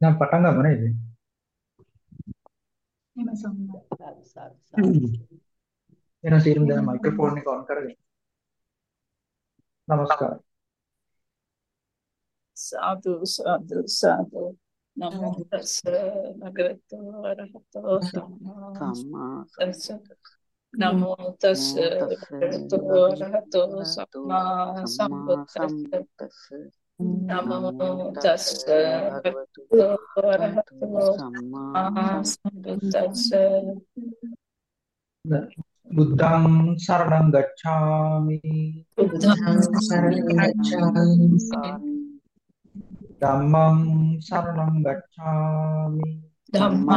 දැන් පටන් ගමු නේද? එහෙම සම්මත. සාදු සාදු සාදු. එහෙනම් සියලුම දෙනා මයික්‍රොෆෝන් එක ඔන් කරගෙන. নমස්කාර. සාදු සාදු සාදු. නමෝ තස්ස භගවතු වරහතෝ සම්මා සම්මා තස්ස නමෝ තස්ස භගවතු වරහතෝ සම්මා සම්බුද්දස්ස නමෝ තස්ස භගවතු වරහතෝ සම්මා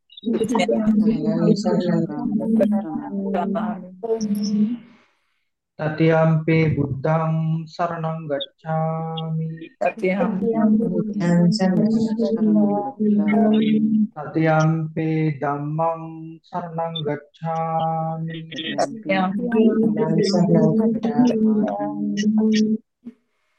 සංඝං සරණං ගච්ඡාමි තතියම්පි බුද්ධං සරණං ගච්ඡාමි. තතියම්පි බුද්ධං සරණං ගච්ඡාමි තතියම්පි ධම්මං සරණං ගච්ඡාමි.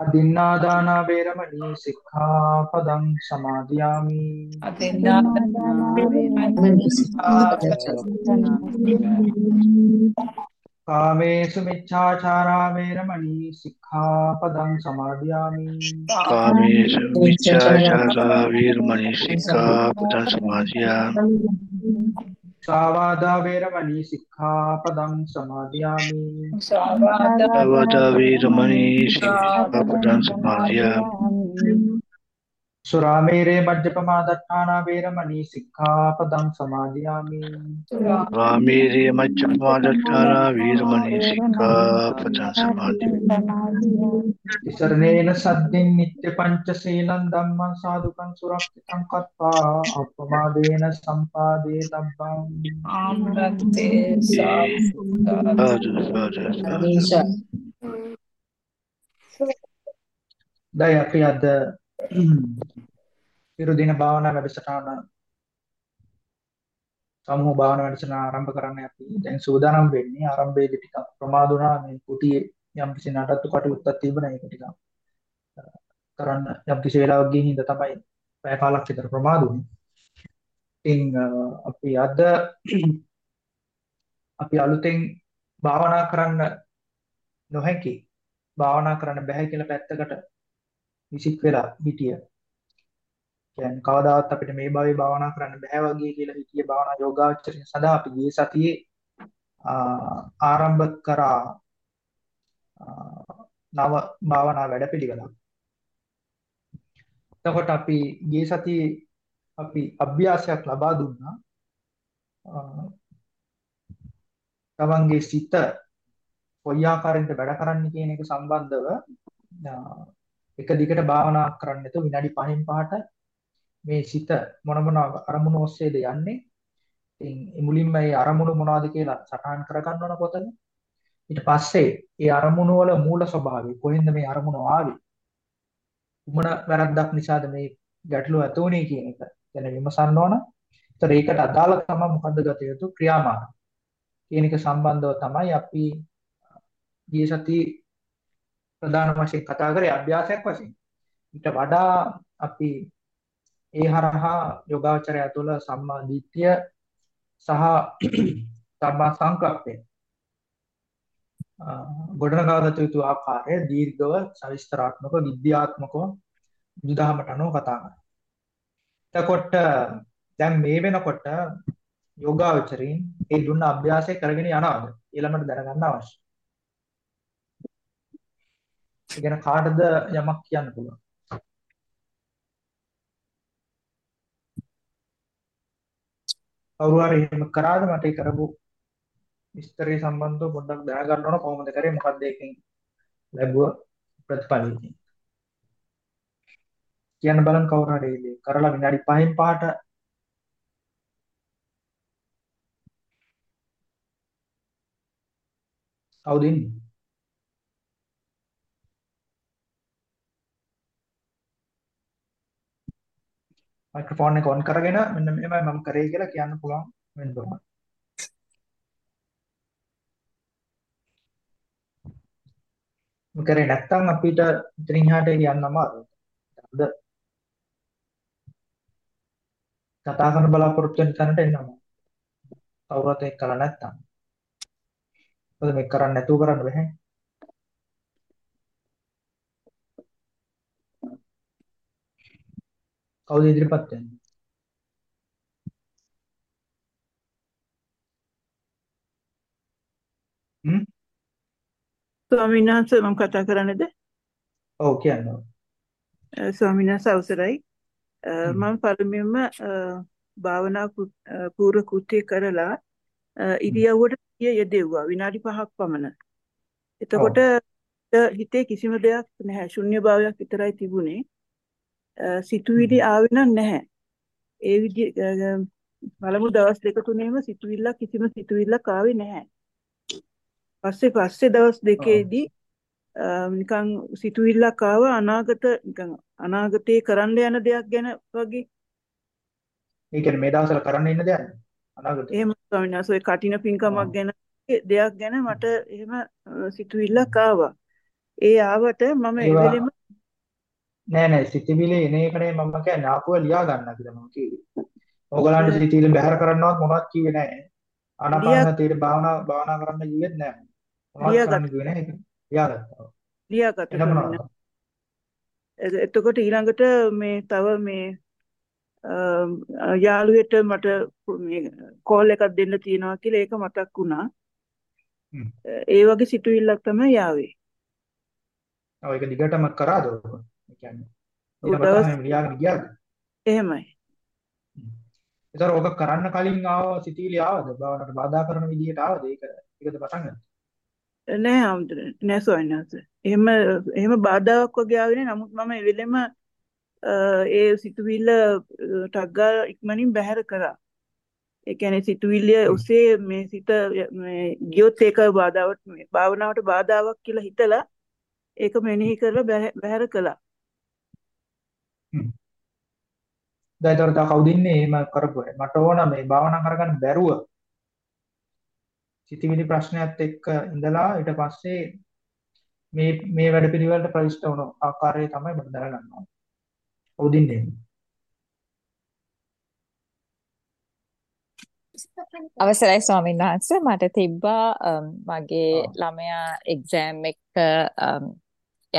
පාණාතිපාතා වේරමණී සික්ඛාපදං සමාදියාමි. නාතිපාතා වේමනී අදින්නාදාන වේරමණී සික්ඛාපදං සමාදියාමි. කාමේසු මිච්ඡාචාරා වේරමණී සික්ඛාපදං සමාදියාමි. කාමේසු මිච්ඡාචාරා වීර්මණී සික්ඛාපදං සමාදියාමි සාවාදා වේරමණී සික්ඛාපදං සමාදියාමි. අවදා වීර්මණී සික්ඛාපදං සමාදියාමි සුරාමේරේ මජ්ජපමා දත්තානා වේරමණී සික්ඛාපදං සමාදියාමි. වාමීරිය මච්ඡමාදත්තානා වීර්මණී සික්ඛාපදං සමාදියාමි. තිසරණේන සද්දින් නිත්‍ය පංචශීලං ධම්මං සාදුකං සුරක්ෂිතං කତ୍වා අප්‍රමාදේන සම්පාදේ තබ්බං ආමරත්තේ සාදු සාදු සාදු සාදු දැන් අපි අද ඉරු දින භාවනා වැඩසටහන සමූහ භාවනා වැඩසටහන ආරම්භ කරන්න අපි දැන් සූදානම් වෙන්නේ ආරම්භයේදී ටිකක් ප්‍රමාද වුණා මේ කුටියේ යම් කිසි නඩත්තු කටයුත්තක් තිබුණා ඒක ටිකක් කරන්න යම් කිසි වෙලාවක ගිහින් ඉඳ තමයි පැය කාලක් විතර ප්‍රමාද වුණේ. ඉතින් අපි අද අපි අලුතෙන් භාවනා කරන්න නොහැකි භාවනා කරන්න බෑ කියලා පැත්තකට විසික් වෙලා හිටිය. කියන්නේ කවදාවත් අපිට මේ භවයේ භාවනා කරන්න බෑ වගේ කියලා හිතිය භාවනා යෝගාචරය සඳහා අපි ගිය සතියේ ආරම්භ කරා නව භාවනා වැඩපිළිවෙලක්. එතකොට අපි ගිය සතියේ අපි අභ්‍යාසයක් ලබා දුන්නා. තමන්ගේ සිත කොයි ආකාරයෙන්ද වැඩ කරන්නේ කියන එක සම්බන්ධව එක දිගට භාවනා කරන්න නැතුව විනාඩි 5න් 5ට මේ සිත මොන මොන අරමුණු ඔස්සේද යන්නේ. ඉතින් මුලින්ම මේ අරමුණු මොනවද කියලා සටහන් කරගන්න ඕන පොතේ. ඊට පස්සේ ඒ අරමුණු වල මූල ස්වභාවය කොහෙන්ද මේ අරමුණු ආවේ? කුමන වැරද්දක් නිසාද මේ ගැටලුව ඇති වුනේ කියන එක දැන් විමසන්න ඕන. ඒතර ඒකට අදාළ තමයි මොකද්ද ගත යුතු ක්‍රියාමාර්ග? කියන එක සම්බන්ධව තමයි අපි ගිය සතියේ ප්‍රධාන වශයෙන් කතා කරේ අභ්‍යාසයක් වශයෙන්. ඊට වඩා අපි ඒ හරහා යෝගාචරය තුළ සම්මා දිට්ඨිය සහ සම්මා සංකප්පය ගොඩනගාගත යුතු ආකාරය දීර්ඝව සවිස්තරාත්මකව විද්‍යාත්මකව බුදුදහමට අනුව කතා කරනවා. එතකොට දැන් මේ වෙනකොට යෝගාවචරීන් ඒ දුන්න අභ්‍යාසය කරගෙන යනවාද? ඊළඟට දැනගන්න අවශ්‍යයි. ඒ ගැන කාටද යමක් කියන්න පුළුවන්? කවුරු හරි එහෙම කරාද මට ඒ කරපු විස්තරය සම්බන්ධව පොඩ්ඩක් දැනගන්න ඕන කොහොමද කරේ? මොකක්ද ඒකෙන් ලැබුව ප්‍රතිඵලය කියන්න බලන්න කවුරු හරි ඉන්නේ කරලා විනාඩි 5න් 5ට කවුද ඉන්නේ? මයික්‍රොෆෝන් එක ඔන් කරගෙන මෙන්න මෙහෙමයි මම කරේ කියලා කියන්න පුළුවන් වෙන්න ඕන. මම කරේ නැත්තම් අපිට ඉතින් එහාට යන්න අමාරුයි. අද කතා කරන බලාපොරොත්තු වෙන තැනට එන්න අමාරුයි. කවුරුත් ඒක කරලා නැත්තම්. මොකද මේක කරන්නේ නැතුව කරන්න බැහැ. කවුද ඉදිරිපත් වෙන්නේ? හ්ම්? ස්වාමීන් වහන්සේ මම කතා කරන්නේද? ඔව් කියන්න. ස්වාමීන් වහන්සේ අවසරයි. මම පළමුවෙන්ම භාවනා පූර්ව කෘත්‍ය කරලා. ඉරියව්වට සිහිය යෙදෙව්වා විනාඩි 5ක් පමණ. එතකොට හිතේ කිසිම දෙයක් නැහැ. ශුන්‍ය භාවයක් විතරයි තිබුණේ. සිතුවිලි. ආවේ නම් නැහැ. ඒ විදි අ, පළමු දවස් දෙක තුනේම සිතුවිල්ලක් කිසිම සිතුවිල්ලක් ආවේ නැහැ. පස්සේ පස්සේ දවස්. දෙකේදී නිකන් සිතුවිල්ලක් ආව අනාගත නිකන් අනාගතේ කරන්න යන දෙයක් ගැන වගේ ඒ කියන්නේ මේ දවස්වල කරන්න ඉන්න දෙයක් අනාගතේ. එහෙම ස්වාමීන් වහන්සේ කටින පින්කමක් ඔව්. ගැන දෙයක් ගැන මට එහෙම සිතුවිල්ලක් ආවා. ඒ ආවට මම ඒ ඒවා වෙලෙම නෑ නෑ සිතිවිලි එන එකනේ මම කියන්නේ ආපුව ලියා ගන්න කියලා මම කිව්වේ. ඕගලන්ට සිතිවිලි බැහැර කරන්නවත් මොනවත් කිව්වේ නෑ. ලියා ආනාපානසතියේ භාවනා භාවනා කරන්න කිව්වෙත් නෑ. මොනවත් කරන්න කිව්වේ නෑ ඒක. ලියාගත්තා. ලියාගත්ත? වහන්සේ. එතකොට ඊළඟට මේ තව මේ යාළුවෙට මට මේ කෝල් එකක් දෙන්න තියෙනවා කියලා ඒක මතක් වුණා. ඒ වගේ සිතුවිල්ලක් තමයි යාවේ. ඔව් ඒක දිගටම කරාද ඔක? කියන්නේ ඔව් දින දවස් පතාම ලියාගෙන ගියාද? එහෙමයි. හ්ම්. ඒතර ඕක කරන්න කලින් ආව සිතිවිලි ආවද? භාවනාවට බාධා කරන විදිහට ආවද? ඒක ඒකද පටන් ගත්තේ? නෑ හම්දුනේ නෑ වහන්සේ. එහෙම එහෙම බාධාවක් වගේ ආවේ නෑ. නමුත් මම ඒ වෙලෙම අ, ඒ සිතුවිල්ල ටග් ගාලා ඉක්මනින් බැහැර කරා. ඒ කියන්නේ සිතුවිල්ල. ඔස්සේ මේ සිත මේ ගියොත් ඒක බාධාවට භාවනාවට බාධාවක් කියලා හිතලා ඒක මෙනෙහි කරලා බැහැ- බැහැර කළා. හ්ම්. දැන් ඒතර තව කවුද ඉන්නේ එහෙම කරපු අය? මට ඕන මේ භාවනා කරගන්න බැරුව සිතිවිලි ප්‍රශ්නයත් එක්ක ඉඳලා ඊට පස්සේ මේ මේ වැඩපිළිවෙලට ප්‍රවිෂ්ඨ වුණු ආකාරය තමයි මට දැනගන්න ඕන. කවුද ඉන්නේ? අවසරයි ස්වාමීන් වහන්සේ මට තිබ්බා අම්, මගේ ආ. ළමයා එක්සෑම් එක අම්,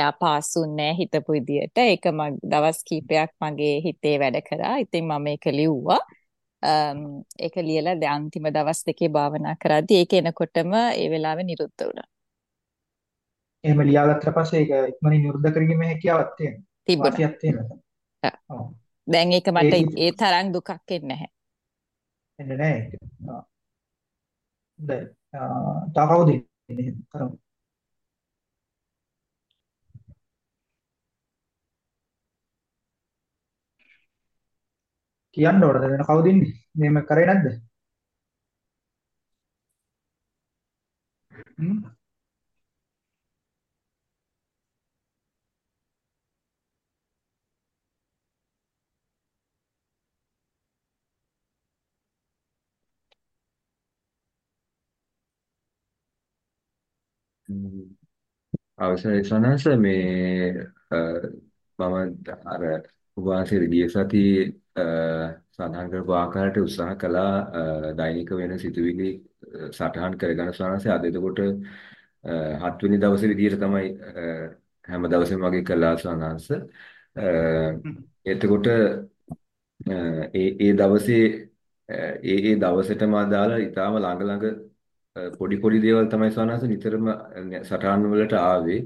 එයා පාස් වුණේ හිතපු විදියට ඒක මග දවස් කීපයක් මගේ හිතේ වැඩ කරා. ඉතින් මම ඒක ලිව්වා. ඒක ලියලා දැන් අන්තිම දවස් දෙකේ භාවනා කරද්දී ඒක එනකොටම ඒ වෙලාවේ නිරුද්ධ වුණා. එහෙම ලියාගත්තට පස්සේ ඒක ඉක්මනින් නිරුද්ධ කිරීමේ හැකියාවක් තියෙනවා. තිබුණා. තියෙනවා. දැන් ඒක මට ඒ තරම් දුකක් එන්නේ නැහැ. එන්නේ නැහැ ඒක. ආ. හොඳයි. ආ, තව කවුද ඉන්නේ? කරමු. කියන්න ඕනද වෙන කවුද ඉන්නේ? මේම කරේ නැද්ද? හ්ම්? ම්ම්. අවසරයි සනස මේ අ, මම අර උපවාසයේ ගිය සතියේ අ, සඳහන් කරපු ආකාරයට උත්සාහ කළා අ, දෛනික වෙන සිතුවිලි අ, සටහන් කරගන්න සනස අද එතකොට අ, හත්වෙනි දවසේ විදියට තමයි අ, හැම දවසෙම වගේ කළා සනස හ්ම්. එතකොට ඒ ඒ දවසේ ඒ ඒ දවසටම අදාළ ඊටාම ළඟ ළඟ පොඩි පොඩි දේවල් තමයි සවනස නිතරම සටහන් වලට ආවේ.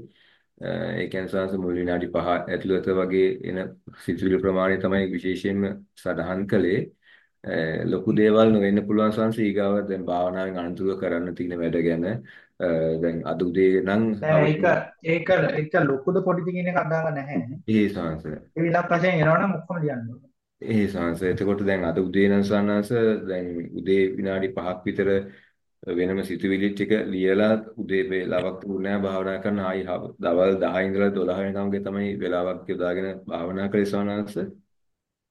ඒ කියන්නේ සවනස මුල් විනාඩි 5 ඇතුළත වගේ එන සිතුවිලි ප්‍රමාණය තමයි විශේෂයෙන්ම සටහන් කළේ. ලොකු දේවල් නොවෙන්න පුළුවන් සංස ඊගාව දැන් භාවනාවෙන් අනතුරුව කරන්න තියෙන වැඩ ගැන දැන් අද උදේ නම් ඒක ඒක ඒක ලොකුද පොඩිද කියන එක අදාළ නැහැ. ඒ සංස. ඒ විලක් වශයෙන් එනවනම් ඔක්කොම ලියන්න ඕනේ. ඒ සංස. එතකොට දැන් අද උදේ නම් සංස දැන් උදේ විනාඩි 5ක් විතර වෙනම සිතුවිලි ටික ලියලා උදේ වේලාවක් තිබුණා භාවනා කරන ආයි දවල් 10 ඉඳලා 12 වෙනකම් තමයි වෙලාවක් යොදාගෙන භාවනා කරේ සවනංශ.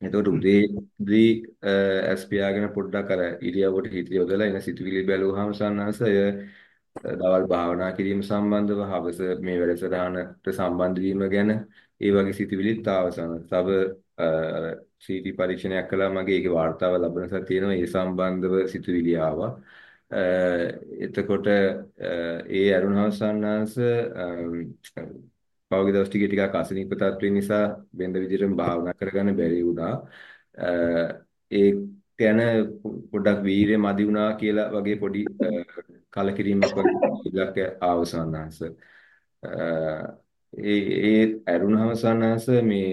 එතකොට උදේදී ඇස් පියාගෙන පොඩ්ඩක් අර ඉරියව්වට හිත යොදලා එන සිතුවිලි බැලුවාම සවනංශ අය දවල් භාවනා කිරීම සම්බන්ධව හවස මේ වැඩසටහනට සම්බන්ධ වීම ගැන ඒ වගේ සිතුවිලිත් ආවසන. තව සීටි පරීක්ෂණයක් කළා මගේ ඒකේ වාර්තාව ලැබෙනසක් තියෙනවා ඒ සම්බන්ධව සිතුවිලි ආවා. එතකොට ඒ අරුණ හවසන්නාංශ පෞද්ගලික දවස් ටික ටිකක් අසනීප තත්ත්වෙ නිසා වෙනද විදිහටම භාවනා කරගන්න බැරි වුණා. ඒ ගැන පොඩ්ඩක් වීරිය මදි වුණා කියලා වගේ පොඩි කලකිරීමක් ඉලක්ක ආවසන්නාංශ. ඒ ඒ අරුණ හවසන්නාංශ මේ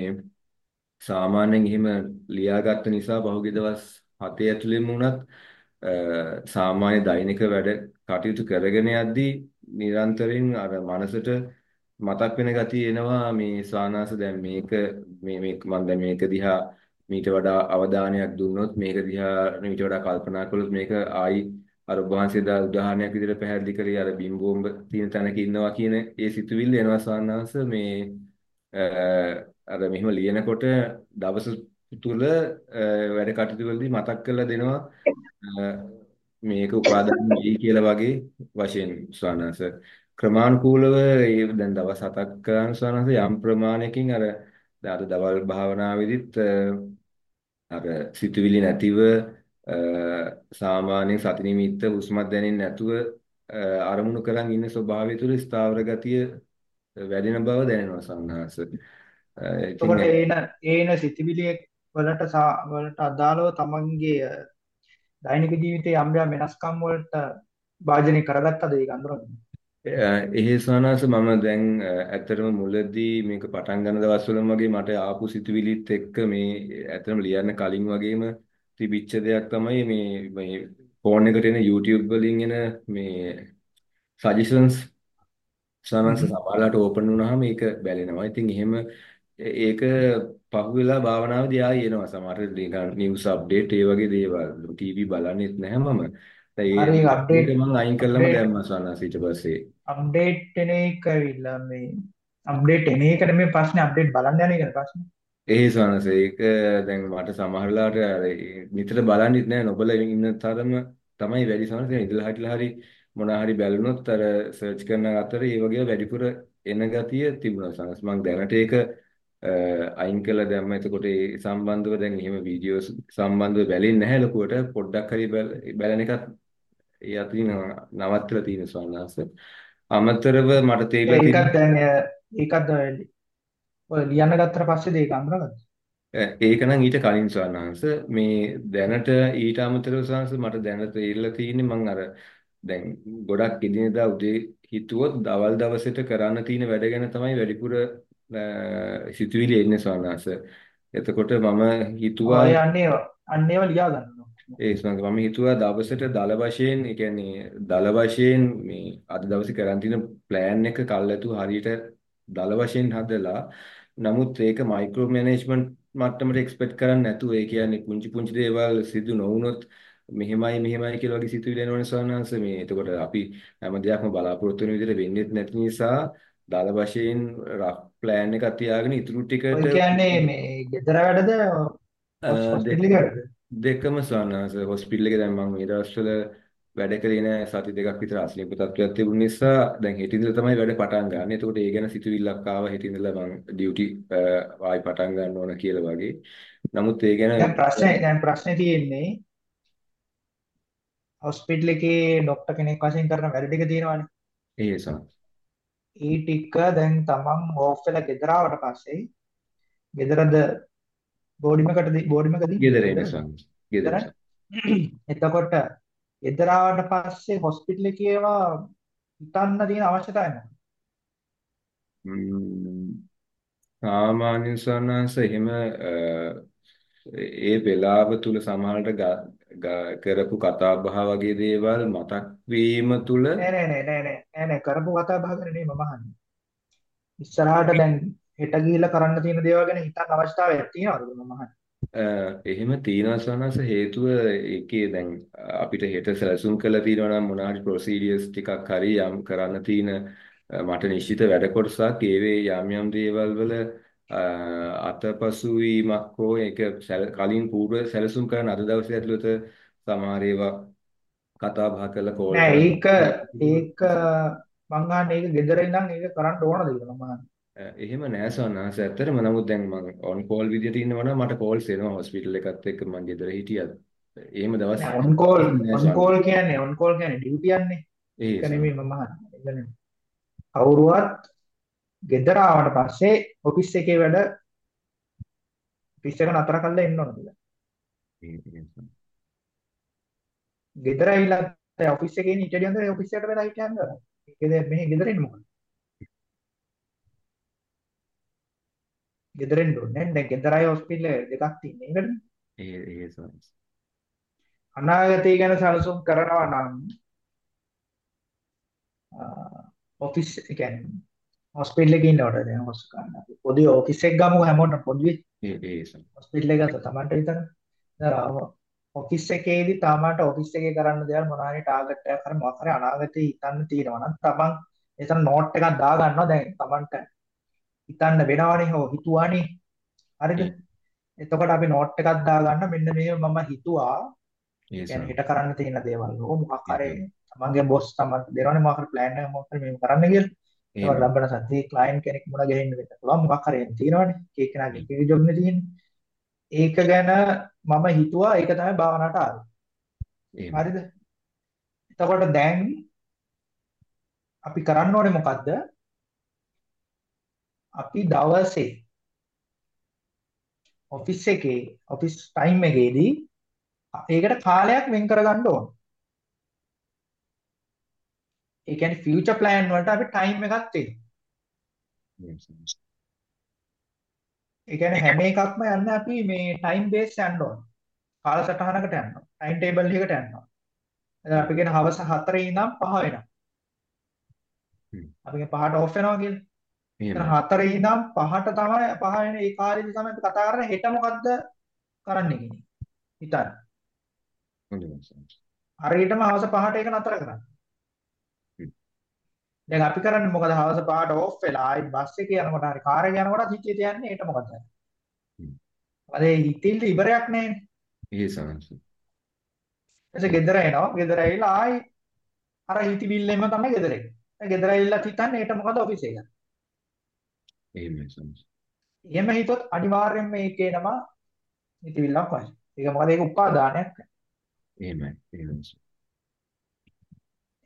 සාමාන්‍යයෙන් එහෙම ලියාගත්ත නිසා පහුගිය දවස් 7 ඇතුළෙම වුණත් සාමාන්‍ය දෛනික වැඩ කටයුතු කරගෙන යද්දී නිරන්තරයෙන් අර මනසට මතක් වෙන ගතිය එනවා. මේ ස්වානාස දැන් මේක මේ මේක මම දැන් මේක දිහා මීට වඩා අවධානයක් දුන්නොත් මේක දිහා මීට වඩා කල්පනා කළොත් මේක ආයි අර වහන්සේ දා උදාහරණයක් විදිහට පැහැදිලි කරේ අර බිම් බෝම්බ තියෙන තැනක ඉන්නවා කියන ඒ සිතුවිල්ල එනවා ස්වානාස. මේ අර මෙහෙම ලියනකොට දවස තුල වැඩ කටයුතු වලදී මතක් කරලා දෙනවා. මේක උපාදාන වෙයි කියලා වගේ වශයෙන් ස්වානාස ක්‍රමානුකූලව ඒ දැන් දවස් හතක් කරන ස්වානාස යම් ප්‍රමාණයකින් අර අද දවල් භාවනාවේදීත් අර සිතුවිලි නැතිව සාමාන්‍ය සති නිමිත්ත හුස්මක් දැනෙන්නේ නැතුව අරමුණු කරන් ඉන්න ස්වභාවය තුළ ස්ථාවර ගතිය වැඩෙන බව දැනෙනවා සංහාස. එතකොට ඒන ඒන සිතිවිලි වලට වලට අදාළව තමන්ගේ දෛනික ජීවිතයේ යම් යම් වෙනස්කම් වලට භාජනය කරගත්තද ඒක අඳුරන්නේ? එහේ සවනාස මම දැන් ඇත්තටම මුලදී මේක පටන් ගන්න දවස්වලම වගේ මට ආපු සිතුවිලිත් එක්ක මේ ඇත්තටම ලියන්න කලින් වගේම තිබිච්ච දෙයක් තමයි මේ මේ ෆෝන් එකට එන YouTube වලින් එන මේ සජෙෂන්ස් සවනාස සමහරලාට ඕපන් වුණාම ඒක බැලෙනවා. ඉතින් එහෙම ඒක පහුවෙලා භාවනාවේදී ආයෙ එනවා සමහර නිවුස් අප්ඩේට් ඒ වගේ දේවල් ටීවී බලන්නෙත් නැහැ මම. හරි ඒක අප්ඩේට් මම අයින් කළාම දැම්මා සවනාස ඊට පස්සේ. අප්ඩේට් එන එක ඇවිල්ලා මේ අප්ඩේට් එන එකට මේ ප්‍රශ්නේ අප්ඩේට් බලන්න යන එකද ප්‍රශ්නේ? ඒ සවනස ඒක දැන් මට සමහරලාට නිතර බලන්නෙත් නෑ නොබල ඉන්න තරම තමයි වැඩි සවනස ඉඳලා හිටලා හරි මොනවා හරි බැලුනොත් අර සර්ච් කරන අතර ඒ වගේ වැඩිපුර එන ගතිය තිබුණා සවනස මම දැනට ඒක අයින් කළා දැම්ම එතකොට ඒ සම්බන්ධව දැන් එහෙම වීඩියෝස් සම්බන්ධව බැලෙන්නේ නැහැ ලොකුවට. පොඩ්ඩක් හරි බැලන එකත් ඒ අතින් නවත්තලා තියෙන ස්වාමීනාස අමතරව මට තේරෙලා ඒකත් දැන් ඒකත් ඔය ලියන්න ගත්තට පස්සේද ඒක අඳුරගත්තේ? ඒක නම් ඊට කලින් ස්වාමීනාස මේ දැනට ඊට අමතරව ස්වාමීනාස මට දැනට තේරෙලා තියෙන්නේ මම අර දැන් ගොඩක් එදිනෙදා උදේ හිතුවොත් දවල් දවසට කරන්න තියෙන වැඩ ගැන තමයි වැඩිපුර සිතුවිලි එන්නේ ස්වාමීනාස. එතකොට මම හිතුවා ඔය යන්නේ අන්නේව ලියා ගන්නවා. ඒ ස්වාමීනාස මම හිතුවා දවසට දල වශයෙන් ඒ කියන්නේ දල වශයෙන් මේ අද දවසේ කරන් තියෙන ප්ලෑන් එක කල්ැතු හරියට දල වශයෙන් හදලා නමුත් ඒක මයික්‍රෝ මැනේජ්මන්ට් මට්ටමට එක්ස්පෙක්ට් කරන්නේ නැතුව ඒ කියන්නේ පුංචි පුංචි දේවල් සිදු නොවුනොත් මෙහෙමයි මෙහෙමයි කියලා වගේ සිතුවිලි එනවනේ ස්වාමීනාස මේ එතකොට අපි හැම දෙයක්ම බලාපොරොත්තු වෙන විදිහට වෙන්නේ නැති නිසා දල වශයෙන් ප්ලෑන් එකක් තියාගෙන ඉතුරු ටිකට කියන්නේ මේ ගෙදර වැඩද හොස්පිටල් එකද දෙකම සවනස හොස්පිටල් එකේ දැන් මම මේ දවස්වල වැඩ කරේ නෑ සති දෙකක් විතර අසනීප තත්ත්වයක් තිබුණ නිසා දැන් හෙට ඉඳලා තමයි වැඩ පටන් ගන්න. එතකොට ඒ ගැන සිතුවිල්ලක් ආවා හෙට ඉඳලා මම ඩියුටි ආයි පටන් ගන්න ඕන කියලා වගේ. නමුත් ඒ ගැන දැන් ප්‍රශ්නේ දැන් ප්‍රශ්නේ තියෙන්නේ හොස්පිටල් එකේ ડોක්ටර් කෙනෙක් වශයෙන් කරන වැඩ ටික තියෙනවානේ. ඒ සම. ඒ ටික දැන් තමන් ඕෆ් වෙලා ගෙදර ආවට පස්සේ ගෙදරද ඉන්නේ ගෙදරද ස්වාමීන් වහන්සේ. ගෙදර ගෙදර එතකොට ගෙදර ආවට පස්සේ හොස්පිටල් එකේ ඒවා හිතන්න තියෙන අවශ්‍යතාවය මොකක්ද? සාමාන්‍ය වහන්සේ එහෙම ඒ වෙලාව තුල සමහරට කරපු කතා බහ වගේ දේවල් මතක් වීම තුල නෑ නෑ නෑ නෑ නෑ නෑ කරපු කතා බහ ගැන නෙමෙයි මම අහන්නේ. ඉස්සරහට දැන් හෙට ගිහිල්ලා කරන්න තියෙන දේවල් ගැන හිතන්න අවශ්‍යතාවයක් තියෙනවද මම අහන්නේ. එහෙම තියෙනවා වහන්සේ හේතුව ඒකේ දැන් අපිට හෙට සැලසුම් කරලා තියෙනවා නම් මොනවා හරි ප්‍රොසීඩියර්ස් ටිකක් හරි යම් කරන්න තියෙන මට නිශ්චිත වැඩ කොටසක් ඒවේ යම් යම් දේවල් වල අතපසු වීමක් හෝ ඒක කලින් పూర్ව සැලසුම් කරන අද දවසේ ඇතුළත සමහර ඒවා කතා බහ කරලා කෝල් නෑ ඒක ඒක මං අහන්නේ ඒක ගෙදර ඉඳන් ඒක කරන්න ඕනද කියලා මම අහන්නේ. එහෙම නෑ සවනාස ඇත්තටම නමුත් දැන් මම ඔන් කෝල් විදියට ඉන්නවා නම් මට කෝල්ස් එනවා හොස්පිටල් එකත් එක්ක මම ගෙදර හිටියත් එහෙම දවස් ඔන් කෝල් ඔන් කෝල් කියන්නේ ඔන් කෝල් කියන්නේ ඩියුටි යන්නේ. ඒ ඒක නෙමෙයි මම අහන්නේ. කවුරුවත් ගෙදර ආවට පස්සේ ඔෆිස් එකේ වැඩ ඔෆිස් එක නතර කරලා එන්න ඕනද කියලා. ඒ ඒ. ගෙදර ඇවිල්ලා දැන් ඔෆිස් එකේ ඉන්න ඉටලියන් දේ ඔෆිස් එකට වෙලා හිටියන් කරා. ඒකද මෙහි ගෙදර ඉන්න මොකද? ගෙදර ඉන්න ඕනේ. දැන් ගෙදර අය හොස්පිටල් දෙකක් තියෙන. ඒකද? ඒ ඒ ස්වාමී. අනාගතය ගැන සැලසුම් කරනවා නම් ඔෆිස් ඒ කියන්නේ හොස්පිටල් එකේ ඉන්නකොට දැන් හොස් ගන්න. අපි පොඩි ඔෆිස් එකක් ගමු හැමෝටම පොඩි ඒ ඒ ස්වාමී. හොස්පිටල් එක තමන්ට විතර දැන් ඔෆිස් එකේදී තමන්ට ඔෆිස් එකේ කරන්න දේවල් මොනවා හරි ටාගට් එකක් හරි මොකක් හරි අනාගතේ හිතන්න තියෙනවා නම් තමන් එතන නෝට් එකක් දා ගන්නවා දැන් තමන්ට. හිතන්න වෙනවනේ හෝ හිතුවානේ. හරිද? එතකොට අපි නෝට් එකක් දා ගන්න. මෙන්න මේ මම හිතුවා. ස්වාමී. හිත කරන්න තියෙන දේවල් හෝ මොකක් හරි තමන්ගේ බොස් තමන්ට දෙනවනේ මොකක් හරි ප්ලෑන් එකක් මොකක් හරි මේක කරන්න කියලා. ඒවා. ලබන සතියේ ක්ලයන්ට් කෙනෙක් මුණ ගැහෙන්න වෙන්න පුළුවන් මොකක් හරි තියෙනවනේ. ඒක කෙනාගේ කී ජොබ් නේ තියෙන්නේ. ඒක ගැන මම හිතුවා ඒක තමයි භාවනාවට ආවේ. හරිද? එතකොට දැන් අපි කරන්න ඕනේ මොකද්ද? අපි දවසේ ඔෆිස් එකේ ඔෆිස් ටයිම් එකේදී ඒකට කාලයක් වෙන් කරගන්න ඕන. ඒ කියන්නේ ෆියුචර් ප්ලෑන් වලට අපි ටයිම් එකක් තියෙනවා. ඒ කියන්නේ හැම එකක්ම යන්න අපි මේ ටයිම් බේස් යන්න ඕන. කාලසටහනකට යනවා. ටයිම් ටේබල් එකකට යනවා. දැන් අපි කියන හවස 4 ඉඳන් 5 වෙනවා. අපි කියන 5ට ඔෆ් වෙනවා කියලා. එතන එහෙමයි. 4 ඉඳන් 5ට තමයි 5 වෙන ඒ කාලෙදි තමයි අපි කතා කරන්නේ හෙට මොකද්ද කරන්න කියන්නේ. හිතන්න. හරියටම හවස 5ට ඒක නතර කරන්න. දැන් අපි කරන්නේ මොකද හවස 5ට ඔෆ් වෙලා ආයි බස් එකේ යනකොට හරි කාර් එකේ යනකොට හිතේ තියන්නේ හෙට මොකද ඒ හිතිල්ල ඉවරයක් නැහැ. ඒ ස්වාමී. ඊට ගෙදර එනවා. ගෙදර ඇවිල්ලා ආයි අර හිතවිල්ලෙම තමයි ගෙදර එන්නේ. ගෙදර ඇවිල්ලා හිතන්නේ හෙට මොකද ඔෆිස් එක. එහෙමයි ස්වාමී. එහෙම හිතුවොත් අනිවාර්යෙන්ම මේකේ නම හිතවිල්ලක් වශයෙන්. ඒක මොකද ඒක උපාදානයක්. එහෙමයි. එහෙමයි.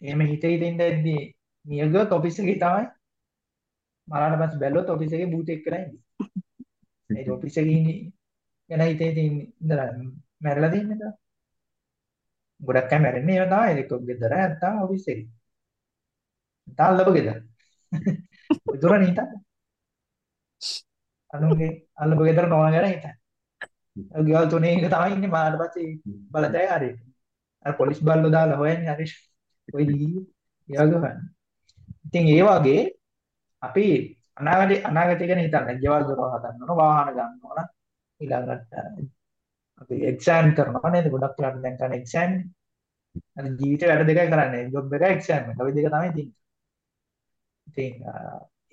එහෙම හිතේ හිතින් ඉඳද්දී මියගොත් ඔෆිස් එකේ තමයි මරාට පස්සේ බැලුවොත් ඔෆිස් එකේ භූතෙක් කියලා ඉන්නේ. ඒ ඔෆිස් එකේ ඉන්නේ ගැන හිතේ හිතින් ඉඳලා මැරලා තින්නේ නේද? ගොඩක් අය මැරෙන්නේ ඒව තමයි. ඒක ගෙදර නැත්තම් ඔෆිස් එකේ. නැත්තම් අල්ලපු ගෙදර. ඔය දොර නීතන්නේ. අනුන්ගේ අල්ලපු ගෙදර නෝන ගැන හිතන්නේ. ගෙවල් තුනේ එක තමයි ඉන්නේ මාට පස්සේ බලතැය හරියට. අර පොලිස් බල්ලෝ දාලා හොයන්නේ හරි. ඔය දී ඒවා ගහන්න. ඉතින් ඒ වගේ අපි අනාගතේ අනාගතය ගැන හිතන්න. ගෙවල් දොර හදන්න ඕන, වාහන ගන්න ඕන. ඊළඟට අපි එක්සෑම් කරනවා නේද? ගොඩක් වෙලාවට දැන් කරන එක්සෑම්. අර ජීවිතේ වැඩ දෙකයි කරන්නේ. ජොබ් එක එක්සෑම් එක. ඔය දෙක තමයි තියෙන්නේ. ඉතින්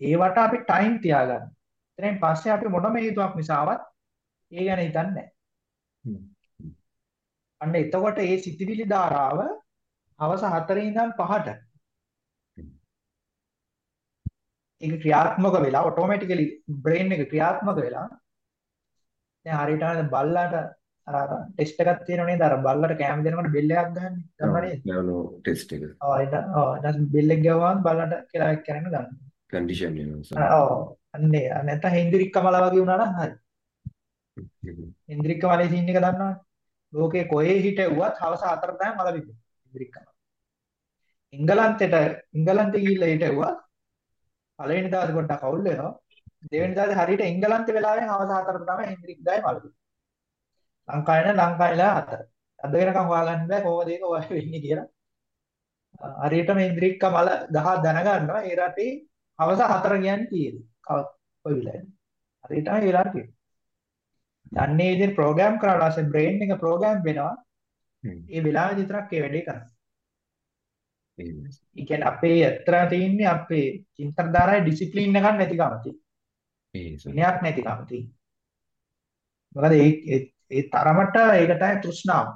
ඒවට අපි ටයිම් තියාගන්න. එතනින් පස්සේ අපි මොනම හේතුවක් නිසාවත් ඒ ගැන හිතන්නේ නැහැ. අන්න එතකොට ඒ සිතිවිලි ධාරාව හවස 4 ඉඳන් 5ට ඒක ක්‍රියාත්මක වෙලා ඔටෝමැටිකලි බ්‍රේන් එක ක්‍රියාත්මක වෙලා දැන් හරියට අර බල්ලාට අර ටෙස්ට් එකක් තියෙනව නේද? අර බල්ලාට කැම දෙනකොට බෙල් එකක් ගන්න දන්නව නේද? නෝ ටෙස්ට් එක. ඔව් ඒක ඔව් ඊට බෙල් එක ගවම බල්ලාට කියලා එකක් කරන්න ගන්න. කන්ඩිෂන් වෙනවා ඔව්. අන්නේ නැත්නම් හෙන්දිරික් කමලා වගේ වුණා නම් හරි. ඉන්ද්‍රික මලේ සීන් එක දන්නවනේ. ලෝකේ කොහේ හිටෙව්වත් හවස 4 තමයි මල විකුණු. ඉන්ද්‍රික මල. එංගලන්තෙට එංගලන්තෙ ගිහිල්ලා හිටෙව්වා පළවෙනි දවසේ පොඩ්ඩක් අවුල් වෙනවා. දෙවෙනි දවසේ හරියට එංගලන්තෙ වෙලාවෙන් හවස 4 තමයි ඉන්ද්‍රික ගාය මල විකුණු. ලංකාවේ නම් ලංකාවේලා 4. අද වෙනකම් හොයාගන්න බෑ කොහොමද ඒක ඔය වෙන්නේ කියලා. හරියටම ඉන්ද්‍රික මල ගහ දැනගන්නවා ඒ රටේ හවස 4 කියන්නේ කීයද? කොයි වෙලාවෙද? හරියටම ඒ වෙලාවට කියනවා. යන්නේ ඉතින් ප්‍රෝග්‍රෑම් කරලා ඊට බ්‍රේන් එක ප්‍රෝග්‍රෑම් වෙනවා. ඒ වෙලාවෙ විතරක් ඒ වැඩේ කරන්නේ. ඒ කියන්නේ අපේ ඇත්තට තියෙන්නේ අපේ චින්තන ධාරාවේ ඩිසිප්ලින් එකක් නැතිකම තියෙන්නේ. විනයක් නැතිකම තියෙන්නේ. මොකද ඒ ඒ තරමට ඒකටයි තෘෂ්ණාව.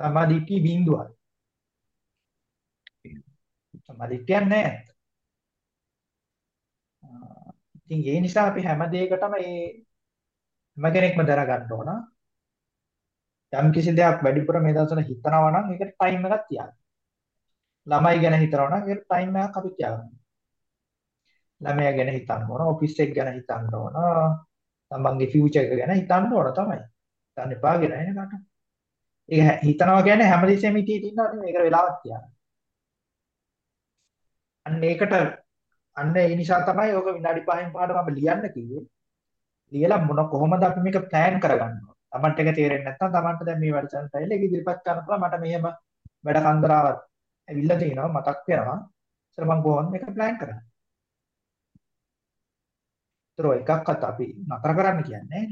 සමාධිටි බිඳුවයි. සමාධිටියක් නැහැ. ඉතින් ඒ නිසා අපි හැම දෙයකටම ඒ හැම කෙනෙක්ම දරා ගන්න ඕන. යම් කිසි දෙයක් වැඩිපුර මේ දවස්වල හිතනවා නම් ඒකට ටයිම් එකක් තියන්න. ළමයි ගැන හිතනවා නම් ඒකට ටයිම් එකක් අපි තියාගන්න. ළමයා ගැන හිතන්න ඕන, ඔෆිස් එක ගැන හිතන්න ඕන, තමන්ගේ ෆියුචර් එක ගැන හිතන්න ඕන තමයි. හිතන්න එපා කියලා එනකට. ඒක හිතනවා කියන්නේ හැමදෙස්සෙම හිතේ තියෙනවා නෙමෙයි ඒකට වෙලාවක් තියන්න. අන්න ඒකට අන්න ඒ නිසා තමයි ඕක විනාඩි 5න් පහට මම ලියන්න කිව්වේ. ලියලා මොන කොහොමද අපි මේක ප්ලෑන් කරගන්නවා. Tamanට එක තේරෙන්නේ නැත්නම් Tamanට දැන් මේ වැඩසටහන තැයිලා ඒක ඉදිරිපත් කරන්න පුළුවන් මට මෙහෙම වැඩ කන්දරාවක් ඇවිල්ලා තිනවා මතක් වෙනවා. ඒත් මම කොහොමද මේක ප්ලෑන් කරන්නේ? ඒතර එකක්වත් අපි නතර කරන්න කියන්නේ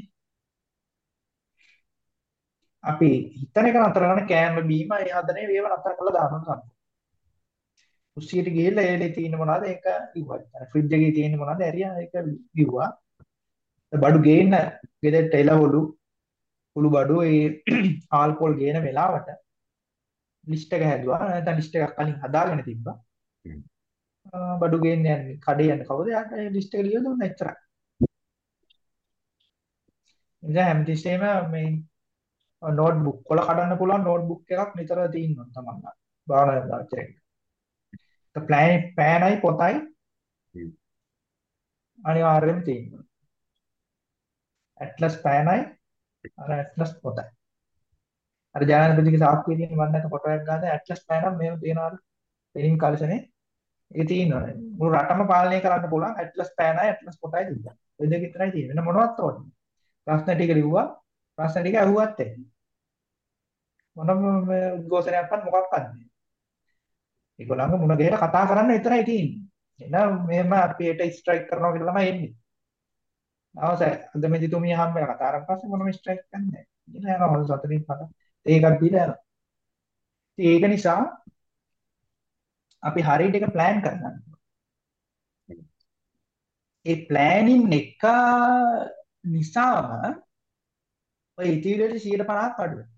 අපි හිතන එක නතර කරන කෑම බීම ඒ හදනේ වේව නතර කරලා දානවා සම්පූර්ණ. කුස්සියට ගිහිල්ලා ඒලේ තියෙන මොනවද ඒක කිව්වා. ෆ්‍රිජ් එකේ තියෙන මොනවද ඇරියා ඒක කිව්වා. බඩු ගේන්න ගෙදරට එළවලු කුළු බඩු ඒ ආල්කොහොල් ගේන වෙලාවට ලිස්ට් එක හැදුවා. නැත්නම් ලිස්ට් එකක් කලින් හදාගෙන තිබ්බා. බඩු ගේන්න යන්නේ කඩේ යන්නේ කවුද? යාට ඒ ලිස්ට් එක ලියලා දුන්නා එච්චරයි. ඉතින් හැමතිස්සෙම මේ නෝට්බුක් වල කඩන්න පුළුවන් නෝට්බුක් එකක් නිතර තියෙනවා තමන්ලා. භාවනා දාච්චරේ. ඒ ප්ලෑන් පෑනයි පොතයි අනිවාර්යයෙන්ම තියෙනවා. ඇට්ලස් පෑනයි අර ඇට්ලස් පොතයි. අර ජානපතිගේ සාක්කුවේ තියෙන මම නැත ෆොටෝ එකක් ගන්න ඇට්ලස් පෑනක් මේව තියනවා පෙනින් කල්ෂනේ ඒක තියෙනවා. මුළු රටම පාලනය කරන්න පුළුවන් ඇට්ලස් පෑනයි ඇට්ලස් පොතයි තිබ්බා. ඔය දෙක විතරයි තියෙන්නේ. වෙන මොනවත් ඕනේ. ප්‍රශ්න ටික ලිව්වා. ප්‍රශ්න ටික අහුවත් එන්නේ. මොනම උද්ඝෝෂණයක්වත් මොකක්වත් නැහැ. ඒගොල්ලන්ගේ මුණ ගැහිලා කතා කරන්න විතරයි තියෙන්නේ. එහෙනම් මෙහෙම අපිට ස්ට්‍රයික් කරනවා කියලා තමයි එන්නේ. අවසයි අද මෙදිතුමිය හම්බෙලා කතා කරන් පස්සේ මොනම ස්ට්‍රයික් කරන්නේ නැහැ. ඉතින් යනවා හොල් සතරින් පට. ඒකක් දීලා යනවා. ඒක නිසා අපි හරියට එක ප්ලෑන් කරගන්න. ඒ ප්ලෑනින් එක නිසාම ඔය ඉතිරියට 150ක් අඩු වෙනවා.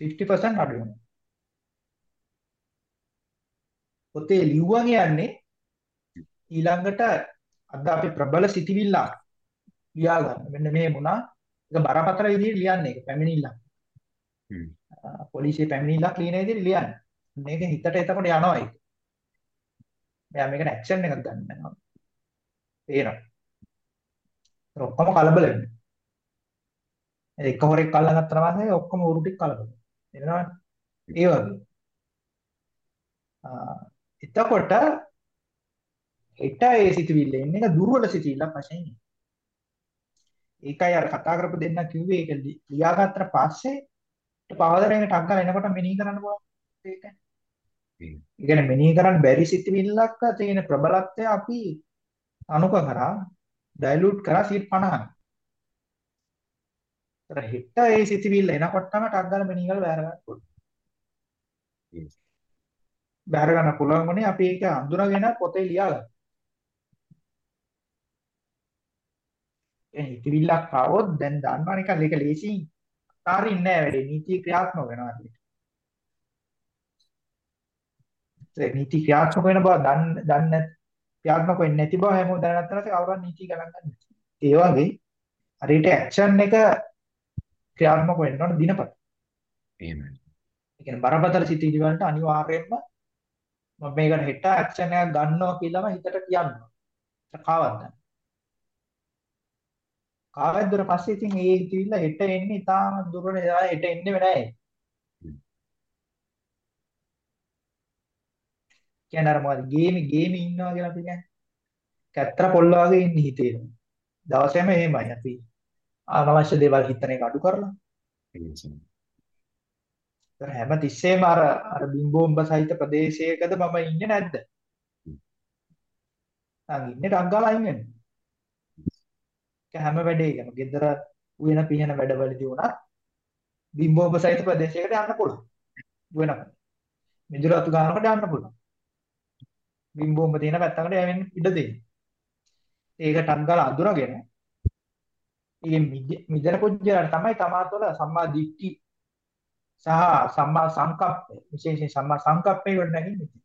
50% අඩු වෙනවා. පොතේ ලිව්වා කියන්නේ ඊළඟට අද අපි ප්‍රබල සිතිවිල්ල ලියා ගන්න. මෙන්න මේ මොනා ඒක බරපතල විදිහට ලියන්නේ ඒක පැමිණිල්ලක්. පොලිසිය පැමිණිල්ලක් ලියන විදිහට ලියන්න. මේක හිතට එතකොට යනවා ඒක. මෙයා මේකට ඇක්ෂන් එකක් ගන්න යනවා. තේරෙනවද? ඔක්කොම කලබල වෙනවා. එක හොරෙක් අල්ලගත්තා පස්සේ ඔක්කොම උරු ටික කලබල. තේරෙනවද? ඒ වගේ. එතකොට හිත ඒ සිතුවිල්ල එන්නේ ඒක දුර්වල සිතුවිල්ලක් වශයෙන්. ඒකයි අර කතා කරපු දෙන්න කිව්වේ ඒක ලියාගත්තට පස්සේ පවදරේකට අක්කලා එනකොට මෙනෙහි කරන්න පුළුවන් ඒක. ඒ කියන්නේ මෙනෙහි කරන්න බැරි සිතුවිල්ලක් තියෙන ප්‍රබලත්වය අපි අනුක කරා ඩයිලූට් කරා 50ක්. ඒතර හිත ඒ සිතුවිල්ල එනකොටම ටක් ගාලා මෙනෙහි කරලා බෑර ගන්න පුළුවන්. බෑර ගන්න පුළුවන් වුණේ අපි ඒක අඳුනගෙන පොතේ ලියාගන්න. ඒ හිතවිල්ලක් ආවොත් දැන් දන්නවා නිකන් ඒක ලේසියෙන් අතාරින්නේ නැහැ වැඩේ. නීති ක්‍රියාත්මක වෙනවා ඒක. ඒ නීති ක්‍රියාත්මක වෙන බව දන්න දන්නේ ක්‍රියාත්මක වෙන්නේ නැති බව හැමෝම දැනගත්තා නැත්නම් කවුරුත් නීති ගණන් ගන්න. ඒ වගේ හරියට ඇක්ෂන් එක ක්‍රියාත්මක වෙන්න ඕන දිනපත. එහෙමයි. ඒ කියන්නේ බරපතල සිතිවිලි වලට අනිවාර්යයෙන්ම මම මේකට හෙට ඇක්ෂන් එකක් ගන්නවා කියලාම හිතට කියනවා. කවද්ද? කාගෙත් දුර පස්සේ ඉතින් ඒ හිතවිල්ල හෙට එන්නේ තාම දුරනේ ආයේ හෙට එන්නේම නැහැ. කියන්නේ අර මොකද ගේමේ ගේමේ ඉන්නවා කියලා අපි කියන්නේ. කැත්තර පොල්ල වගේ ඉන්නේ හිතේ. දවසේම එහෙමයි අපි අනවශ්‍ය දේවල් හිතන එක අඩු කරලා. ඒතර හැම තිස්සෙම අර අර බිම්බෝම්බ සහිත ප්‍රදේශයකද මම ඉන්නේ නැද්ද? නම් ඉන්නේ ඩංගාලා ඉන්නේ. ඒක හැම වැඩේකම ගෙදර උයන පිහන වැඩවලදී උනත් බිම්බෝම්බ සහිත ප්‍රදේශයකට යන්න පුළුවන්. වෙනකම්. මිදුල අතු ගන්නකොට යන්න පුළුවන්. බිම්බෝම්බ තියෙන පැත්තකට යවෙන්න ඉඩ දෙන්න. ඒක ටක් ගාලා අඳුරගෙන ඉතින් මිදෙන පුජ්‍යලට තමයි තමා තුළ සම්මා දිට්ඨි සහ සම්මා සංකප්ප විශේෂයෙන් සම්මා සංකප්පේ වල නැගින්නේ.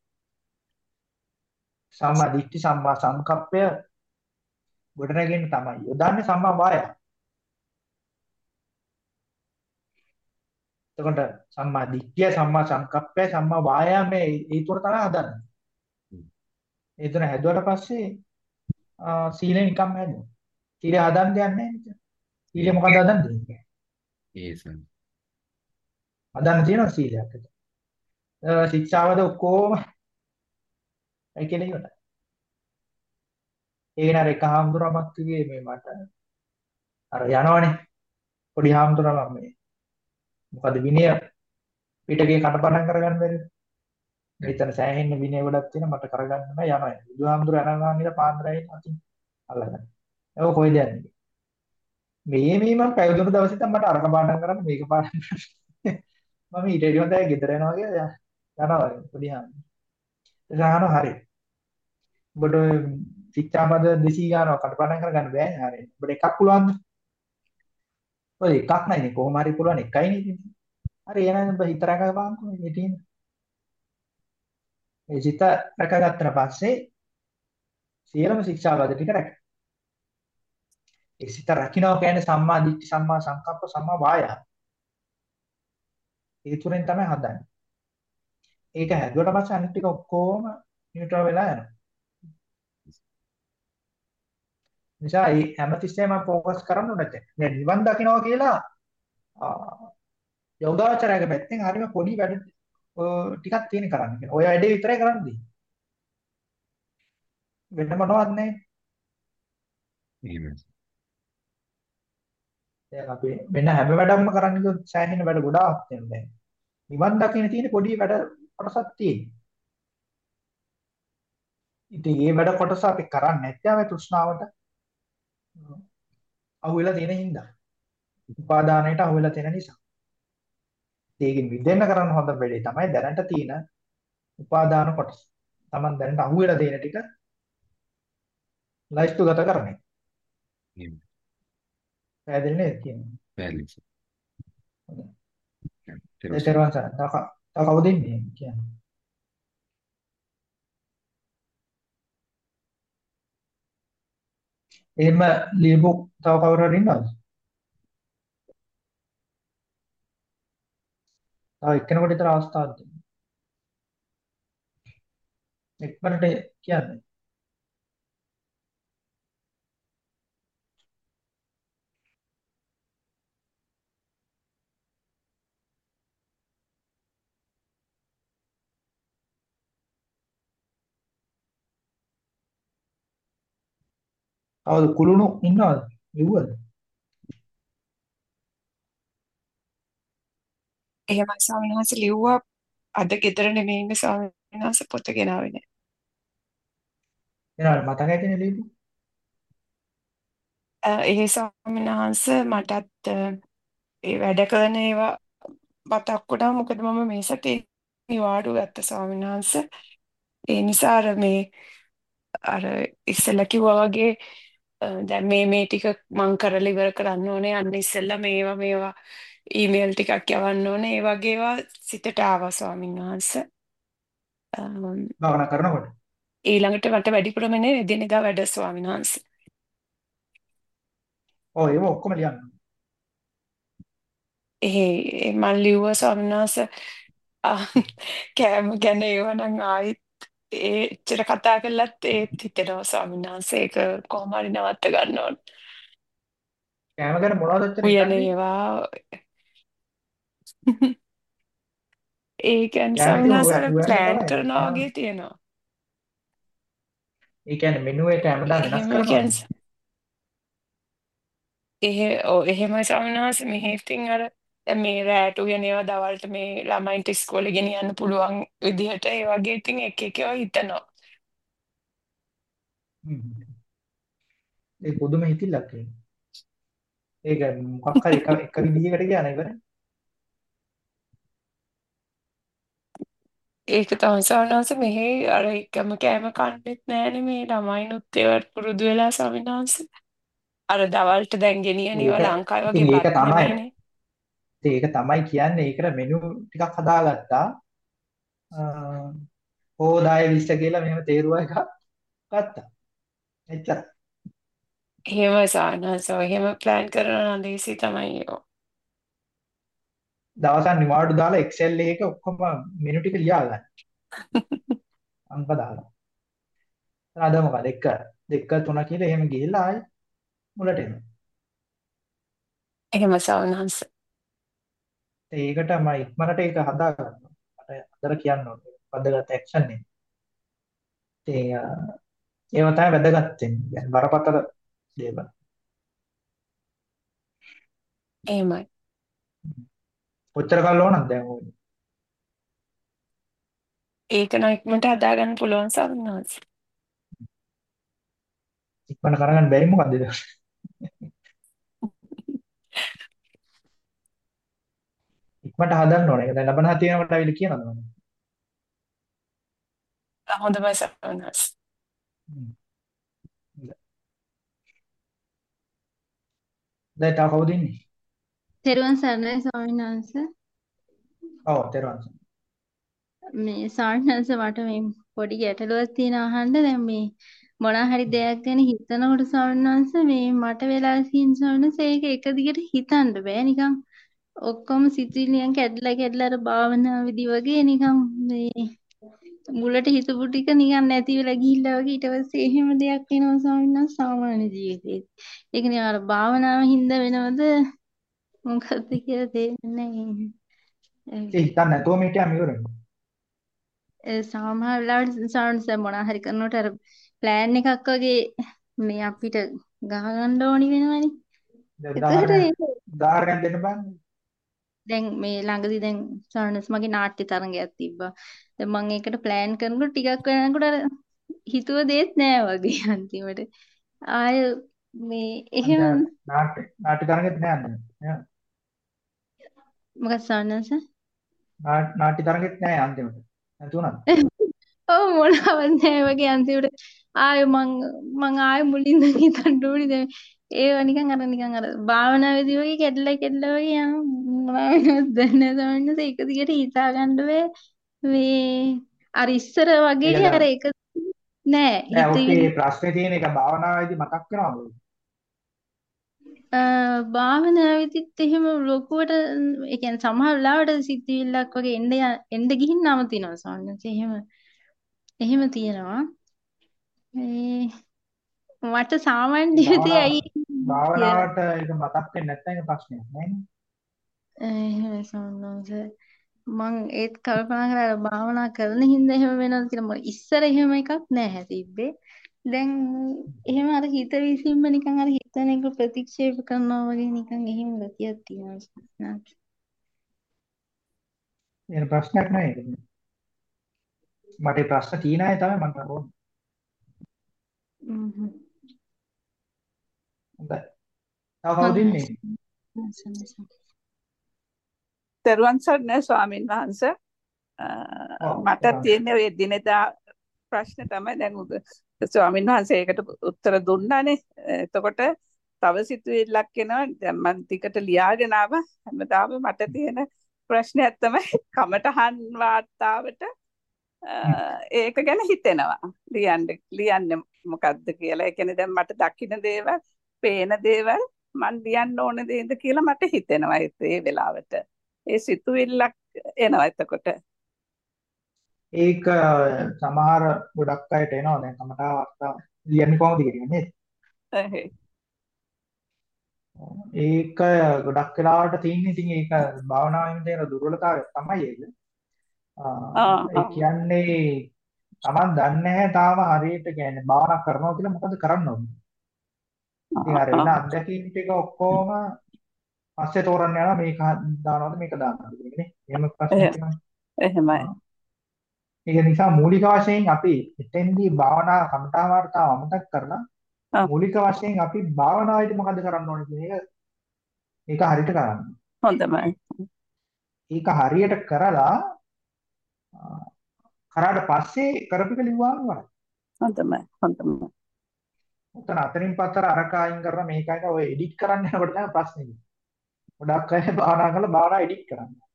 සම්මා දිට්ඨි සම්මා සංකප්පය ගොඩ නැගෙන්න තමයි යොදන්නේ සම්මා වායාම. එතකොට සම්මා දිට්ඨිය සම්මා සංකප්පය සම්මා වායාමයේ ඒ තුන තමයි හදන්නේ. ඒ තුන හැදුවට පස්සේ සීලෙ නිකම්ම හැදෙනවා. සීලය හදන්න දෙයක් නැහැ නේද? සීලය මොකද හදන්න දෙන්නේ? ඒසන්. හදන්න තියෙනවා සීලයක්. ශික්ෂාවද ඔක්කොම ඒ කියන්නේ ඉවරයි. ඒක නර එක හාමුදුරුවමක් කිව්වේ මේ මට අර යනවනේ පොඩි හාමුදුරුවම මේ මොකද විනය පිටකේ කටපාඩම් කරගන්න බැරිද? මෙතන සෑහෙන්න විනය ගොඩක් තියෙනවා මට කරගන්න බෑ යනවා. බුදුහාමුදුර යනවා කියලා පාන්දරයි අතින් අල්ලගන්න. ඒක කොයිද යන්නේ? මේ මේ මම පැවිදුණු දවසේ තමයි මට අරක පාඩම් කරන්න මේක පාඩම් කරන්න. මම ඊට වඩා හොඳයි ගෙදර යනවා කියලා යනවා පොඩි හාමුදුර. එසහන හරි. ඔබට ශික්ෂාපද 200 ගානක් කටපාඩම් කරගන්න බෑ හරි. ඔබට එකක් පුළුවන්ද? ඔය එකක් නැයිනේ කොහොම හරි පුළුවන් එකයිනේ ඉතින්. හරි එහෙනම් ඔබ හිත රකගපන්කෝ මේ තියෙන. ඒ සිත රැකගත්තට පස්සේ සියලුම ශික්ෂාපද ටික රැක. ඒ සිත රකින්න කියන්නේ සම්මා දිට්ඨි සම්මා සංකප්ප සම්මා වායාම. ඒ තුනෙන් තමයි හදන්නේ. ඒක හැදුවට පස්සේ අනිත් ටික ඔක්කොම නියුට්‍රල් වෙලා යනවා. නිසා ඒ හැමතිස්සෙම ફોකස් කරන්න ඕනේ. දැන් නිවන් දකින්නවා කියලා යෝගාචරයේ පැත්තෙන් හරියම පොඩි වැඩ ටිකක් තියෙන කරන්න කියන. ඔය වැඩේ විතරයි කරන්නේ. වෙන මොනවත් නැහැ. එහෙමයි. දැන් අපි වෙන හැම වැඩක්ම කරන්න කිව්වොත් සෑහෙන වැඩ ගොඩාක් තියෙනවා. නිවන් දකින්න තියෙන පොඩි වැඩ කොටසක් තියෙනවා. ඉතින් මේ වැඩ කොටස අපි කරන්නේ නැත්නම් තෘෂ්ණාවට අහුවෙලා තියෙන හින්දා. උපාදානයට අහුවෙලා තියෙන නිසා. ඒකෙන් මිදෙන්න කරන්න හොඳ වෙලේ තමයි දැනට තියෙන උපාදාන කොටස. Taman දැනට අහුවෙලා තියෙන ටික ලයිස්තුගත කරන්නේ. එහෙම. පැහැදිලි නේද කියන්නේ? පැහැදිලි. හොඳයි. ඊට ඒ තේරුවන් සර්. තව ක- තව කවුද ඉන්නේ කියන්නේ? එහෙම ලියපු තව කවුරු හරි ඉන්නවද? තව එක්කෙනෙකුට විතර අවස්ථාවක් දෙන්න. එක්වරට කියන්නේ. කවුද කුළුණු ඉන්නවද? ඉව්වද? එහෙමයි ස්වාමීන් වහන්සේ ලිව්වා අද ගෙදර නෙමෙයි ඉන්නේ ස්වාමීන් වහන්සේ පොත ගෙනාවේ නෑ. එනවා මතකයි තියෙන ලියපු. ඒ ස්වාමීන් වහන්සේ මටත් ඒ වැඩ කරන ඒවා මතක් වුණා මොකද මම මේ සතේ නිවාඩු ගත්ත ස්වාමීන් වහන්සේ. ඒ නිසා අර මේ අර ඉස්සෙල්ලා කිව්වා වගේ දැන් මේ මේ ටික මං කරලා ඉවර කරන්න ඕනේ අන්න ඉස්සෙල්ලා මේවා මේවා ඊමේල් ටිකක් යවන්න ඕනේ ඒ වගේ ඒවා සිතට ආවා ස්වාමීන් වහන්සේ. භාවනා කරනකොට. ඊළඟට මට වැඩිපුරම නේ එදිනෙදා වැඩ ස්වාමීන් වහන්සේ. ඔව් ඒව ඔක්කොම ලියන්න. ඒ මම ලිව්වා ස්වාමීන් වහන්සේ කෑම ගැන ඒව නම් ආයිත් ඒච්චර කතා කළත් ඒත් හිතෙනවා ස්වාමීන් වහන්සේ ඒක කොහොම හරි නවත්ත ගන්න ඕන. කෑම ගැන මොනවද ඔච්චර හිතන්නේ? ඒවා ඒ කියන්නේ කෑම ස්වාමීන් හොයන්න ප්ලෑන් තමයි. කරනවා කෑම වගේ තියෙනවා. ඒ කියන්නේ මෙනු එක හැමදාම වෙනස් එහෙම කරනවද? කියන්නේ එහෙ ඔව් එහෙමයි ස්වාමීන් වහන්සේ මෙහෙ ඉතින් අර දැන් මේ රෑට උයන ඒවා දවල්ට මේ ළමයින්ට ඉස්කෝලේ ගෙනියන්න පුළුවන් විදිහට ඒ වගේ ඉතින් එක එක ඒවා හිතනවා. හ්ම්. ඒ පුදුම හිතිල්ලක් කියන්නේ. ඒක මොකක් හරි එක එක විදිහකට කියන ඉවරයි. ඒක තමයි වහන්සේ මෙහෙ අර එකම කෑම කන්නෙත් නෑනේ මේ ළමයිනුත් ඒවට පුරුදු වෙලා වහන්සේ. අර දවල්ට දැන් ගෙනියන ඒක ඒවා ලංකාවේ ඉතින් වගේ ඒක බත් තමයි. නෙමෙයිනේ. ඉතින් ඒක තමයි කියන්නේ. ඒකට මෙනු ටිකක් හදාගත්තා. හෝදාය විශ්ස කියලා මෙහෙම තේරුවා එකක් ගත්තා. ස්වාමීන් වහන්සේ. ඔය එහෙම ප්ලෑන් කරනවා නම් ලේසි තමයි ඒක. දවසක් නිවාඩු දාලා Excel එකේ ඔක්කොම මෙනු ටික ලියා ගන්න. අංක දාලා. අද මොකද 1 2 3 කියලා එහෙම ගිහිල්ලා ආයි මුලට එනවා. එහෙම ස්වාමීන් වහන්සේ. ඒකට මම ඉක්මනට ඒක හදාගන්නවා. මට අදර කියන්න ඕනේ. වැදගත් ඇක්ෂන් එක. ඉතින් ඒව තමයි වැදගත් වෙන්නේ. බරපතල දේවල්. එහෙමයි. ඔච්චර කල් ඕනද දැන් ඕන? ඒක නම් ඉක්මනට හදාගන්න පුළුවන් සම්මාස. ඉක්මන කරගන්න බැරි මොකද? ඉක්මනට හදන්න ඕනේ. ඒක දැන් ලබන හතිය වෙනකොට අවිල කියනවද මම? හ්ම්. හොඳයි. දැන් තව කවුද ඉන්නේ? තෙරුවන් සරණයි ස්වාමීන් වහන්සේ. ඔව් තෙරුවන් සරණයි. මේ වහන්සේ මට මේ පොඩි ගැටලුවක් තියෙනවා අහන්න දැන් මේ මොනවා හරි දෙයක් ගැන හිතනකොට ස්වාමීන් වහන්සේ මේ මට වෙලා තියෙන ස්වාමීන් වහන්සේ ඒක එක දිගට හිතන්න බෑ නිකන් ඔක්කොම සිතුවිලි නිකන් කැඩලා කැඩලා අර භාවනා විදි වගේ නිකන් මේ මුලට හිතපු ටික නිකන් නැති වෙලා ගිහිල්ලා වගේ ඊට පස්සේ එහෙම දෙයක් වෙනවා ස්වාමීන් වහන්සේ සාමාන්‍ය ජීවිතේ. ඒක නිකන් අර භාවනාව හින්දා වෙනවද මොකක්ද කියලා තේරෙන්නේ නැහැ. ඒ හිතන්න නැතුවම හිටියාම ඉවරයි. ඒ සමහර වෙලාවට සාරන්ස මොනවා හරි කරනකොට අර ප්ලෑන් එකක් වගේ මේ අපිට ගහගන්න ඕනි වෙනවනේ. දැන් උදාහරණයක් දෙන්න බලන්න. දැන් මේ ළඟදී දැන් සාරන්ස් මගේ නාට්‍ය තරඟයක් තිබ්බා. දැන් මම ඒකට ප්ලෑන් කරනකොට ටිකක් වෙනකොට අර හිතුව දේත් නෑ වගේ අන්තිමට. ආය මේ එහෙම නාට්‍ය නාට්‍ය තරගෙත් නෑ අන්තිමට. සාරන්ස්? නා- නාට්‍ය තරගෙත් නෑ අන්තිමට. නැතුණාද? ඔව් මොනවත් නෑ වගේ අන්තිමට ආයෙ මං මං ආයෙ මුලින්ම හිතන්න ඕනි දැන් ඒව නිකන් අර නිකන් අර භාවනාවේදී වගේ කැඩලා කැඩලා වගේ යන මොනවා වෙනවද දන්නේ වහන්සේ එක දිගට හිතා ගන්න බෑ. මේ අර ඉස්සර වගේ අර එක නෑ. ඔකේ ප්‍රශ්නේ තියෙන එක භාවනාවේදී මතක් වෙනවද? අ භාවනාවේදීත් එහෙම ලොකුවට ඒ කියන්නේ සමහර වෙලාවට සිතිවිල්ලක් වගේ එන්න එන්න ගිහින් නවතිනවා වහන්සේ. එහෙම එහෙම තියෙනවා. ඒ මට සාමාන්‍ය ජීවිතේ ඇයි භාවනාවට ඒක මතක් වෙන්නේ නැත්නම් ඒක ප්‍රශ්නයක් නෑනේ. මං ඒත් කල්පනා කරලා භාවනා කරන හින්දා එහෙම වෙනවද කියලා මම ඉස්සර එහෙම එකක් නැහැ තිබ්බේ දැන් එහෙම අර හිත විසින්ම නිකන් අර හිතන එක ප්‍රතික්ෂේප කරනවා වගේ නිකන් එහෙම ගතියක් තියෙනවා. ඒක ප්‍රශ්නයක් නෑ ඒක. මට ප්‍රශ්න තියෙන අය තමයි මට ඕන. හ්ම් හොඳයි. තව කවුද ඉන්නේ? තෙරුවන් සරණයි ස්වාමීන් වහන්සේ. මට තියෙන ඔය දිනෙදා ප්‍රශ්න තමයි. දැන් උද ස්වාමීන් වහන්සේ ඒකට උත්තර දුන්නානේ. එතකොට තව සිතුවිල්ලක් එනවා. දැන් මම ටිකට ලියාගෙන ආව. හැමදාම මට තියෙන ප්‍රශ්නයක් තමයි කමටහන් වාර්තාවට ඒක ගැන හිතෙනවා. ලියන්න ලියන්නේ මොකද්ද කියලා. ඒ කියන්නේ දැන් මට දකින්න දේවල් පේන දේවල් මන් ලියන්න ඕන දේද කියලා මට හිතෙනවා ඒ වෙලාවට ඒ සිතුවිල්ලක් එනවා එතකොට ඒක සමහර ගොඩක් අයට එනවා දැන් කමටා ලියන්නේ කොහොමද කියන්නේ නේද? ඒක ගොඩක් වෙලාවට තියෙන්නේ ඉතින් ඒක භාවනාවෙන් තියෙන දුර්වලතාවය තමයි ඒක. ආ ඒ කියන්නේ Taman දන්නේ නැහැ තාම හරියට කියන්නේ භාවනා කරනවා කියලා මොකද කරන්න ඕනේ. ඉතින් අර වෙන අත්දැකීම් ටික ඔක්කොම පස්සේ තෝරන්න යනවා මේක දානවද මේක දානවද කියන එකනේ. එහෙම ප්‍රශ්නයක් තියෙනවා. එහෙමයි. ඒක නිසා මූලික වශයෙන් අපි එතෙන්දී භාවනා කමඨා වර්තාව අමතක කරලා මූලික වශයෙන් අපි භාවනාවේදී මොකද කරන්න ඕනේ කියන එක ඒක හරියට කරන්න. හොඳයි ඒක හරියට කරලා කරාට පස්සේ කරපිට ලිව්වාම ඉවරයි. හොඳයි හොඳයි උතන අතනින් පතර අරක අයින් කරලා මේකයි ඔය එඩිට් කරන්න යනකොට තමයි ප්‍රශ්නේ. ගොඩක් අය භාවනා කරලා භාවනා එඩිට් කරන්නේ.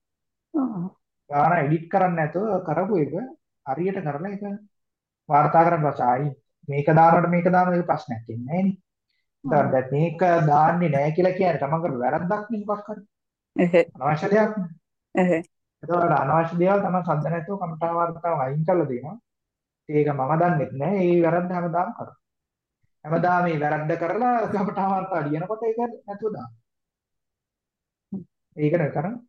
ආ භාවනා එඩිට් කරන්නේ නැතුව කරපු එක හරියට කරලා ඒක වාර්තා කරන්න පස්සේ ආයි මේක දානකොට මේක දානවා ඒක ප්‍රශ්නයක් එන්නේ නැහැ නේ. මේක දාන්නේ නැහැ කියලා කියන්නේ තමන් කර වැරද්දක් නේ මොකක් හරි. අනවශ්‍ය දෙයක් ඒතකොට අනවශ්‍ය දේවල් තමයි සද්ද නැතුව කමඨා වාර්තාව අයින් කරලා දෙනවා. ඒක මම දන්නෙත් නෑ. ඒ වැරද්ද හැමදාම කරනවා. හැමදාම මේ වැරද්ද කරලා කමඨා වාර්තාව ලියනකොට ඒක නැතුව දානවා. ඒක නේ කරන්නේ.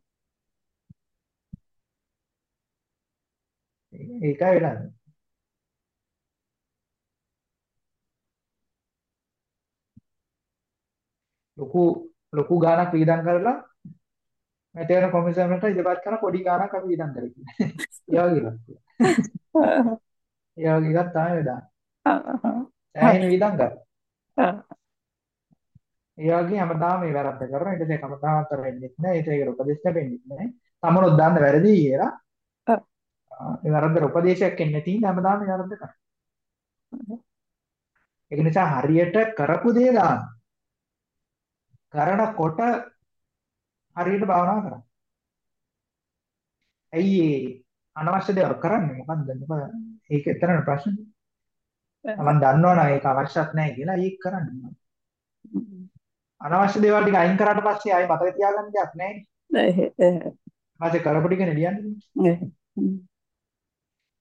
ඒක- ඒකයි වෙලා. ලොකු ලොකු ගාණක් වියදම් කරලා මට වෙන කොමිසම් එකට ඉදපත් කරන පොඩි ගාණක් අපි වියදම් කරේ. ඒ වගේ එකක්. ඒ වගේ එකක් තමයි වෙලා. වියදම් කරා. ඒ වගේ හැමදාම මේ වැරද්ද කරනවා. ඊට පස්සේ කමතාවක් කරෙන්නේ නැහැ. ඊට ඒක උපදේශ ලැබෙන්නේ නැහැ. තමනුත් දන්න වැරදි කියලා. ඒ වැරද්දට උපදේශයක් එන්නේ නැති ඉඳ හැමදාම මේ වැරද්ද කරනවා. ඒක නිසා හරියට කරපු දේ දාන්න. කරනකොට හරියට භාවනා කරන්න. ඇයි ඒ අනවශ්‍ය දේවල් කරන්නේ? මොකද ඒක එතරම් ප්‍රශ්නේ. මම දන්නවනේ ඒක අවශ්‍යත් නැහැ කියලා ඒක කරන්නේ. අනවශ්‍ය දේවල් ටික අයින් කරාට පස්සේ ආයෙ මතක තියාගන්න දෙයක් නැහැ. එහෙ එහෙ ඊපස්සේ කරපු ටිකනේ ලියන්නේ.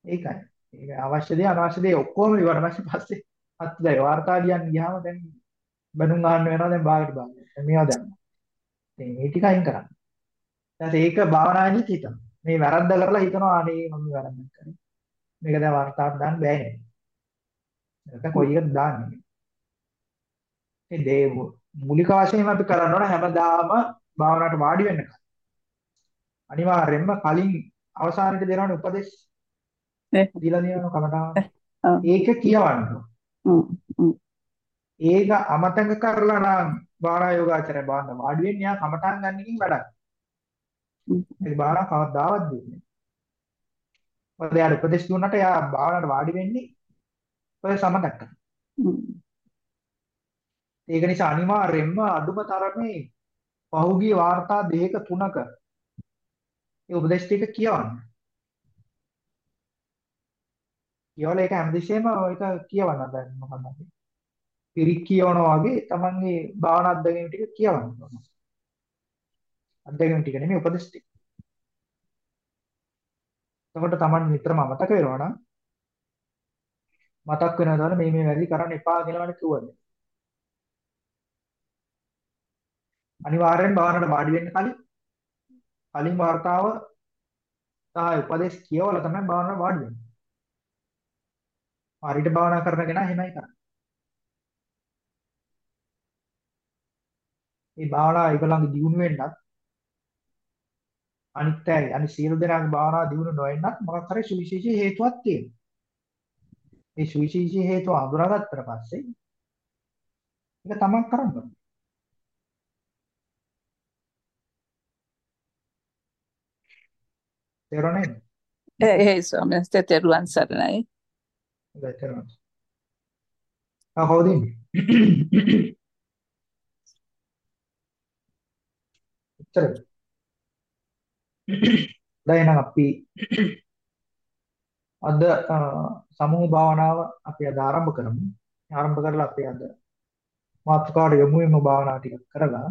ඒකයි. ඒක අවශ්‍ය දේ අනවශ්‍ය දේ ඔක්කොම ඉවර පස්සේ අත්දැයි වාර්තා ලියන්න ගියාම දැන් බඳුන් ගන්න වෙනවා දැන් භාගයට භාග. මේවා දැන්. ඉතින් මේ ටික අයින් කරන්න. ඊට පස්සේ ඒක භාවනාවේදී හිතනවා. මේ වැරද්ද කරලා හිතනවා අනේ මම වැරද්දක් කරේ. මේක දැන් වාර්තාවට දාන්න බෑ නේද? නැත්නම් කොයි එකද දාන්නේ? ඒ දේ මූලික වශයෙන්ම අපි කරන්න ඕන හැමදාම භාවනාවට වාඩි වෙන්න කලින්. අනිවාර්යෙන්ම කලින් අවසානයේදී දෙනවනේ උපදේශ. දීලා දෙනවා කමටහන්. ඒක කියවන්න. ඒක අමතක කරලා නම් භාවනා යෝගාචරය බාන්න වාඩි වෙන්නේ යා කමටහන් ගන්න එකකින් වැඩක්. ඒ භාවනා කවදාවත් දෙන්නේ නැහැ. යාර උපදේශ දුන්නට යා භාවනාවට වාඩි වෙන්නේ ඔය කරලා. ඒක නිසා අනිවාර්යයෙන්ම අඩුම තරමේ පහුගිය වාර්තා දෙක තුනක ඒ උපදේශ ටික කියවන්න. කියවල ඒක හැමදෙස්සෙම ඒක කියවන්න දැන් මොකක්ද? පිරික් කියවනවා වගේ තමන්ගේ භාවනා අධ්‍යයන ටික කියවන්න ඕන. අධ්‍යයන ටික නෙමෙයි උපදේශ ටික. එතකොට තමන් නිතරම අමතක වෙනවා නම් මතක් වෙනවා තමයි මේ මේ වැඩි කරන්න එපා කියලාමනේ කිව්වද අනිවාර්යෙන් භාවනාවට වාඩි වෙන්න කලින් කලින් වார்த்தාව සහ උපදේශ කියවලා තමයි භාවනාවට වාඩි වෙන්නේ. හරියට භාවනා කරන කෙනා එහෙමයි කරන්නේ. මේ භාවනාව ඊගොල්ලන්ගේ දියුණු වෙන්නත් අනිත් ඇයි අනිත් සියලු දෙනාගේ භාවනාව දියුණු නොවෙන්නත් මොකක් හරි සුවිශේෂී හේතුවක් තියෙනවා. මේ සුවිශේෂී හේතුව අඳුරගත්තට පස්සේ ඒක තමන් කරන්න ඕනේ. තේරුණා නේද? ඒ ඒ ස්වාමීන් වහන්සේ තෙරුවන් සරණයි. හොඳයි තේරුණා. ආ කවුද ඉන්නේ? උත්තරද? දැන් එහෙනම් අපි අද සමූහ භාවනාව අපි අද ආරම්භ කරමු. ආරම්භ කරලා අපි අද මාතෘකාවට යමු යමු භාවනාව ටිකක් කරලා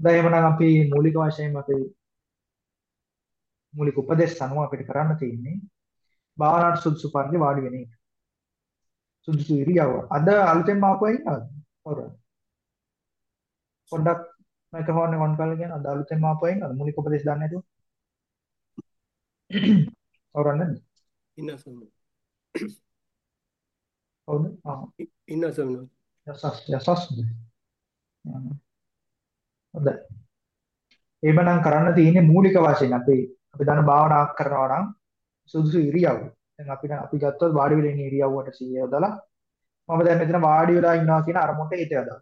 දැන් එහෙනම් අපි මූලික වශයෙන් අපි මූලික උපදේශ අනුව අපිට කරන්න තියෙන්නේ භාවනාවට සුදුසු පරිදි වාඩි වෙන එක. සුදුසු ඉරියව්ව. අද අලුතෙන් ආපු අය ඉන්නවද? කවුරුද? පොඩ්ඩක් මයික්‍රොෆෝන් එක ඔන් කරලා කියන අද අලුතෙන් ආපු අය ඉන්නවද මූලික උපදේශ දන්නේ නැතුව කවුරුන් නැද්ද ඉන්න සමන කවුද ආ ඉන්න සමන යසස් යසස් හොඳයි එහෙමනම් කරන්න තියෙන්නේ මූලික වශයෙන් අපි අපි දන්න භාවනා කරනවා නම් සුදුසු ඉරියව්ව. දැන් අපි අපි ගත්තොත් වාඩි වෙලා ඉන්න ඉරියව්වට 100 යොදලා මම දැන් මෙතන වාඩි වෙලා ඉන්නවා කියන අරමුණට හිත යොදා.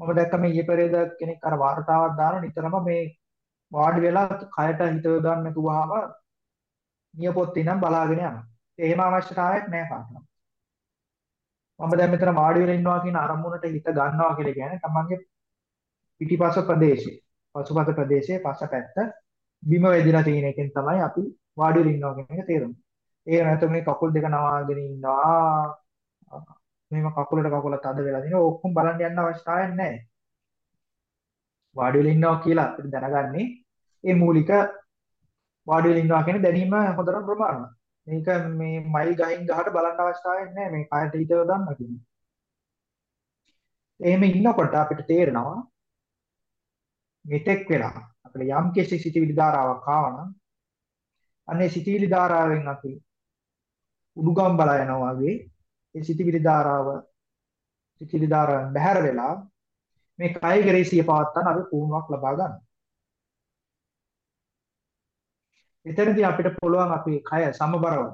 මම දැක්ක මේ ඊයේ පෙරේද කෙනෙක් අර වාර්තාවක් දාන නිතරම මේ වාඩි වෙලා කයට හිත යොදන්න නැතුවම නියපොත් ඉනම් බලාගෙන යනවා. එහෙම අවශ්‍යතාවයක් නැහැ කාටවත්. මම දැන් මෙතන වාඩි වෙලා ඉන්නවා කියන අරමුණට හිත ගන්නවා කියලා කියන්නේ තමන්ගේ පිටිපස ප්‍රදේශය. පසුපස ප්‍රදේශයේ පස පැත්ත බිම වැදිලා තියෙන එකෙන් තමයි අපි වාඩි වෙලා ඉන්නවා කියන එක තේරුම්. ඒ නැත්නම් මේ කකුල් දෙක නවාගෙන ඉන්නවා. මේව කකුලට කකුල තද වෙලා තියෙනවා. ඔක්කොම බලන්න යන්න අවශ්‍යතාවයක් නැහැ. වාඩි වෙලා ඉන්නවා කියලා අපිට දැනගන්නේ ඒ මූලික වාඩි වෙලා ඉන්නවා කියන දැනීම හොඳට ප්‍රමාණවත්. මේක මේ මයිල් ගහින් ගහට බලන්න අවශ්‍යතාවයක් නැහැ මේ කයට හිත යොදන්න කියන්නේ. එහෙම ඉන්නකොට අපිට තේරෙනවා මෙතෙක් වෙලා අපිට යම් කිසි සිතිවිලි ධාරාවක් ආවනම් අනේ සිතිවිලි ධාරාවෙන් අපි උඩුගම් බලා යනවා වගේ ඒ සිතිවිලි ධාරාව සිතිවිලි ධාරාවෙන් බැහැර වෙලා මේ කය කෙරෙහි සිය පවත්තන අපි පුහුණුවක් ලබා ගන්න. එතනදී අපිට පුළුවන් අපි කය සමබරව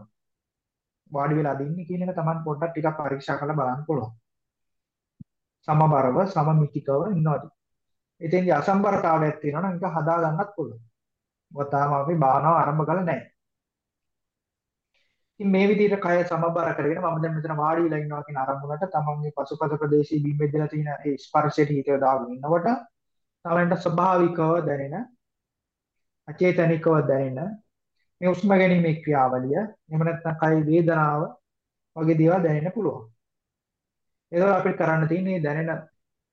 වාඩි වෙලා දින්නේ කියන එක Taman පොඩ්ඩක් ටිකක් පරීක්ෂා කරලා බලන්න පුළුවන්. සමබරව සමමිතිකව ඉන්නවාද? එතෙන්දී අසම්බරතාවයක් තියෙනවා නම් ඒක හදා ගන්නත් පුළුවන්. මොකද තාම අපි භාවනාව ආරම්භ කරලා නැහැ. ඉතින් මේ විදිහට කය සමබර කරගෙන මම දැන් මෙතන වාඩි වෙලා ඉන්නවා කියන අරමුණට තමන්ගේ පසුපස ප්‍රදේශයේ බිම් බෙදලා තියෙන ඒ ස්පර්ශයට හිත දාගෙන ඉන්නකොට තමන්ට ස්වභාවිකව දැනෙන අචේතනිකව දැනෙන මේ උස්ම ගැනීමේ ක්‍රියාවලිය එහෙම නැත්නම් කය වේදනාව වගේ දේවල් දැනෙන්න පුළුවන්. ඒකවල අපිට කරන්න තියෙන්නේ දැනෙන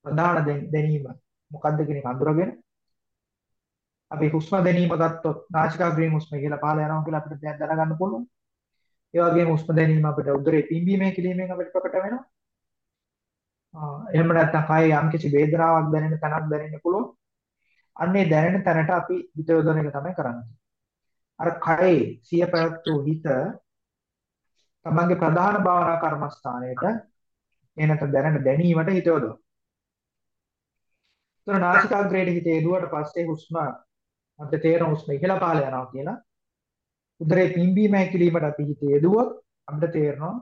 ප්‍රධාන දැනීම මොකද්ද කියන එක අඳුරගෙන අපි හුස්ම දැනීම ගත්තොත් නාසිකාග්‍රයෙන් හුස්ම කියලා පහළ යනවා කියලා අපිට දැන් දැනගන්න පුළුවන්. ඒ වගේම හුස්ම දැනීම අපිට උදරේ පිම්බීමේ කිලීමෙන් අපිට ප්‍රකට වෙනවා. ආ එහෙම නැත්නම් කයේ යම් කිසි වේදනාවක් දැනෙන තැනක් දැනෙන්න පුළුවන්. අන්නේ දැනෙන තැනට අපි හිත යොදන එක තමයි කරන්නේ. අර කයේ සිය පැවැත්වූ හිත තමන්ගේ ප්‍රධාන භාවනා කර්මස්ථානයට එනත දැනෙන දැනීමට හිත යොදවනවා. ඒතර නාසිකාග්‍රේට හිත යොදුවට පස්සේ හුස්ම අපිට තේරෙන හුස්ම ඉහළ පහළ යනවා කියලා. උදරේ පිම්බීම හැකිලීමට අපි හිත යොදුවොත් අපිට තේරෙනවා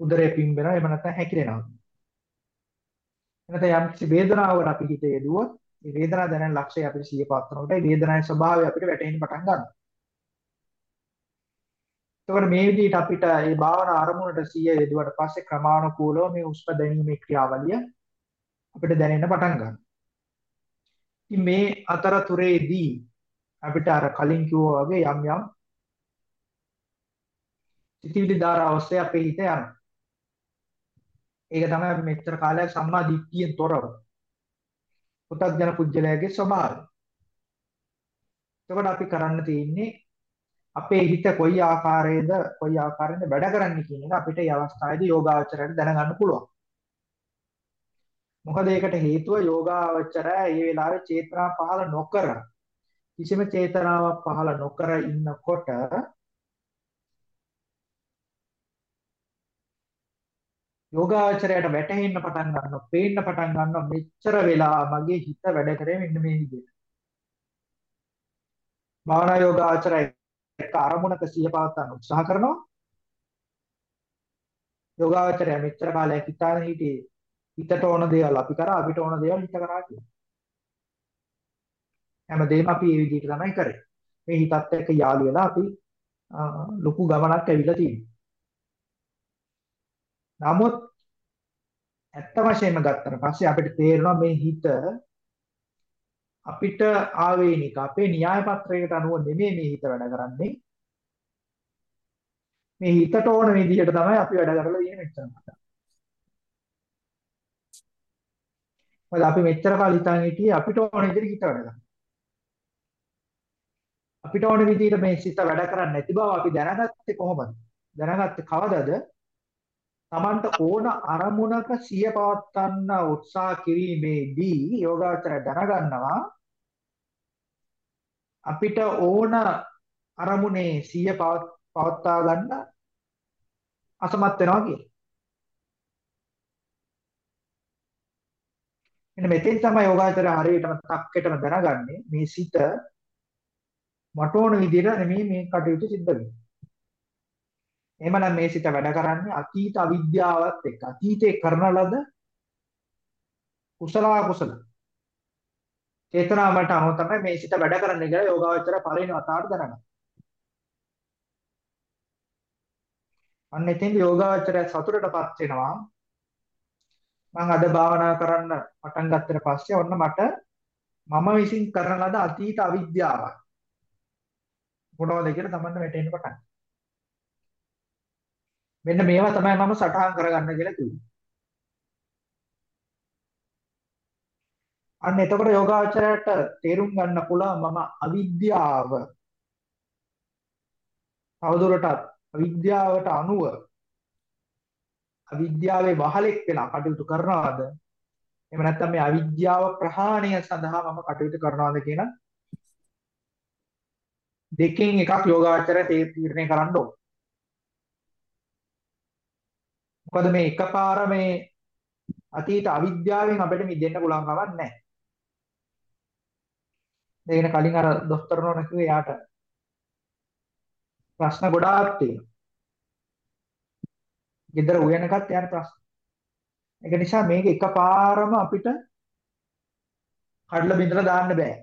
උදරේ පිම්බෙනවා එහෙම නැත්නම් හැකිලෙනවා. එනත යම් කිසි වේදනාවකට අපි හිත යොදුවොත් මේ වේදනාව දැනෙන ලක්ෂය අපිට සිහිය පවත්වනකොට ඒ වේදනාවේ ස්වභාවය අපිට වැටහෙන්න පටන් ගන්නවා. එතකොට මේ විදිහට අපිට මේ භාවනා අරමුණට සිහිය යොදුවට පස්සේ ක්‍රමානුකූලව මේ උස්ප දැනීමේ ක්‍රියාවලිය අපිට දැනෙන්න පටන් ගන්නවා. ඉතින් මේ අතරතුරේදී අපිට අර කලින් කිව්වා වගේ යම් යම් සිතිවිලි ධාරා ඔස්සේ අපේ හිත යනවා. ඒක තමයි අපි මෙච්චර කාලයක් සම්මා දිට්ඨියෙන් තොරව. පුතග්ජන පුජ්‍යලයාගේ ස්වභාවය. එතකොට අපි කරන්න තියෙන්නේ අපේ හිත කොයි ආකාරයේද කොයි ආකාරයෙන්ද වැඩ කරන්නේ කියන එක අපිට මේ අවස්ථාවේදී යෝගාචරයට දැනගන්න පුළුවන්. මොකද ඒකට හේතුව යෝගාවචරය මේ වෙලාවේ චේතනා පහළ නොකර කිසිම චේතනාවක් පහළ නොකර ඉන්නකොට යෝගාචරයට වැටෙන්න පටන් ගන්නවා, පේන්න පටන් ගන්නවා මෙච්චර වෙලා මගේ හිත වැඩ කරේ මෙන්න මේ විදිහට. භාවනා යෝගාචරය එක අරමුණක සිය පවත්වන්න උත්සාහ කරනවා. යෝගාචරය මෙච්චර කාලයක් හිතාගෙන හිටියේ හිතට ඕන දේවල් අපි කරා අපිට ඕන දේවල් හිත කරා කියලා. හැමදේම අපි මේ විදිහට තමයි කරේ. මේ හිතත් එක්ක යාළු වෙලා අපි ලොකු ගමනක් ඇවිල්ලා තියෙනවා. නමුත් ඇත්ත වශයෙන්ම ගත්තට පස්සේ අපිට තේරෙනවා මේ හිත අපිට ආවේනික අපේ න්‍යාය පත්‍රයකට අනුව නෙමෙයි මේ හිත වැඩ කරන්නේ. මේ හිතට ඕන විදිහට තමයි අපි වැඩ කරලා ඉන්නේ මෙච්චර මට. මොකද අපි මෙච්චර කාල හිතන් හිටියේ අපිට ඕන විදිහට හිත වැඩ කරන්න. අපිට ඕන විදිහට මේ සිත වැඩ කරන්නේ නැති බව අපි දැනගත්තේ කොහොමද? දැනගත්තේ කවදද? Tamanට ඕන අරමුණක සිය පවත්වන්න උත්සාහ කිරීමේදී යෝගාචරය දැනගන්නවා අපිට ඕන අරමුණේ සිය පවත්වා ගන්න අසමත් වෙනවා කියලා. මෙන්න මෙතෙන් තමයි යෝගාචරය හරියටම තක්කෙටම දැනගන්නේ මේ සිත මට ඕන විදිහට නෙමෙයි මේ කටයුතු සිද්ධ වෙන්නේ. එහෙමනම් මේ සිත වැඩ කරන්නේ අතීත අවිද්‍යාවත් එක්ක. අතීතේ කරන ලද කුසල කුසල චේතනාවට අනුව තමයි මේ සිත වැඩ කරන්නේ කියලා යෝගාවචර පළවෙනි වතාවට දැනගන්න. අන්න එතෙන්ද යෝගාවචරය සතුටටපත් වෙනවා. මම අද භාවනා කරන්න පටන් ගත්තට පස්සේ ඔන්න මට මම විසින් කරන ලද අතීත අවිද්‍යාවක් මොනවද කියලා තමන්ට වැටෙන්න පටන් මෙන්න මේවා තමයි මම සටහන් කරගන්න කියලා කිව්වේ. අන්න එතකොට යෝගාචරයට තේරුම් ගන්න පුළුවන් මම අවිද්‍යාව තවදුරටත් අවිද්‍යාවට අනුව අවිද්‍යාවේ වහලෙක් වෙලා කටයුතු කරනවාද එහෙම නැත්නම් මේ අවිද්‍යාව ප්‍රහාණය සඳහා මම කටයුතු කරනවාද කියන දෙකෙන් එකක් යෝගාචරය තීරණය කරන්න ඕන. මොකද මේ එකපාර මේ අතීත අවිද්‍යාවෙන් අපිට මිදෙන්න පුළුවන් කමක් නැහැ. දෙගෙන කලින් අර දොස්තර නෝන කිව්වේ යාට ප්‍රශ්න ගොඩාක් තියෙනවා. ගෙදර උයනකත් යාට ප්‍රශ්න. ඒක නිසා මේක එකපාරම අපිට කඩලා බිඳලා දාන්න බෑ.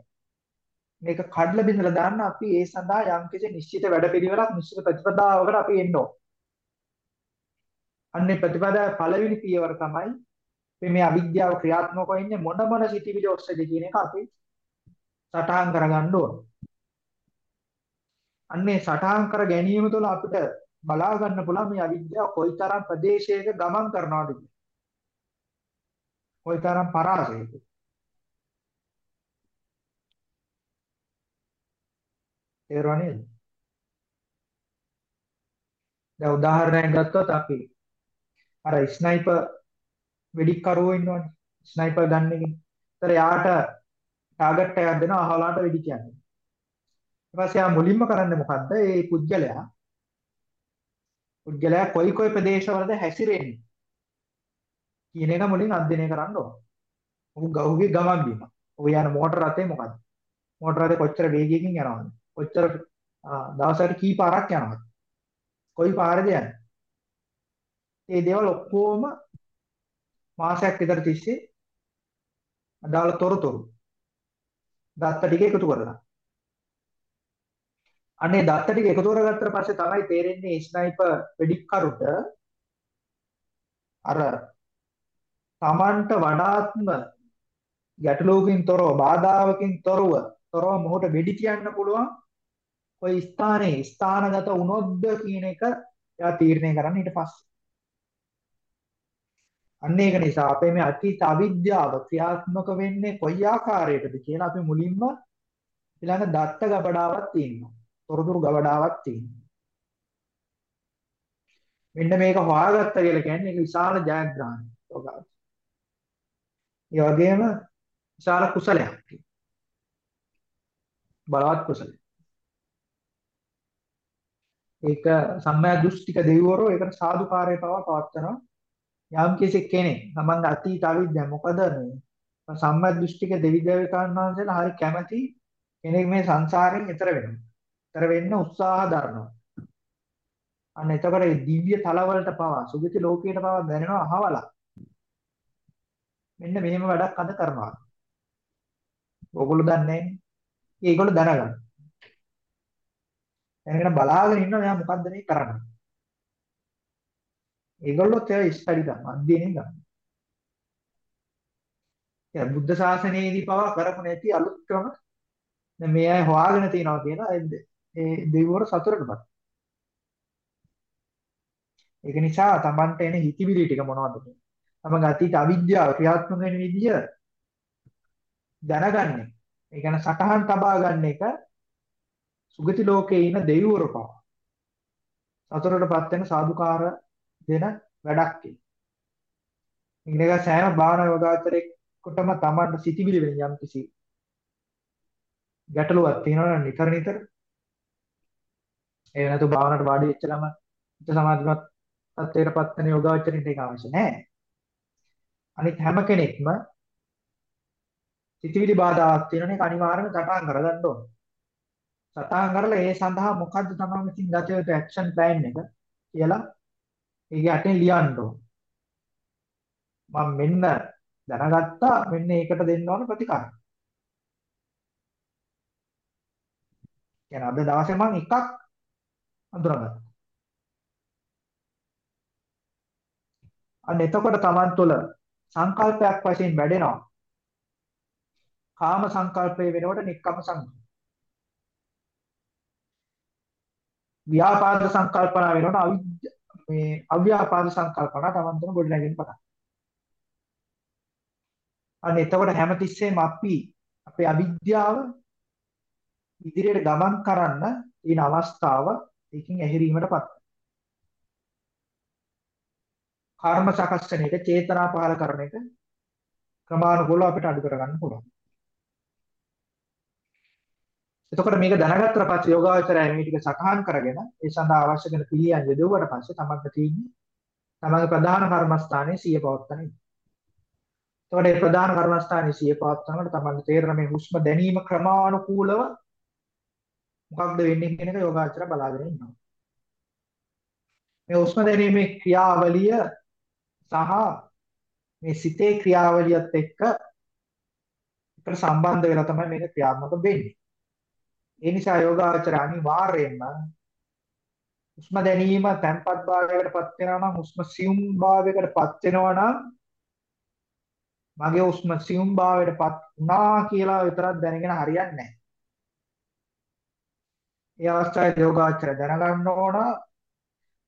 මේක කඩලා බිඳලා දාන්න අපි ඒ සඳහා යම්කිසි නිශ්චිත වැඩපිළිවෙලක් නිශ්චිත ප්‍රතිපදාවකට අපි එන්න ඕන. අන්නේ ප්‍රතිපදාවේ පළවෙනි පියවර තමයි අපි මේ අවිද්‍යාව ක්‍රියාත්මක වෙන්නේ මොන මොන සිටිවිලි ඔස්සේද කියන එක අපි සටහන් කරගන්න ඕන. අන්නේ සටහන් කර ගැනීම තුළ අපිට බලා ගන්න පුළුවන් මේ අවිද්‍යාව කොයිතරම් ප්‍රදේශයක ගමන් කරනවද කියලා. කොයිතරම් පරාසයක. තේරුණා නේද? දැන් උදාහරණයක් ගත්තොත් අපි අර ස්නයිපර් වෙඩික්කරුවෝ ඉන්නවනේ. ස්නයිපර් ගන්න එකේ. ඒතර යාට ටාගට් එකක් දෙනවා අහලාට වෙඩි කියන්නේ. ඊට පස්සේ යා මුලින්ම කරන්නේ මොකද්ද? ඒ පුද්ගලයා පුද්ගලයා කොයි කොයි ප්‍රදේශවලද හැසිරෙන්නේ කියන එක මුලින් අධ්‍යයනය කරන්න ඕන. ඔහු ගහුගේ ගමන් බිම. ඔහු යන මෝටර රථේ මොකද්ද? මෝටර රථේ කොච්චර වේගයකින් යනවද? කොච්චර දවසකට කී පාරක් යනවද? කොයි පාරද යන්නේ? මේ දේවල් ඔක්කොම මාසයක් විතර තිස්සේ අදාළ තොරතුරු දත්ත ටික එකතු කරලා. අනේ දත්ත ටික එකතු කරගත්තට පස්සේ තමයි තේරෙන්නේ ස්නයිපර් වෙඩික්කරුට අර Tamanට වඩාත්ම ගැටලුවකින් තොරව බාධාවකින් තොරව තොරව මොහොත වෙඩි තියන්න පුළුවන් කොයි ස්ථානයේ ස්ථානගත වුණොත්ද කියන එක එයා තීරණය කරන්න ඊට පස්සේ අන්න ඒක නිසා අපේ මේ අතීත අවිද්‍යාව ක්‍රියාත්මක වෙන්නේ කොයි ආකාරයකද කියලා අපි මුලින්ම ඊළඟ දත්ත ගබඩාවක් තියෙනවා. තොරතුරු ගබඩාවක් තියෙනවා. මෙන්න මේක හොයාගත්ත කියලා කියන්නේ ඒක විශාල ජයග්‍රහණයක්. ඒ වගේම විශාල කුසලයක්. බලවත් කුසලයක්. ඒක සම්මා දෘෂ්ටික දෙවිවරු ඒකට සාදුකාරය පවා පවත්නවා. යම් කිසි කෙනෙක් තමන්ගේ අතීත අවිද්‍යාව මොකද මේ සම්මා දෘෂ්ටික දෙවි දේවතාවුන් වහන්සේලා හරි කැමැති කෙනෙක් මේ සංසාරයෙන් ඈතර වෙනවා. ඈතර වෙන්න උත්සාහ දරනවා. අන්න එතකොට මේ දිව්‍ය තලවලට පවා සුගති ලෝකයට පවා දැනෙනවා අහවලා. මෙන්න මෙහෙම වැඩක් අද කරනවා. ඕගොල්ලෝ දන්නේ නැහැ. ඒගොල්ලෝ දැනගන්න. දැනගෙන බලාගෙන ඉන්නවා මෙයා මොකද්ද මේ කරන්නේ. ඒගොල්ලොත් ඒවා ස්ටඩි කරනවා අධ්‍යයනය කරනවා. ඒ බුද්ධ ශාසනයේදී පවා කරපු නැති අලුත් ක්‍රම දැන් මේ අය හොයාගෙන තියනවා කියලා ඒ දෙවිවරු සතුටටපත්. ඒක නිසා Tamanට එන හිතිවිලි ටික මොනවද කියන්නේ? තමන් අතීත අවිද්‍යාව ක්‍රියාත්මක වෙන විදිය දැනගන්නේ. ඒ කියන්නේ සටහන් තබා ගන්න එක සුගති ලෝකයේ ඉන්න දෙවිවරු පවා සතුටටපත් වෙන සාදුකාර දෙන වැඩක් ඒක. මේක සෑම භාවනා යෝගාචරයකටම Tamanට සිටිවිලි වෙන යම් කිසි ගැටලුවක් තියෙනවා නම් නිතර නිතර ඒ නැතු භාවනාවට වාඩි වෙච්චලම හිත සමාධිමත් තත්ත්වයටපත් වෙන යෝගාචරින්ට ඒක අවශ්‍ය නැහැ. අනිත් හැම කෙනෙක්ම සිතිවිලි බාධාවක් තියෙනනේ ඒක අනිවාර්යයෙන්ම සටහන් කරගන්න ඕන. සටහන් කරලා ඒ සඳහා මොකද්ද තමයි විසින් ගත යුතු ඇක්ෂන් ප්ලෑන් එක කියලා ඒක යටින් ලියන්න ඕන. මම මෙන්න දැනගත්තා මෙන්න ඒකට දෙන්න ඕන ප්‍රතිකාර. කියන්නේ අද දවසේ මම එකක් අඳුරගත්තා. අන්න එතකොට Taman තුළ සංකල්පයක් වශයෙන් වැඩෙනවා. කාම සංකල්පයේ වෙනකොට නික්කම සංකල්ප. ව්‍යාපාද සංකල්පන වෙනකොට අවිද්‍ය මේ අව්‍යාපාද සංකල්පන Taman තුළ ගොඩ නැගෙන්න පටන්. අන්න එතකොට හැමතිස්සෙම අපි අපේ අවිද්‍යාව ඉදිරියට ගමන් කරන්න තියෙන අවස්ථාව ඒකින් ඇහිරීමටපත් කර්ම සකස් කරන එක චේතනා පහල කරන එක ක්‍රමානුකූලව අපිට අඩු කරගන්න පුළුවන්. එතකොට මේක දැනගත්තට පස්සේ යෝගාවචරය මේ ටික සටහන් කරගෙන ඒ සඳහා අවශ්‍ය කරන පිළියම් යොදවුවට පස්සේ තමන්ට තියෙන්නේ තමන්ගේ ප්‍රධාන කර්මස්ථානයේ සිය පවත්තන එක. එතකොට මේ ප්‍රධාන කර්මස්ථානයේ සිය පවත්තනකොට තමන්ට තේරෙන මේ හුස්ම දැනීම ක්‍රමානුකූලව මොකක්ද වෙන්නේ කියන එක යෝගාචර බලාගෙන ඉන්නවා. මේ හුස්ම දැනීමේ ක්‍රියාවලිය සහ මේ සිතේ ක්‍රියාවලියත් එක්ක එකට සම්බන්ධ වෙලා තමයි මේක ක්‍රියාත්මක වෙන්නේ. ඒ නිසා යෝගාචර අනිවාර්යයෙන්ම හුස්ම දැනීම තැන්පත් භාවයකටපත් වෙනවා නම් හුස්ම සියුම් භාවයකටපත් වෙනවා නම් මගේ හුස්ම සියුම් භාවයටපත් වුණා කියලා විතරක් දැනගෙන හරියන්නේ නැහැ. ඒ අවස්ථාවේ යෝගාචර දැනගන්න ඕන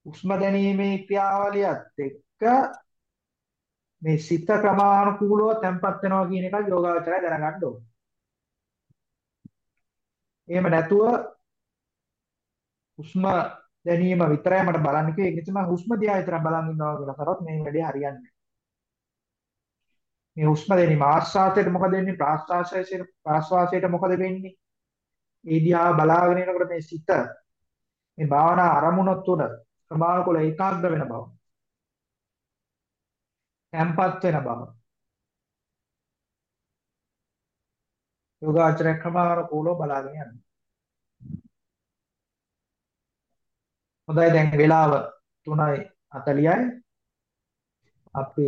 හුස්ම දැනීමේ ක්‍රියාවලියත් එක්ක මේ සිත ක්‍රමානුකූලව තැම්පත් වෙනවා කියන එක යෝගාචරය දැනගන්න ඕන. එහෙම නැතුව හුස්ම දැනීම විතරයි මට බලන්න කිව්වේ. ඒක නිසා මම හුස්ම දිහා විතරක් බලන් ඉන්නවා කියලා කරොත් මේ වැඩේ හරියන්නේ නැහැ. මේ හුස්ම දැනීම ආශ්වාසයට මොකද වෙන්නේ? ප්‍රාශ්වාසයට ප්‍රාශ්වාසයට මොකද වෙන්නේ? ඒ දිහා බලාගෙන ඉනකොට මේ සිත මේ භාවනා අරමුණ තුළ ප්‍රමාණිකුල ඒකාග්‍ර වෙන බව. තැම්පත් වෙන බව. යෝගාචර ක්‍රමානුකූලව බලාගෙන යන්න. හොඳයි දැන් වෙලාව 3:40යි. අපි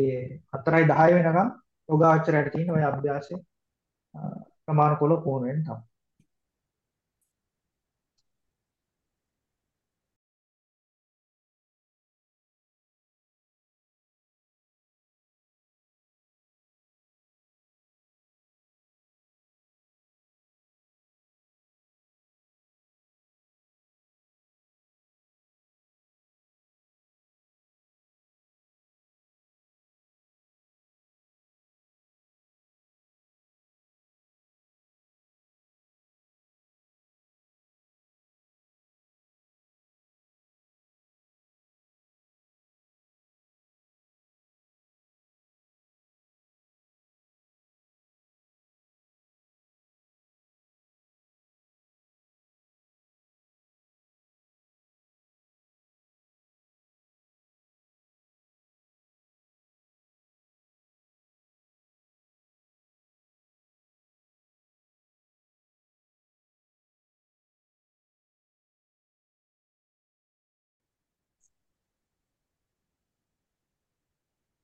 4:10 වෙනකම් යෝගාචරයට තියෙන ওই අභ්‍යාසය ප්‍රමාණිකුලව පුහුණු වෙන්න තමයි.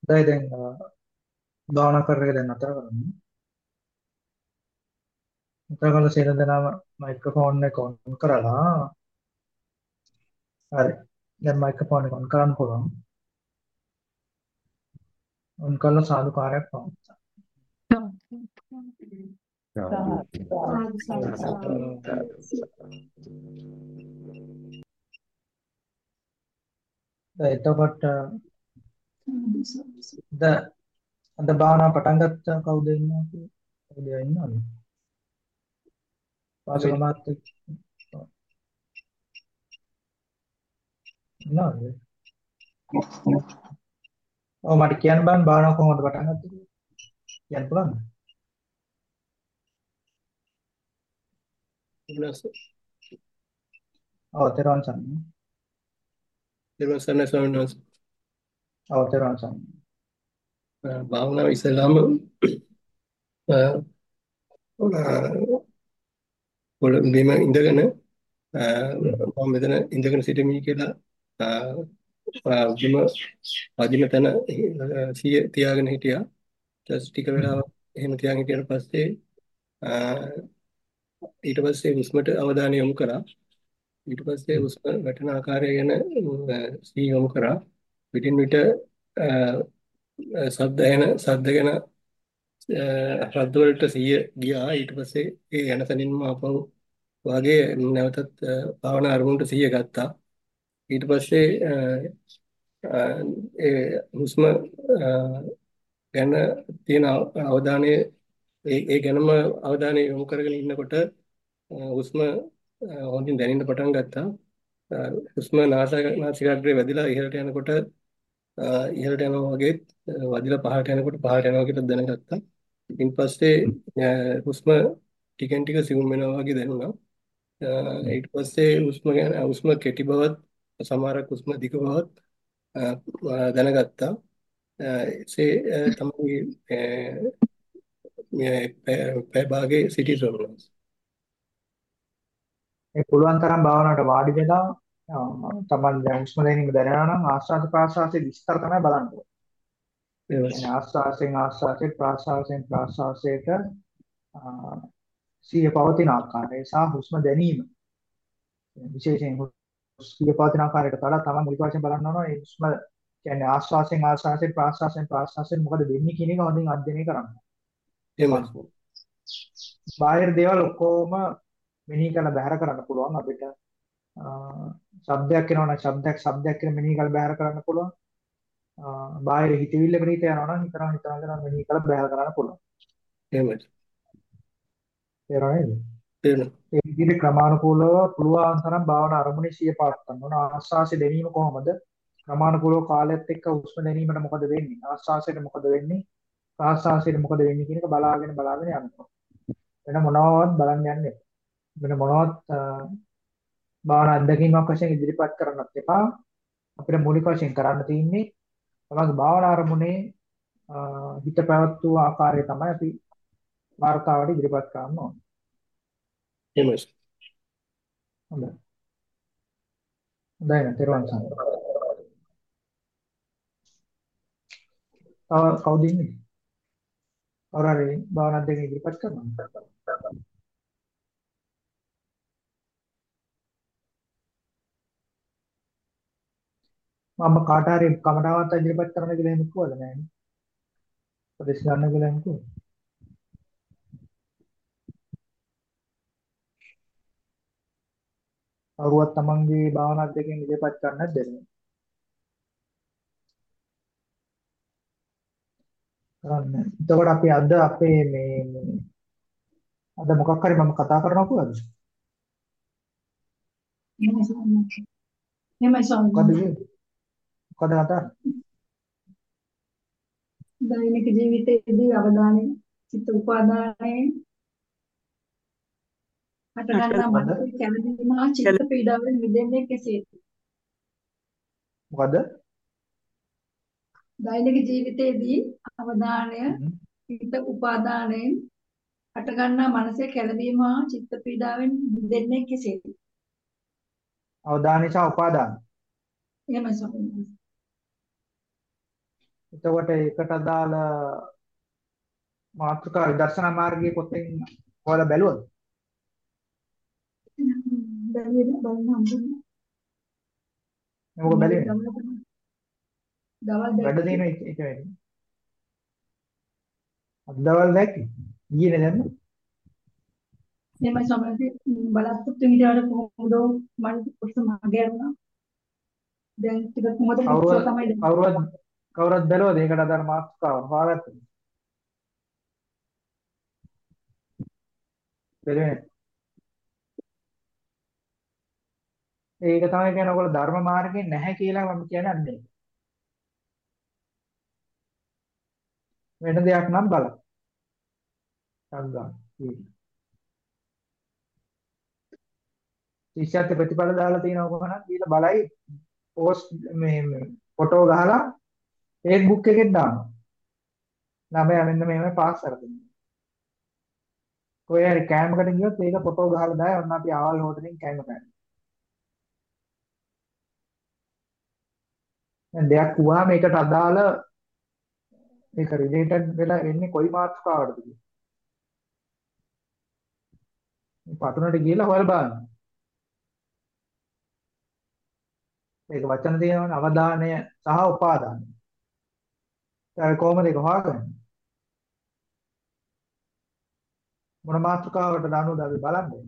දැන් දැන් භාවනා කරන එක දැන් නතර කරමු. නතර කරලා සියලු දෙනාම මයික්‍රොෆෝන් එක ඔන් කරලා හරි. දැන් මයික්‍රොෆෝන් එක ඔන් කරන්න පුළුවන්. ඔන් කරලා සාදුකාරයක් පවත්වා. දැන් එතකොට ද අද භාවනා පටන් ගත්ත කවුද ඉන්නවා කවුද ඉන්නවද? පාසල මාත් ඉන්නවද? ඔව් මට කියන්න බෑ භාවනාව කොහොමද පටන් ගත්තේ කියලා. කියන්න පුළුවන්ද? වෙනස් ඔව් තෙරුවන් සරණයි. දෙවන සරණ ස්වාමීන් වහන්සේ ඔව් තෙරුවන් සරණයි. අ, භාවනාව ඉස්සෙල්ලාම අ, අ, පොළ බිම ඉඳගෙන අ, මම මෙතන ඉඳගෙන සිටමි කියලා අ, අ, බිම වදින තැන අ, සිය තියාගෙන හිටියා. ඊට ටික වෙලාවක් එහෙම තියාගෙන හිටියට පස්සේ අ, ඊට පස්සේ හුස්මට අවධානය යොමු කරා. ඊට පස්සේ හුස්ම වැටෙන ආකාරය ගැන සිහි යොමු කරා. පිටින් විට අ, අ, ශබ්ද එන ශබ්ද ගැන අ, ශබ්ද වලට සිහිය ගියා. ඊට පස්සේ ඒ යන තැනින්ම ආපහු වාගේ නැවතත් අ, භාවනා අරමුණට සිහිය ගත්තා. ඊට පස්සේ අ, අ, ඒ හුස්ම අ, ගැන තියෙන අව- අවධානය ඒ ඒ ගැනම අවධානය යොමු කරගෙන ඉන්නකොට අ, හුස්ම අ, හොඳින් දැනෙන්න පටන් ගත්තා. අ, හුස්ම නාසය නාසිකාග්‍රේ වැදිලා ඉහළට යනකොට අ, ඉහළට යනවා වගේ වදිලා පහළට යනකොට පහළට යනවා කියලා දැනගත්තා. ඉන් පස්සේ හුස්ම ටිකෙන් ටික සිවුම් වෙනවා වගේ දැනුණා. ඊට පස්සේ හුස්ම ගැන හුස්ම කෙටි බවත් සමහරක් හුස්ම දිග බවත් දැනගත්තා. එසේ තමයි මේ පැය භාගයේ සිටි ස්වාමීන් ඒ පුළුවන් තරම් භාවනාවට වාඩි වෙලා තමන් දැන් හුස්ම ගැනීම දැනෙනවා නම් ආස්වාද ප්‍රාසාසයේ විස්තර තමයි බලන්න ඕනේ. ඒ කියන්නේ ආස්වාසයෙන් ආස්වාසයට ප්‍රාසාසයෙන් ප්‍රාසාසයට සිය පවතින ආකාරය සහ හුස්ම දැනීම විශේෂයෙන් සිය පවතින ආකාරයට තලා තමන් මුලික වශයෙන් බලන්න ඕනේ ඒ හුස්ම කියන්නේ ආස්වාසයෙන් ආස්වාසයෙන් ප්‍රාසාසයෙන් ප්‍රාසාසයෙන් මොකද වෙන්නේ කියන එක හොඳින් අධ්‍යයනය කරන්න. එහෙමයි. බාහිර දේවල් ඔක්කොම මෙනෙහි කරලා බැහැර කරන්න පුළුවන් අපිට ශබ්දයක් එනවා නම් ශබ්දයක් ශබ්දයක් කියලා මෙනෙහි කරලා බැහැර කරන්න පුළුවන්. බාහිර හිතවිල්ලකට හිත යනවා නම් හිතනවා හිතනවා හිතනවා මෙනෙහි කරලා බැහැර කරන්න පුළුවන්. එහෙමයි. තේරුණා නේද? තේරුණා. ඒ විදිහට ක්‍රමානුකූලව පුළුවන් තරම් භාවනා අරමුණේ සිය පාත්තන්න ඕන. ආස්වාසිය දැනීම කොහොමද? ක්‍රමානුකූලව කාලයත් එක්ක හුස්ම දැනීමට මොකද වෙන්නේ? ආස්වාසයට මොකද වෙන්නේ? ප්‍රාස්වාසයට මොකද වෙන්නේ කියන එක බලාගෙන බලාගෙන යනවා. වෙන මොනවත් බලන්න යන්නේ. වෙන මොනවත් භාවනා අත්දැකීමක් වශයෙන් ඉදිරිපත් කරන්නත් එපා. අපිට මූලික වශයෙන් කරන්න තියෙන්නේ තමගේ භාවනා අරමුණේ හිත පැවැත්වූ ආකාරය තමයි අපි වර්තාවට ඉදිරිපත් කරන්න ඕනේ. එහෙමයි. හොඳයි. හොඳයි නේද? තව කවුද ඉන්නේ? කවුරු හරි භාවනා දෙක ඉදිරිපත් කරනවා. මම කාට හරි කමටාවත් ඉදිරිපත් කරන්න කියලා එහෙම කිව්වද නෑනේ. උපදෙස් ගන්න කියලා එහෙම කිව්වද? කවුරුවත් තමන්ගේ භාවනා දෙකෙන් ඉදිරිපත් කරන්න නැද්ද? කරන්නේ. එතකොට අපි අද අපේ මේ අද මොකක් හරි මම කතා කරනවා කොහොමද? එහෙමයි වහන්සේ. එහෙමයි ස්වාමීන් මොකද කතා? දෛනික ජීවිතයේදී අවධානය චිත්ත උපාදානයෙන් හටගන්නා හා චිත්ත පීඩාවෙන් මිදෙන්නේ කෙසේද? මොකද? දෛනික ජීවිතයේදී අවධානය. චිත්ත උපාදානයෙන් හටගන්නා මනසේ කැළඹීම හා චිත්ත පීඩාවෙන් මිදෙන්නේ කෙසේද? අවදානය සහ උපාදාන. එහෙමයි වහන්සේ. එතකොට ඒකට අදාළ මාතෘකා විදර්ශනා මාර්ගයේ පොතෙන් හොයලා බැලුවද? බැලුවේ බලන්න හම්බුනේ. මොකද බැලුවේ? දවල් වැඩ දැක්කේ. දින එක එක වැඩි. අද දවල් දැක්කේ. ඊයේ නේද? එහෙමයි ස්වාමීන් වහන්සේ බලාපොරොත්තු හිටියාට කොහොමද මට කොටස මගේ යනවා. දැන් ටික කොහොමද කවුරුවත් තමයි දැන්. කවුරුවත් කවුරුවත් බැලුවද? ඒකට අදාළ මාතෘකාව හොයාගත්තද? බැලුවේ නැහැ. ඒක තමයි කියන්නේ ඔයගොල්ලෝ ධර්ම මාර්ගයේ නැහැ කියලා මම කියන්නේ අන්නේ. වෙන දෙයක් නම් බලන්න. සංගම්. ශිෂ්‍යත්ව ප්‍රතිඵල දාලා තියෙනවා කොහොමද කියලා බලයි පෝස්ට් මේ ෆොටෝ ගහලා Facebook එකෙන් දානවා. ළමයා මෙන්න මෙහෙම පාස් කරගන්න. කොහේ හරි කෑමකට ගියොත් ඒක ෆොටෝ ගහලා දායි ඔන්න අපි ආවල් හොටලින් කෑම කන්නේ. දැන් දෙයක් වුණාම ඒකට අදාළ ඒක රිලේටඩ් වෙලා එන්නේ කොයි මාතෘකාවටද කියලා. පතුනට ගිහලා හොයලා බලන්න. ඒක වචන තියෙනවනේ අවධානය සහ උපාදානය. ඒක කොහොමද ඒක හොයාගන්නේ? මොන මාතෘකාවටද අනුවද අපි බලන්නේ?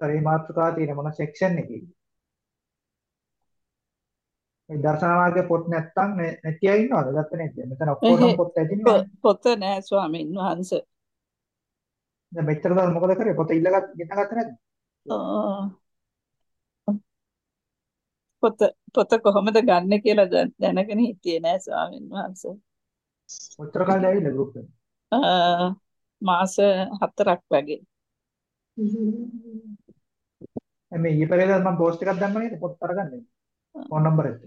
ඒ මාතෘකාව තියෙන මොන සෙක්ෂන් එකේද? මේ දර්ශන මාර්ගයේ පොත් නැත්තම් නැති අය ඉන්නවද? ගත්තේ නැද්ද? මෙතන ඔක්කොටම පොත් ඇතිනේ. පොත නෑ ස්වාමීන් වහන්සේ. දැන් මෙච්චර දවස් මොකද කරේ? පොත ඉල්ලගත් ගෙන්න ගත්තේ නැද්ද? පොත පොත කොහොමද ගන්න කියලා දැනගෙන හිටියේ නෑ ස්වාමීන් වහන්සේ. කොච්චර කාලද ඇවිල්ලා ගෲප් එකට? මාස 4ක් වගේ. මේ ඊයේ පෙරේද මම පෝස්ට් එකක් දැම්ම නේද? පොත් අරගන්නේ. ෆෝන් නම්බර් එක.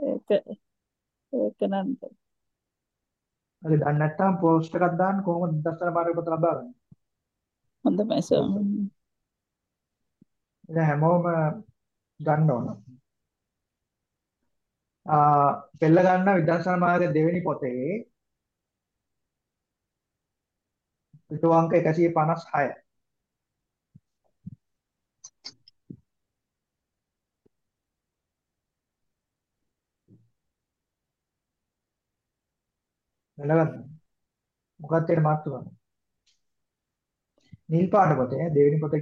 ඒක ඒක නම් හරි දන්නේ නැත්නම් පෝස්ට් එකක් දාන්න කොහොමද දර්ශන මාර්ග පොත ලබා ගන්න? හොඳයි ස්වාමීන්. ඉතින් හැමෝම ගන්න ඕන. ආ පෙළ ගන්න විදර්ශන මාර්ග දෙවෙනි පොතේ පිටු අංක 156. වෙනවද? මොකක්ද ඒක මාතෘකාව? නිල් පාට පොතේ දෙවෙනි පොතේ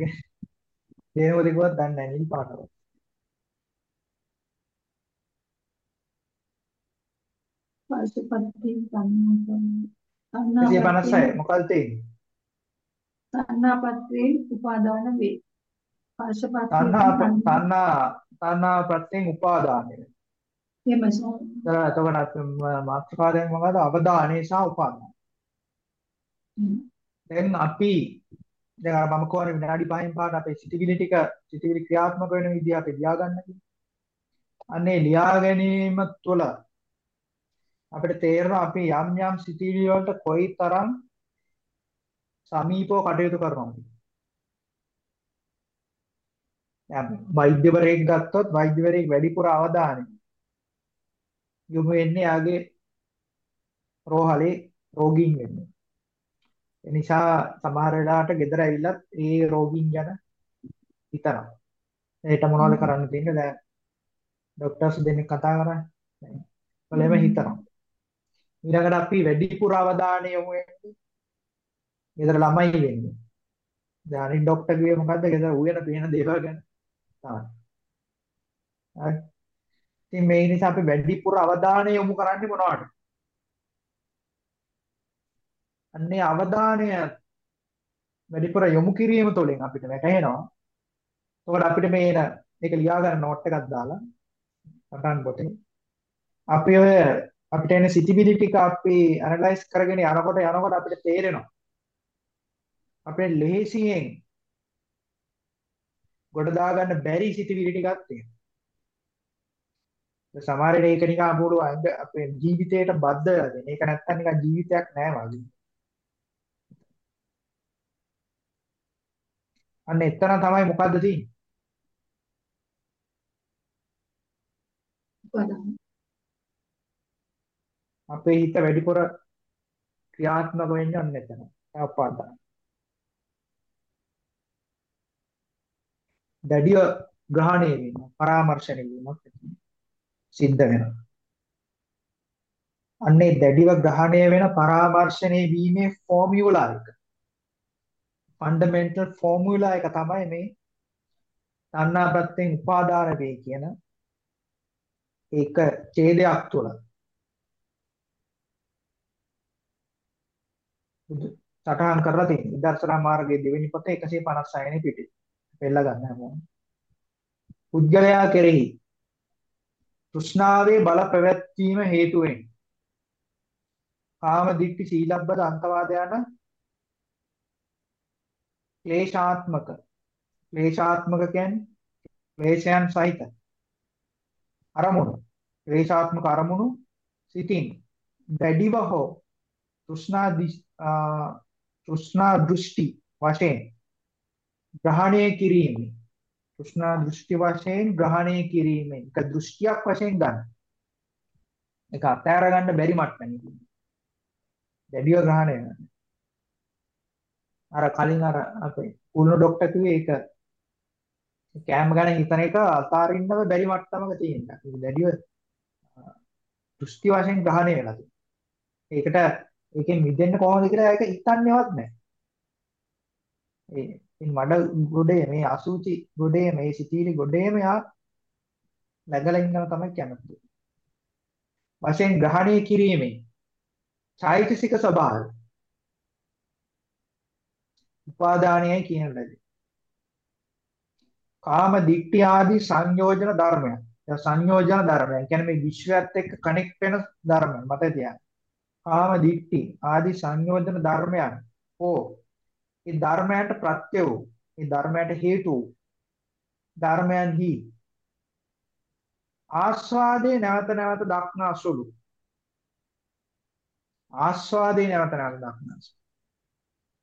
දෙවෙනි පොතේ කිව්වත් දන්නේ නැහැ නිල් පාට පොත. පරිසපත්ති සංඥා 156 මොකක්ද තියෙන්නේ? සංඥාපත්‍රේ උපාදාන වේ. පරිසපත්ති තණ්හා තණ්හා තණ්හා ප්‍රත්‍යයෙන් උපාදානය. එමසෝ එතකොට මාත්‍රකාරයෙන් මොකද අවදානය සහ උපාදාන. දැන් අපි දැන් අර මම කියවනේ විනාඩි 5න් පාට අපේ සිතිවිලි ටික සිතිවිලි ක්‍රියාත්මක වෙන විදිහ අපි ලියා ගන්න කියලා. අන්නේ ලියා ගැනීම තුළ අපිට තේරෙනවා අපි යම් යම් සිතිවිලි වලට කොයිතරම් සමීපව කටයුතු කරනවද දැන් වෛද්‍යවරයෙක් ගත්තොත් වෛද්‍යවරයෙක් වැඩිපුර අවධානය යොමු වෙන්නේ යාගේ රෝහලේ රෝගීන් වෙන්නේ. ඒ නිසා සමහර වෙලාවට ගෙදර ඇවිල්ලත් ඒ රෝගීන් ගැන හිතනවා. ඒට මොනවද කරන්න තියෙන්නේ දැන් ડોක්ටර්ස් දෙන්නෙක් කතා කරන්නේ. ඒකලෙම හිතනවා. ඊළඟට අපි වැඩිපුර අවධානය යොමු වෙන්නේ ගෙදර ළමයි වෙන්නේ. දැන් අනිත් ડોක්ටර් කිව්වේ මොකද්ද? ගෙදර උයන පියන දේවල් ගැන තමයි. හරි. ඉතින් මේ නිසා අපි වැඩිපුර අවධානය යොමු කරන්නේ මොනවටද? අන්නේ අවධානය වැඩිපුර යොමු කිරීම තුළින් අපිට වැටහෙනවා. එතකොට අපිට මේන මේක ලියා ගන්න නෝට් එකක් දාලා පටන් පොතේ අපි ඔය අපිට එන සිටිබිලි ටික අපි ඇනලයිස් කරගෙන යනකොට යනකොට අපිට තේරෙනවා අපේ ලෙහෙසියෙන් ගොඩ දාගන්න බැරි සිටිවිලි ටිකක් තියෙනවා. සමහර වෙලේ ඒක නිකන් අපුරු අපේ ජීවිතයට බද්ධ වෙලා තියෙන. ඒක නැත්තම් නිකන් ජීවිතයක් නෑ වගේ. අන්න එතන තමයි මොකද්ද තියෙන්නේ? අපේ හිත වැඩිපුර ක්‍රියාත්මක වෙන්නේ අන්න එතන. අපපාදා. දැඩිව ග්‍රහණය වීම, පරාමර්ශණය වීමක් සිද්ධ වෙනවා. අන්නේ දැඩිව ග්‍රහණය වෙන පරාමර්ශණය වීමේ ෆෝමියුලා එක. ෆන්ඩමෙන්ටල් ෆෝමියුලා එක තමයි මේ තණ්හාපත්තෙන් උපාදාන වේ කියන ඒක ඡේදයක් තුළ සටහන් කරලා තියෙනවා. විදර්ශනා මාර්ගයේ දෙවෙනි පොතේ 156 වෙනි පිටේ. පෙළ ගන්න හැමෝම. පුද්ගලයා කෙරෙහි තෘෂ්ණාවේ බල පැවැත්වීම හේතුවෙන් කාම දිට්ඨි සීලබ්බත අන්තවාද යන ක්ලේශාත්මක ක්ලේශාත්මක කියන්නේ ක්ලේශයන් සහිත අරමුණු ක්ලේශාත්මක අරමුණු සිතින් දැඩිව හෝ තෘෂ්ණා තෘෂ්ණා දෘෂ්ටි වශයෙන් ග්‍රහණය කිරීමෙන් තෘෂ්ණා දෘෂ්ටි වශයෙන් ග්‍රහණය කිරීමෙන් එක දෘෂ්ටියක් වශයෙන් ගන්න. ඒක අතෑර ගන්න බැරි මට්ටමකින්. දැඩිව ග්‍රහණය කරන්න. අර කලින් අර අපේ කුළුණු ડોක්ටර් කිව්වේ ඒක කෑම ගැන හිතන එක අතාරින්නව බැරි මට්ටමක තියෙනවා. ඒක දැඩිව දෘෂ්ටි වශයෙන් ග්‍රහණය වෙලා තියෙනවා. ඒකට ඒකෙන් මිදෙන්න කොහොමද කියලා ඒක හිතන්නේවත් නැහැ. ඒ මඩ ගොඩේ මේ අසුචි ගොඩේ මේ සිතීලි ගොඩේම යා läගලා ඉන්නව තමයි කැමති. වශයෙන් ග්‍රහණය කිරීමෙන් චෛතසික ස්වභාවය උපාදානයයි කියන ලදී. කාම දික්ටි ආදී සංයෝජන ධර්මයන්. ඒ සංයෝජන ධර්මයන් කියන්නේ මේ විශ්වයත් එක්ක කනෙක්ට් වෙන ධර්මයන් මතක තියාගන්න. කාම දික්ටි ආදී සංයෝජන ධර්මයන්. හෝ ඒ ධර්මයන්ට ප්‍රත්‍ය වූ ඒ ධර්මයන්ට හේතු වූ ධර්මයන්හි ආස්වාදේ නැවත නැවත දක්නා සුළු ආස්වාදේ නැවත නැවත දක්නා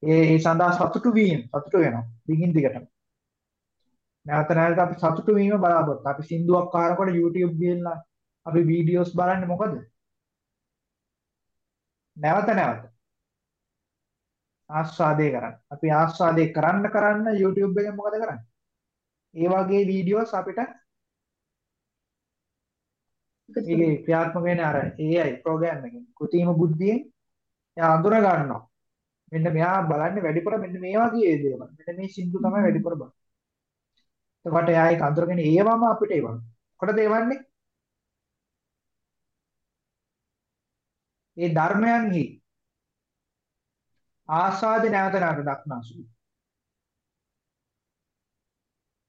ඒ ඒ සඳහා සතුටු වීම සතුටු වෙනවා දිගින් දිගටම. නැවත නැවත අපි සතුටු වීම බලාපොරොත්තු. අපි සින්දුවක් අහනකොට YouTube ගිහලා අපි වීඩියෝස් බලන්නේ මොකද? නැවත නැවත ආස්වාදේ කරන්න. අපි ආස්වාදේ කරන්න කරන්න YouTube එකෙන් මොකද කරන්නේ? ඒ වගේ වීඩියෝස් අපිට ඒකේ ක්‍රියාත්මක වෙන අර AI ප්‍රෝග්‍රෑම් එකෙන් කෘත්‍රිම බුද්ධියෙන් එයා අඳුර ගන්නවා. මෙන්න මෙයා බලන්නේ වැඩිපුර මෙන්න මේ වගේ දේවල්. මෙන්න මේ සින්දු තමයි වැඩිපුර බලන්නේ. එතකොට එයා ඒක අඳුරගෙන ඒවම අපිට එවනවා. කොටද එවන්නේ? ඒ ධර්මයන්හි ආස්වාදේ නැවත නැවත දක්නා සුළු.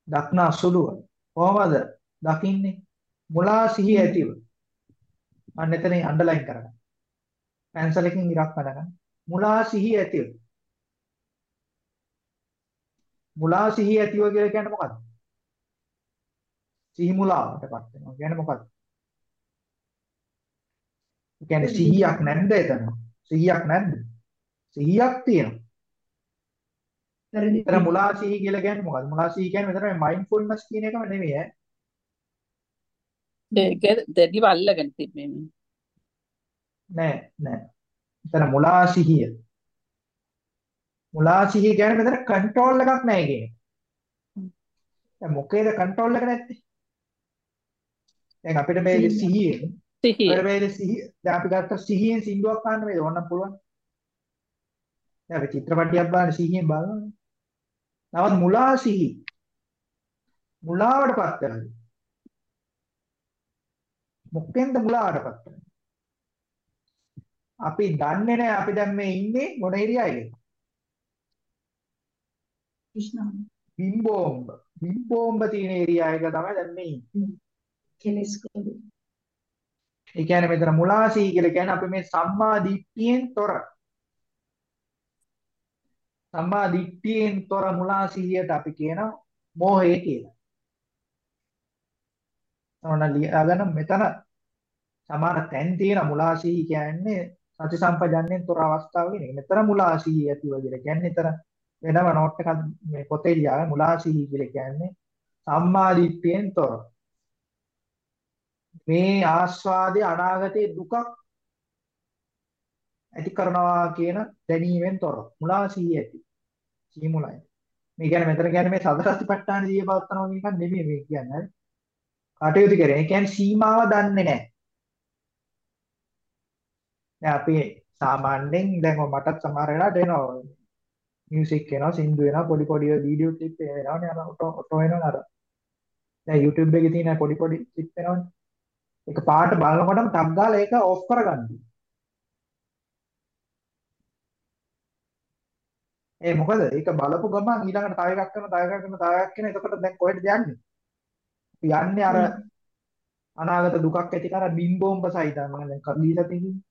දක්නා සුළුව කොහොමද දකින්නේ? මුලා සිහි ඇතිව. අන්න එතන අන්ඩර්ලයින් කරගන්න. පැන්සල් එකකින් ඉරක් කරගන්න. මුලා සිහි ඇතිව. මුලා සිහි ඇතිව කියලා කියන්නේ මොකද්ද? සිහි මුලාවටපත් වෙනවා. කියන්නේ මොකද්ද? කියන්නේ සිහියක් නැද්ද එතන? සිහියක් නැද්ද? සිහියක් තියෙනවා. එතන මුලා සිහි කියලා කියන්නේ මොකද්ද? මුලා සිහි කියන්නේ මෙතන මයින්ඩ්ෆුල්නස් කියන එකම නෙමෙයි ඈ. ඒක දෙඩිව අල්ලගෙන තිබ්බේ මේ. නෑ නෑ. එතන මුලා සිහිය. මුලා සිහිය කියන්නේ මෙතන කන්ට්‍රෝල් එකක් නෑ කියන එක. දැන් මොකේද කන්ට්‍රෝල් එක නැත්තේ? දැන් අපිට මේ සිහියෙන් සිහිය. මේ සිහිය දැන් අපි ගත්ත සිහියෙන් සින්දුවක් අහන්න වේද ඕනනම් පුළුවන්. දැන් අපි චිත්‍රපටියක් බලන්න සිහියෙන් බලනවා. නවත් මුලා සිහි. මුලාවටපත් කරන්නේ. මොකෙන්ද මුලාවටපත් කරන්නේ? අපි දන්නේ නැහැ අපි දැන් මේ ඉන්නේ මොන ඒරියාවේද? කෘෂ්ණා බිම්බෝම්බ. බිම්බෝම්බ තියෙන ඒරියා එක තමයි දැන් මේ ඉන්නේ. කෙලස් කොටු ඒ කියන්නේ මෙතන මුලාසී කියලා කියන්නේ අපි මේ සම්මා දිට්ඨියෙන් තොර සම්මා දිට්ඨියෙන් තොර මුලාසීයට අපි කියන මෝහය කියලා. ඔන්න ලියාගන්න මෙතන සමහර තැන් තියෙන මුලාසී කියන්නේ සති සම්පජන්ණයෙන් තොර අවස්ථාව කියන එක. මෙතන මුලාසී ඇතිව කියලා කියන්නේ එතන වෙනම නෝට් එකක් මේ පොතේ ලියාගෙන මුලාසී කියලා කියන්නේ සම්මා දිට්ඨියෙන් තොර. මේ ආස්වාදයේ අනාගතයේ දුකක් ඇති කරනවා කියන දැනීමෙන් තොර මුලා සිහිය ඇති. සිහි මුලයි. මේ කියන්නේ මෙතන කියන්නේ මේ සතර සතිපට්ඨාන සිහිය පවත්නවා කියන එක නෙමෙයි මේ කියන්නේ. කටයුතු කරේ. ඒ කියන්නේ සීමාව දන්නේ නැහැ. දැන් අපි සාමාන්‍යයෙන් දැන් මටත් සමහර වෙලාවට එනවා මියුසික් එනවා සින්දු එනවා පොඩි පොඩි වීඩියෝ ක්ලිප් එනවා නේ. අර ඔටෝ එනවා අර. දැන් YouTube එකේ තියෙන පොඩි පොඩි ක්ලිප් එනවනේ. ඒක පාට බලනකොටම ටක් ගාලා ඒක ඔෆ් කරගන්න. ඒ මොකද? ඒක බලපු ගමන් ඊළඟට තව එකක් කරන, තව එකක් කරන, තව එකක් කරන. එතකොට දැන් කොහෙද යන්නේ? යන්නේ අර අනාගත දුකක් ඇති කර බිම්බෝම්බ සහිතයි. මම දැන් දීලා තියෙන්නේ.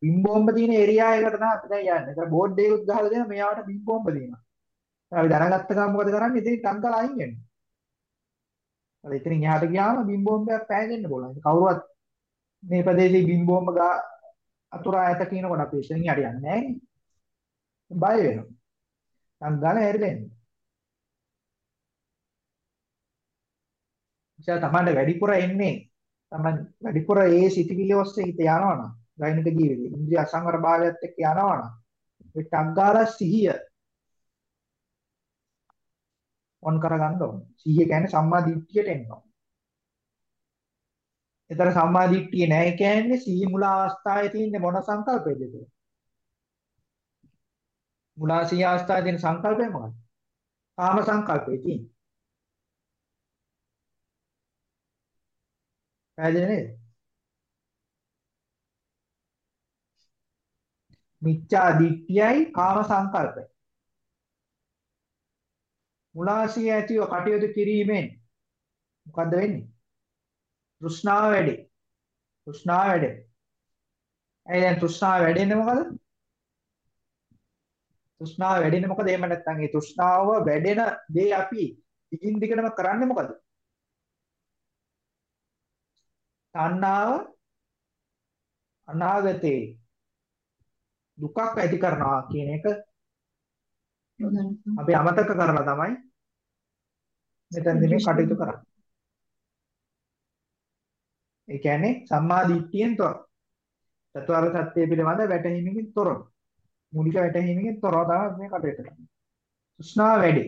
බිම් බෝම්බ තියෙන ඒරියා එකට තමයි අපි දැන් යන්නේ. ඒතර බෝඩ් එකකුත් ගහලා දෙනවා මෙයාට බිම් බෝම්බ දෙනවා. අපි දැනගත්ත ගමන් මොකද කරන්නේ? ඉතින් ටංකලා අයින් වෙනවා. අර ඉතින් එහාට ගියාම බිම් බෝම්බයක් පෑගෙන්න පුළුවන්. කවුරුවත් මේ ප්‍රදේශයේ බිම් බෝම්බ ගා අතුරා ඇත කියනකොට අපි එතනින් හරියන්නේ නැහැ නේ. බය වෙනවා. ටංගල ඇරිලා එන්නේ. ඉතින් තමයි වැඩිපුර එන්නේ. තමයි වැඩිපුර ඒ සිතිවිලි ඔස්සේ හිත යනවනම් දෛනික ජීවිතේ ඉන්ද්‍රිය අසංවර භාවයත් එක්ක යනවනම් ඒ ටංගාල සිහිය ඔන් කරගන්න ඕනේ. සිහිය කියන්නේ සම්මා දිට්ඨියට එන්න ඕනේ. ඒතර සම්මා දිට්ඨිය නැහැ කියන්නේ සිහි මුල අවස්ථාවේ තියෙන මොන සංකල්පයද කියලා. මුලා සිහි අවස්ථාවේ තියෙන සංකල්පය මොකක්ද? කාම සංකල්පේ තියෙන්නේ. පැහැදිලි නේද? මිච්ඡා දිට්ඨියයි කාම සංකල්පය. මුලාසිය ඇතිව කටයුතු කිරීමෙන් මොකද්ද වෙන්නේ? තෘෂ්ණාව වැඩි. තෘෂ්ණාව වැඩි. ඇයි දැන් තෘෂ්ණාව වැඩෙන්නේ මොකද? තෘෂ්ණාව වැඩෙන්නේ මොකද? එහෙම නැත්නම් ඒ තෘෂ්ණාව වැඩෙන දේ අපි දිගින් දිගටම කරන්නේ මොකද? තණ්හාව අනාගතේ දුකක් ඇති කරනවා කියන එක අපි අමතක කරලා තමයි මෙතනදී මේ කටයුතු කරන්නේ. ඒ කියන්නේ සම්මා දිට්ඨියෙන් තොර. චතුරාර්ය සත්‍ය පිළිබඳ වැටහීමකින් තොර. මූලික වැටහීමකින් තොරව තමයි මේ කටයුතු කරන්නේ. තෘෂ්ණාව වැඩි.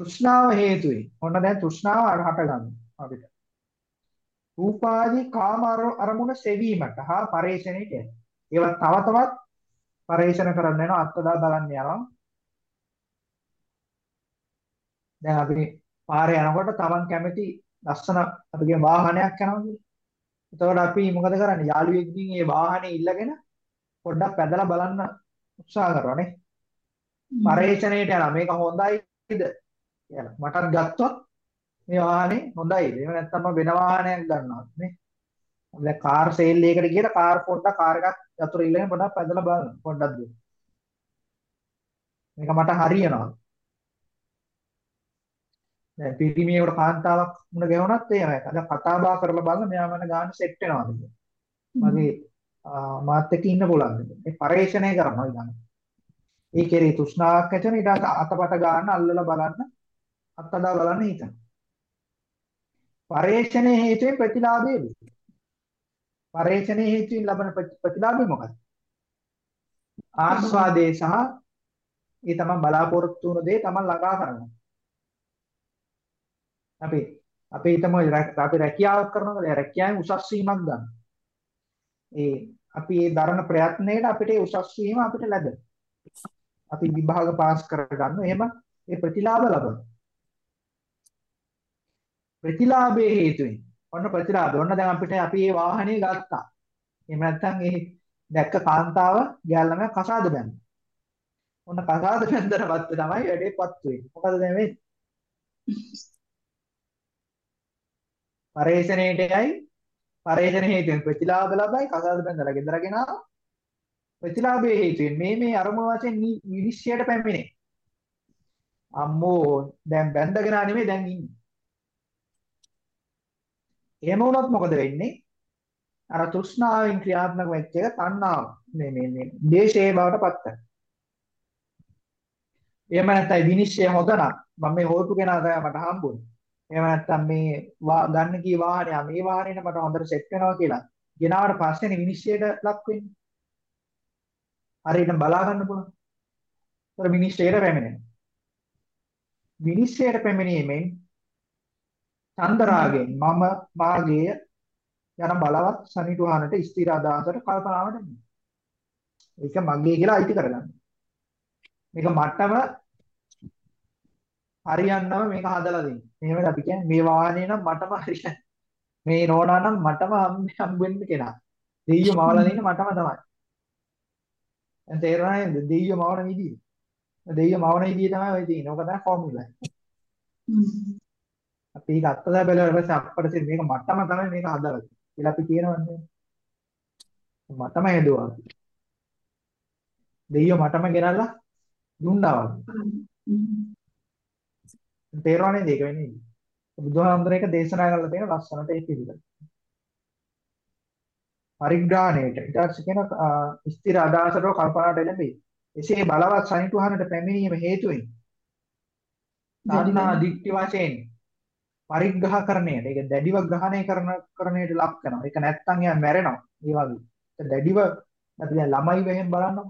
තෘෂ්ණාව හේතුයි. ඔන්න දැන් තෘෂ්ණාව හට ගන්නවා අපිට. රූපාදී කාම අරමුණ සෙවීමට හා පරේෂණයට ඒවා තව තවත් පරේෂණ කරන්න යනවා අත්දා බලන්න යනවා දැන් අපි පාරේ යනකොට Taman කැමති ලස්සන අපි කියන වාහනයක් යනවා කියලා. එතකොට අපි මොකද කරන්නේ? යාළුවෙක්ගෙන් ඒ වාහනේ ඉල්ලගෙන පොඩ්ඩක් පැදලා බලන්න උත්සාහ කරනවා නේ. පරේෂණයට යනවා. මේක හොඳයිද කියලා. මටත් ගත්තොත් මේ වාහනේ හොඳයිද? එහෙම නැත්නම් මම වෙන වාහනයක් ගන්නවා නේ. දැන් කාර් සේල් එකකට ගිහලා කාර් පොඩ්ඩක් කාර් එකක් යතුරු ඉල්ලගෙන පොඩ්ඩක් පැදලා බලන්න. පොඩ්ඩක් දුන්න. මේක මට හරියනවා. දැන් පිරිමියෙකුට කාන්තාවක් මුණ ගැහුණත් එහෙමයි. අද කතා බහ කරලා බලන්න මෙයා මන ගාන සෙට් වෙනවාද කියලා. මගේ මාත් එක්ක ඉන්න පුළුවන්ද? මේ පරේක්ෂණය කරනවා ඊළඟ. ඒ කෙරේ තෘෂ්ණාවක් ඇති වෙන ඊට අතපත ගන්න අල්ලලා බලන්න අත්දා බලන්න හිතන. පරේක්ෂණයේ හේතුවෙන් ප්‍රතිලාභය වෙයි. පරේක්ෂණයේ හේතුවෙන් ලබන ප්‍රතිලාභය මොකක්ද? ආස්වාදේ සහ ඒ තමයි බලාපොරොත්තු වුණ දේ තමයි ළඟා කරගන්න. අපි අපි හිතමු අපි රැකියාවක් කරනකොට රැකියාවෙන් උසස් වීමක් ගන්න. ඒ අපි ඒ දරන ප්‍රයත්නයේට අපිට උසස් වීම අපිට ලැබෙනවා. අපි විභාග පාස් කරගන්න. එහෙම ඒ ප්‍රතිලාභ ලබනවා. ප්‍රතිලාභයේ හේතුවෙන් ඔන්න ප්‍රතිලාභ. ඔන්න දැන් අපිට අපි මේ වාහනේ ගත්තා. එහෙම නැත්නම් ඒ දැක්ක කාන්තාව ගෑල්ලම කසාද බැන්න. ඔන්න කසාද බැන්දට පස්සේ තමයි වැඩේපත් වෙන්නේ. මොකද දැන් වෙන්නේ? පරේෂණයටයි පරේෂණ හේතුවෙන් ප්‍රතිලාභ ලබයි කසාද බැඳලා ගෙදරගෙන ආවා. ප්‍රතිලාභයේ හේතුවෙන් මේ මේ අරමුණ වශයෙන් විනිශ්චයට පැමිණේ. අම්මෝ දැන් බැඳගෙන නෙමෙයි දැන් ඉන්නේ. එහෙම වුණොත් මොකද වෙන්නේ? අර තෘෂ්ණාවෙන් ක්‍රියාත්මක වෙච්ච එක තණ්හාව මේ මේ මේ දේශේ බවට පත් කරනවා. එහෙම නැත්නම් විනිශ්චය හොඳ නම් මම මේ හොටු කෙනා තමයි මට හම්බුනේ. එහෙම නැත්නම් මේ ගන්න කී වාහනය මේ වාහනේට මට හොඳට සෙට් වෙනවා කියලා. ගෙනාවට පස්සේනේ විනිශ්චයට ලක් වෙන්නේ. හරියට බලා ගන්න පුළුවන්. ඒතර විනිශ්චයට පැමිණෙනවා. විනිශ්චයට පැමිණීමෙන් චන්දරාගෙන් මම මාගේ යන බලවත් සනිටුහනට ස්ථිර අදහසට කල්පනාවට එනවා. ඒක මගේ කියලා අයිති කරගන්න. මේක මටම හරියන්නම මේක හදලා දෙන්න. එහෙමද අපි කියන්නේ මේ වාහනේ නම් මටම හරියන්නේ. මේ නෝනා නම් මටම හම්බ වෙන්න කෙනා. දෙයියෝ මවලා දෙන්න මටම තමයි. දැන් තේරුණා නේද? දෙයියෝ මවන විදිය. දෙයියෝ මවන විදිය තමයි ඔය තියෙන්නේ. ඕක තමයි ෆෝමියුලා. අපි ඒක අත්දැක බලලා ඊපස්සේ අපිට මේක මටම තමයි මේක හදලා කියලා අපි කියනවනේ. මටම හැදුවා. දෙයියෝ මටම ගෙනල්ලා දුන්නා වගේ. තේරෙනව නේද ඒක වෙන්නේ? බුදුහාමුදුරේක දේශනා කරලා තියෙන ලස්සනට ඒක පිළිගන්න. පරිග්‍රහණයට ඊට පස්සේ කියන ස්ථිර අදාසරව කල්පනාට එළඹේ. එසේ බලවත් සනිටුහනට පැමිණීම හේතුවෙන් තණ්හා දික්ටි වශයෙන් පරිග්‍රහකරණයට ඒක දැඩිව ග්‍රහණය කරන කරණයට ලක් කරනවා. ඒක නැත්තම් එයා මැරෙනවා. ඒ වගේ. ඒක දැඩිව අපි දැන් ළමයි වෙහෙන් බලනවා.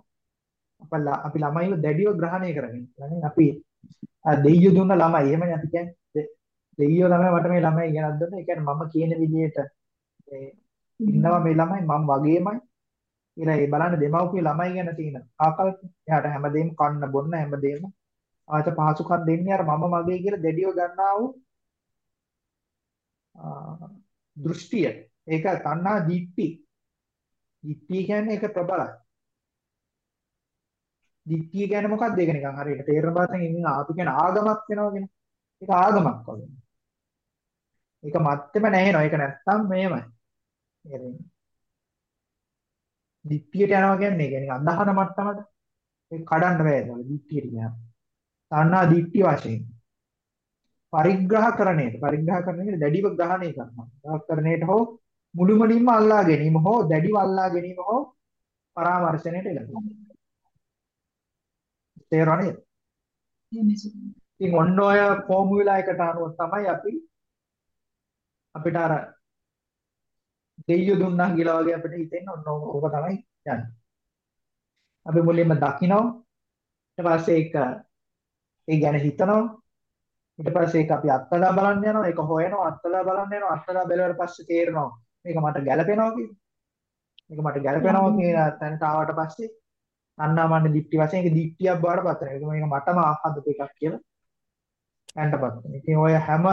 අපි ළමයිව දැඩිව ග්‍රහණය කරගෙන. يعني අපි දෙයියෝ දුන්න ළමයි. එහෙමනේ අපි කියන්නේ. දෙයියෝ ළමයි මට මේ ළමයි ගෙනත් දුන්නා. ඒ කියන්නේ මම කියන විදිහට මේ ඉන්නවා මේ ළමයි මම වගේමයි. ඊළඟ ඒ බලන්න දෙමව්පිය ළමයි ගැන තියෙන ආකල්ප. එයාට හැමදේම කන්න බොන්න හැමදේම ආත පහසුකම් දෙන්නේ අර මම මගේ කියලා දෙඩියව ගන්නා වූ දෘෂ්ටිය. ඒක තණ්හා දිට්ටි. දිට්ටි කියන්නේ ඒක ප්‍රබලයි. දිට්ඨිය කියන්නේ මොකක්ද? ඒක නිකන් හරියට තේරෙන භාෂෙන් ඉතින් අපි කියන ආගමක් වෙනවා කියන. ඒක ආගමක් වගේ. ඒක මත්තෙම නැහෙනවා. ඒක නැත්තම් මේමයි. තේරෙන්නේ. දිට්ඨියට යනවා කියන්නේ ඒක නිකන් අදහන මට්ටමට ඒක කඩන්න බෑ ඒක දිට්ඨියට කියනවා. තණ්හා දිට්ඨි වශයෙන්. පරිග්‍රහකරණයට පරිග්‍රහකරණයට දැඩිව ග්‍රහණය කරනවා. ග්‍රහකරණයට හෝ මුළුමනින්ම අල්ලා ගැනීම හෝ දැඩිව අල්ලා ගැනීම හෝ පරාමර්ශණයට එළඹෙනවා. තේරෙනවද? ඉතින් ඔන්න ඔය ෆෝමියුලා එකට අනුව තමයි අපි අපිට අර දෙයියෝ දුන්නා කියලා වගේ අපිට හිතෙන්න ඔන්න ඕක තමයි යන්නේ. අපි මුලින්ම දකිනවා ඊට පස්සේ ඒක ඒ ගැන හිතනවා ඊට පස්සේ ඒක අපි අත්දලා බලන්න යනවා ඒක හොයනවා අත්දලා බලන්න යනවා අත්දලා බැලුවාට පස්සේ තේරෙනවා මේක මට ගැළපෙනවා කියලා. මේක මට ගැළපෙනවා කියන තැනට ආවට පස්සේ අන්නාමන්න දික්ටි වශයෙන් ඒක දික්ටියක් බවට පත් වෙනවා. ඒක මේක මටම ආහදපු එකක් කියලා යන්නපත් වෙනවා. ඉතින් ඔය හැම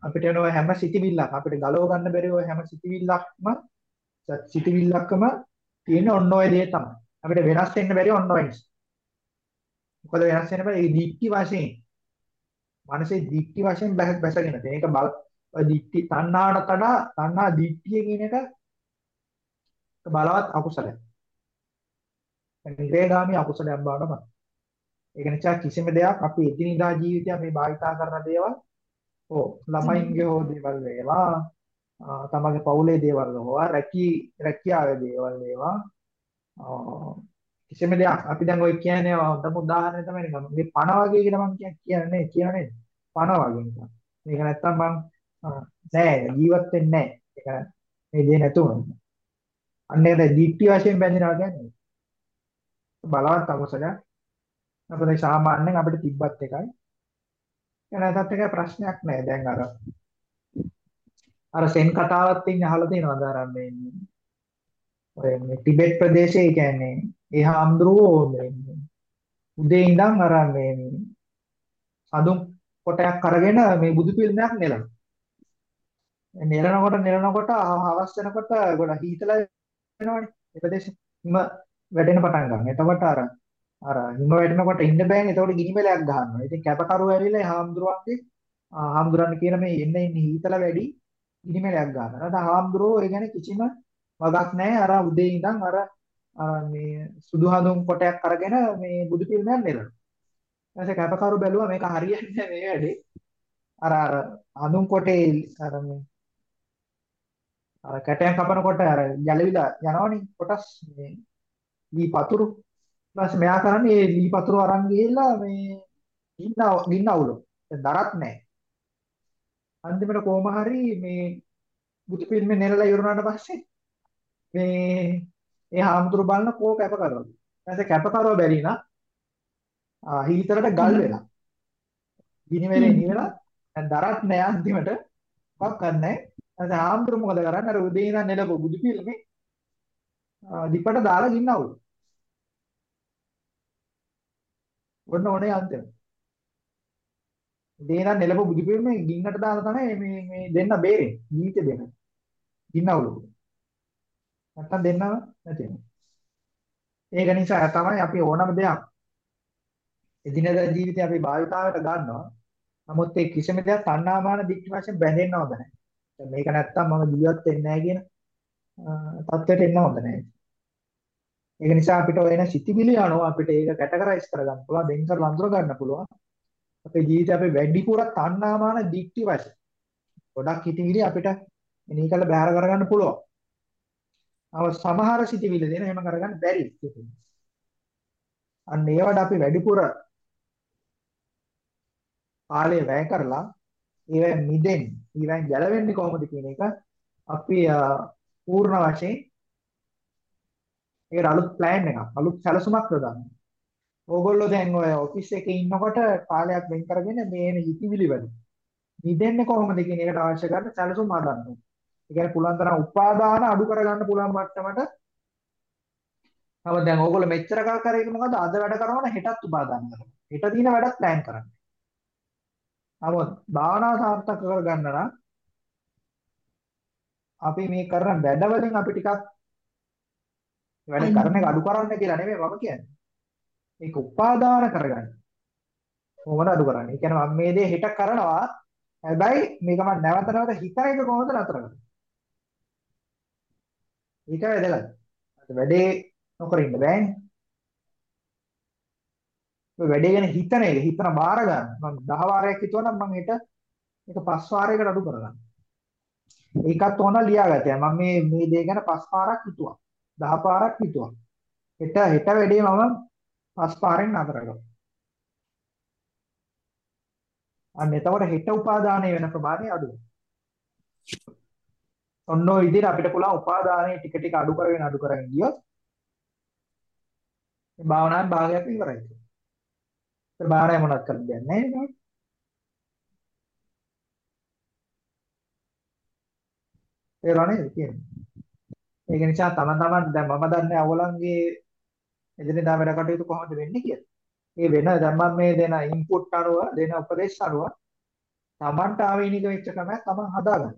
අපිට එන ඔය හැම සිතිවිල්ලක් අපිට ගලව ගන්න බැරි ඔය හැම සිතිවිල්ලක්ම සිතිවිල්ලක්ම තියෙන ඔන්න ඔය දේ තමයි. අපිට වෙනස් වෙන්න බැරි ඔන්න ඔය නිසා. මොකද වෙනස් වෙන්න බැරි ඒ දික්ටි වශයෙන් මනසේ දික්ටි වශයෙන් බැසගෙන තියෙන. ඒක බල දික්ටි තණ්හාට වඩා තණ්හා දික්ටිය කියන එක බලවත් අකුසලයක්. නිරේගාමී අකුසලයක් බවට පත්. ඒක නිසා කිසිම දෙයක් අපි එදිනෙදා ජීවිතය මේ භාවිතා කරන දේවල් ඕ ළමයින්ගේ හෝ දේවල් වේවා තමගේ පවුලේ දේවල් හෝ රැකී රැකියාවේ දේවල් වේවා. කිසිම දෙයක් අපි දැන් ඔය කියන්නේ හොඳම උදාහරණය තමයි නිකන් මේ පණ වගේ කියලා මම කියන්නේ කියන්නේ පණ වගේ නිකන් මේක නැත්තම් මම නෑ ජීවත් වෙන්නේ නෑ. ඒක මේ දේ නැතුව. අන්න ඒක දීප්ති වශයෙන් බැඳිනවා කියන්නේ. බලවත් අකුසලයක් අපේ සාමාන්‍යයෙන් අපිට තිබ්බත් එකයි එනකට එක ප්‍රශ්නයක් නෑ දැන් අර අර සෙන් කතාවත් ඉන්නේ අහලා තියෙනවද අර මේ ඔය මේ ටිබෙට් ප්‍රදේශයේ කියන්නේ ඒ හාමුදුරුවෝ මේ උදේ ඉඳන් අර මේ සඳුන් කොටයක් අරගෙන මේ බුදු පිළිමයක් නෙලන. නෙලනකොට නෙලනකොට හවස් වෙනකොට ගොඩ හීතල වෙනවනේ. ඒ ප්‍රදේශෙ හිම වැටෙන පටන් ගන්නවා. එතකොට අර අර හිම වැටෙනකොට ඉන්න බෑනේ. එතකොට ගිනි මෙලයක් ගන්නවා. ඉතින් කැපකරුවෝ ඇවිල්ලා හාමුදුරුවන්ගේ හාමුදුරන් කියන මේ එන්න එන්න හීතල වැඩි ගිනි මෙලයක් ගන්නවා. ඊට හාමුදුරුවෝ ඒ ගැන කිසිම වගක් නැහැ. අර උදේ ඉඳන් අර මේ සුදු හඳුන් කොටයක් අරගෙන මේ බුදු පිළිමයක් නෙලනවා. ඊපස්සේ කැපකරු බැලුවා මේක හරියන්නේ නැහැ මේ වැඩේ. අර අර හඳුන් කොටේ අර මේ අර කැටයන් කපනකොට අර ගැලවිලා යනවනේ කොටස් මේ ලී පතුරු ඊපස්සේ මෙයා කරන්නේ මේ ලී පතුරු අරන් ගිහිල්ලා මේ ගින්න ගින්න අවුලන. දැන් දරත් නැහැ. අන්තිමට කොහොම හරි මේ බුදු පිළිමේ නෙලලා ඉවරනාට පස්සේ මේ ඒ හාමුදුරු බලන කෝ කැප කරනවා. ඊපස්සේ කැප කරව බැරි නා හීතරට ගල් වෙලා. ගිනි වෙලේ නිවලා දැන් දරත් නෑ අන්තිමට මොකක් කරන්නේ. ඊපස්සේ හාමුදුරු මොකද කරන්නේ? අර උදේ ඉඳන් නෙලපු බුදු පිළිමේ දිපට දාලා ගින්න අවුල්. ඔන්න ඕනේ අන්තිම. උදේ ඉඳන් නෙලපු බුදු පිළිමේ ගින්නට දාලා තමයි මේ මේ දෙන්න බේරෙන්නේ. ජීවිතේ දෙන්න. ගින්න අවුල්. නැත්තම් දෙන්නව නැති වෙනවා. ඒක නිසා තමයි අපි ඕනම දෙයක් එදිනෙදා ජීවිතේ අපි භාවිතාවට ගන්නවා. නමුත් ඒ කිසිම දෙයක් තණ්හාමාන දික්ටි වශයෙන් බැඳෙන්නවද නැහැ. මේක නැත්තම් මම ජීවත් වෙන්නේ නැහැ කියන තත්ත්වයට එන්න හොඳ නැහැ. ඒක නිසා අපිට එන සිතිවිලි අනුව අපිට ඒක කැටගරයිස් කරගන්න පුළුවන්, වෙන් කරලා අඳුර ගන්න පුළුවන්. අපේ ජීවිතේ අපි වැඩිපුර තණ්හාමාන දික්ටි වශයෙන් ගොඩක් හිතවිලි අපිට මෙනෙහි කරලා බැහැර කරගන්න පුළුවන්. අව සමහර සිතිවිලි දෙන එහෙම කරගන්න බැරි සිතිවිලි. අන්න ඒවට අපි වැඩිපුර කාලය වැය කරලා ඒවෙන් මිදෙන්න, ඒවෙන් ගැලවෙන්නේ කොහොමද කියන එක අපි පූර්ණ වශයෙන් ඒකට අලුත් ප්ලෑන් එකක්, අලුත් සැලසුමක් යොදන්න. ඕගොල්ලෝ දැන් ඔය ඔෆිස් එකේ ඉන්නකොට කාලයක් වෙන් කරගෙන මේ හිතවිලි වලින් මිදෙන්නේ කොහොමද කියන එකට අවශ්‍ය කරන සැලසුම් හදන්න ඕනේ. ඒ කියන්නේ පුළුවන් තරම් උපාදාන අඩු කරගන්න පුළුවන් මට්ටමට තව දැන් ඕගොල්ලෝ මෙච්චර කල් කරේ මොකද අද වැඩ කරනවා හෙටත් උපාදාන කරනවා. හෙට දින වැඩත් ප්ලෑන් කරන්න. නමුත් භාවනා සාර්ථක කරගන්න නම් අපි මේ කරන වැඩ වලින් අපි ටිකක් වැඩ කරන එක අඩු කරන්න කියලා නෙමෙයි මම කියන්නේ. ඒක උපාදාන කරගන්න. කොහොමද අඩු කරන්නේ? ඒ කියන්නේ මම මේ දේ හෙට කරනවා. හැබැයි මේක මම නැවත නැවත හිතන එක කොහොමද නතර කරන්නේ? ඒක වැදගත්. වැඩේ නොකර ඉන්න බෑනේ. වැඩේ ගැන හිතන එක හිතන බාර ගන්න. මම 10 වාරයක් හිතුවා නම් මම හෙට ඒක පස් වාරයකට අඩු කරගන්න. ඒකත් ඕන ලියාගත්තා. මම මේ මේ දේ ගැන පස් පාරක් හිතුවා. 10 පාරක් හිතුවා. හෙට හෙට වැඩේ මම පස් පාරෙන් නතර කරනවා. අන්න එතකොට හෙට උපාදානය වෙන ප්‍රමාණය අඩු වෙනවා. ඔන්න ඔය විදිහට අපිට පුළුවන් උපාදානය ටික ටික අඩු කරගෙන අඩු කරගෙන ගියොත් මේ භාවනාවේ භාගයක් ඉවරයි. ඒ භාවනාවේ මොනවද කරන්න දෙන්නේ නැහැ නේද? තේරුණානේ කියන්නේ. ඒක නිසා තම තමන් දැන් මම දන්නේ අවලංගේ එදිනෙදා වැඩ කටයුතු කොහොමද වෙන්නේ කියලා. ඒ වෙන දැන් මම මේ දෙන ඉන්පුට් අනුව දෙන උපදේශ අනුව තමන්ට ආවේනික වෙච්ච ක්‍රමයක් තමන් හදාගන්න.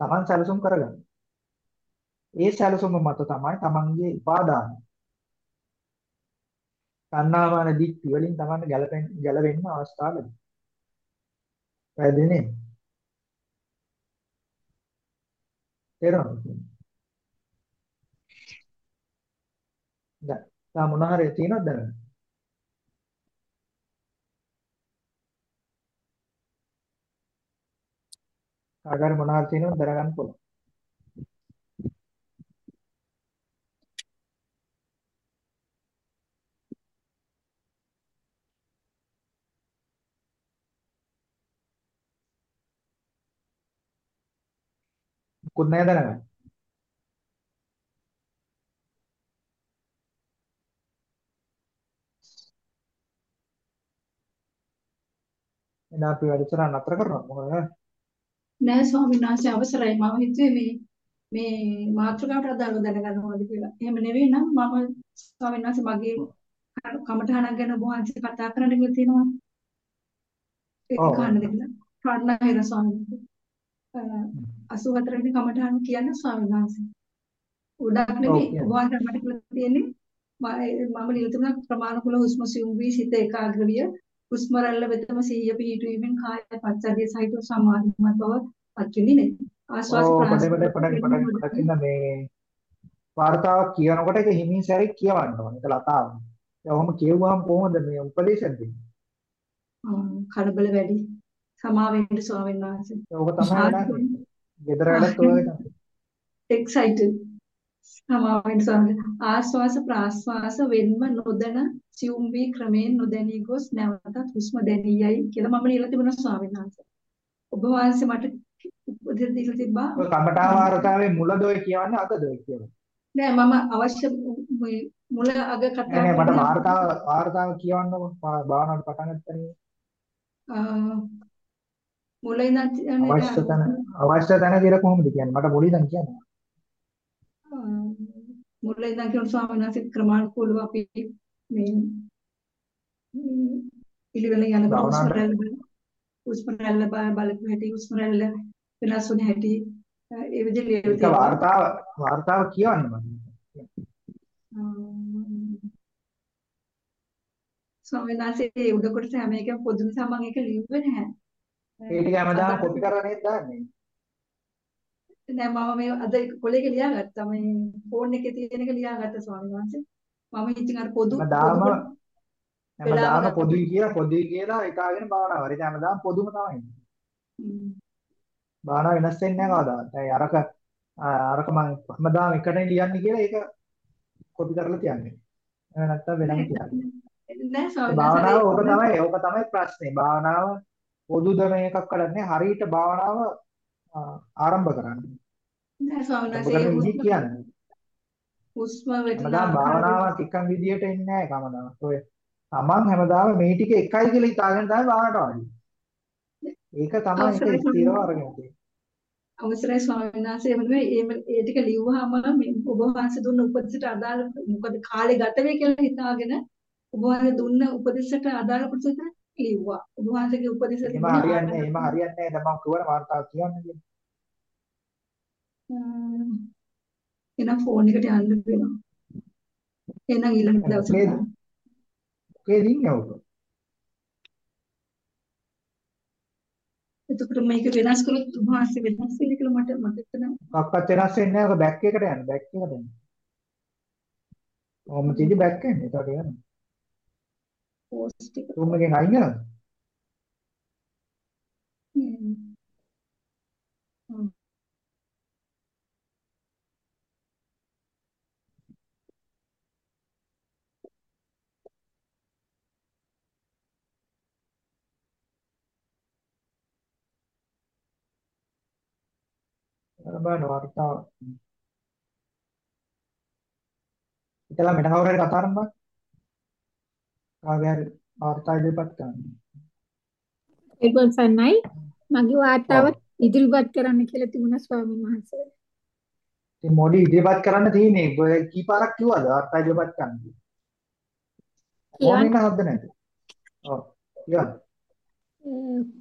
තමන් සැලසුම් කරගන්න. ඒ සැලසුම මත තමයි තමන්ගේ උපාදාන. තණ්හාමාන දික්ටි වලින් තමන්ට ගැලපෙන්න ගැලවෙන්න අවස්ථාව ලැබෙනවා. පැහැදිලිනේ? තේරෙනවද? දැන් තා මොන හරි තියෙනවද දැන්? කාගාර මොන හරි තියෙනවද දැනගන්න පුළුවන්. මොකුත් නැහැ දැනගන්න. එහෙනම් අපි වැඩසටහන නතර කරනවා මොකද? නෑ ස්වාමීන් වහන්සේ අවසරයි මම හිතුවේ මේ මේ මාතෘකාවට අදාළව දැනගන්න ඕනද කියලා. එහෙම නෙවෙයි නම් මම ස්වාමීන් වහන්සේ මගේ කමඨහනක් ගැන ඔබ වහන්සේ කතා කරන්න කියලා තියෙනවා. ඒක. කන්නද කියලා. ප්‍රාර්ථනා ස්වාමීන් වහන්සේ. 84 වෙනි කමඨාන් කියන ස්වාමීන් වහන්සේ. උඩක් නෙමෙයි ඔබ වහන්සේ මට කියලා තියෙන්නේ මම නිරතුරුව ප්‍රමාණිකුල හුස්ම සිවුම් වී සිත ඒකාග්‍ර විය හුස්ම රැල්ල වෙතම සිහිය පිහිටුවීමෙන් කාය පච්චාරිය සහිත සමාධිමත් බව අත්විඳිනේ. ආස්වාස් ප්‍රාස්වාස් මේ වார்த்தාවක් කියනකොට ඒක හිමින් සැරේ කියවන්න ඕනේ. ඒක ලතාව. ඒ ඔහොම කියවුවාම කොහොමද මේ උපදේශන දෙන්නේ? කලබල වැඩි. සමාවෙන්න ස්වාමීන් වහන්සේ. ඔබ තමයි ගෙදර වැඩත් ඔය. එක්සයිටඩ් සමාවෙන්න ස්වාමීන් ආස්වාස ප්‍රාස්වාස වෙන්ම නොදැන සියුම් වී ක්‍රමයෙන් නොදැනී ගොස් නැවතත් හුස්ම දැනියයි කියලා මම ලියලා තිබුණා ස්වාමීන් වහන්සේ. ඔබ වහන්සේ මට උපදෙස් දීලා තිබ්බා. ඔය කමඨා වාර්තාවේ මුලද ඔය කියවන්නේ අගද ඔය කියවන්නේ? නෑ මම අවශ්‍ය මුල අග කතා නෑ මට වාර්තාව වාර්තාව කියවන්නකො භාවනාවට පටන් ගන්නතනේ. අ, මුල ඉඳන් අවශ්‍ය තැන අවශ්‍ය තැන කියලා කොහොමද කියන්නේ? මට මුලින්ම කියන්න. මුල ඉඳන් කියන ස්වාමීන් වහන්සේ ක්‍රමානුකූලව අපි මේ පිළිවෙල යනකොට හුස්ම භාවනාවට රැල්ල බල- හුස්ම රැල්ල බ- බලපු හැටි හුස්ම රැල්ල වෙනස් වුණ හැටි ඒ විදිහට ලියලා ඒක තියෙනවා. වාර්තාව වාර්තාව කියවන්න මම. ස්වාමීන් වහන්සේ ඒ උඩ කොටස හැම එකම පොදු නිසා මම ඒක ලිව්වේ නැහැ. ඒ ටික හැමදාම කොපි කරලා නේද දාන්නේ? නෑ මම මේ අද කොලේක ලියාගත්තා මේ ෆෝන් එකේ තියෙන එක ලියාගත්තා ස්වාමීන් වහන්සේ. මම ඉතින් අර පොදු වෙලාව හැමදාම. පොදුයි කියලා පොදුයි කියලා හිතාගෙන භාවනාව. හරිද? හැමදාම පොදුම තමයි. හ්ම්. භාවනාව වෙනස් වෙන්නේ නැහැ කවදාවත්. ඒ අරක අරක මම හැමදාම එකට ලියන්නේ කියලා ඒක කොපි කරලා තියන්නේ. නැත්නම් වෙනම තියන්නේ. නෑ ස්වාමීන් වහන්සේ භාවනාව ඕක තමයි ඕක තමයි ප්‍රශ්නේ. භාවනාව පොදුද මේකක් කරන්නේ හරියට භාවනාව ආරම්භ කරන්න. නෑ ස්වාමීන් කියන්නේ. හුස්ම ආකාරය භාවනාවක් එකම විදියට එන්නේ නැහැ කමදාම. ඔය තමන් හැමදාම මේ ටික එකයි කියලා හිතාගෙන තමයි භාවනාවට වඩන්නේ. ඒක තමයි ඒක ස්ථිරව අරගෙන තියෙන්නේ. අවසරයි ස්වාමීන් වහන්සේ ඒ ඒ ටික ලිව්වහම මේ ඔබ වහන්සේ දුන්න උපදෙසට අදාළ මොකද කාලේ ගත වෙයි කියලා හිතාගෙන ඔබ වහන්සේ දුන්න උපදෙසට අදාළ කොටස ලිව්වා. ඔබ වහන්සේගේ උපදෙස එහෙම හරියන්නේ ආරම්භ එහෙම හරියන්නේ නැහැ. මම කියවන වාර්තාව කියන්නේ. එහෙනම් ෆෝන් එකට යන්න වෙනවා. එහෙනම් ඊළඟ ගන්න. මොකේද ඉන්නේ ඔබ? එතකොට මේක වෙනස් කරොත් ඔබ වහන්සේ වෙනස් වෙයි කියලා මට මතක නැහැ. මොකක්වත් වෙනස් වෙන්නේ නැහැ. ඔක බෑක් එකට යන්න. බෑක් එකට යන්න. ඔහොම තියෙදි බෑක් එන්න. ඒකට යන්න. පෝස්ට් එක. රූම් එකෙන් අයින් වෙනවද? ම්ම්. ම්ම්. බලන්න වාර්තාව. ඉතලා මෙතන කවුරු හරි කතා කරන්න හරි වාර්තා ඉදිරිපත් කරන්න. ඒකල් සන්නයි මගේ වාර්තාව. ඉදිරිපත් කරන්න කියලා තිබුණා ස්වාමීන් වහන්සේ. ඉතින් මොඩි ඉදිරිපත් කරන්න තියෙන්නේ. ඔය කී පාරක් කිව්වද වාර්තා ඉදිරිපත් කරන්න? ඕනේ කියන්න නැද්ද? ඔව්. කියන්න.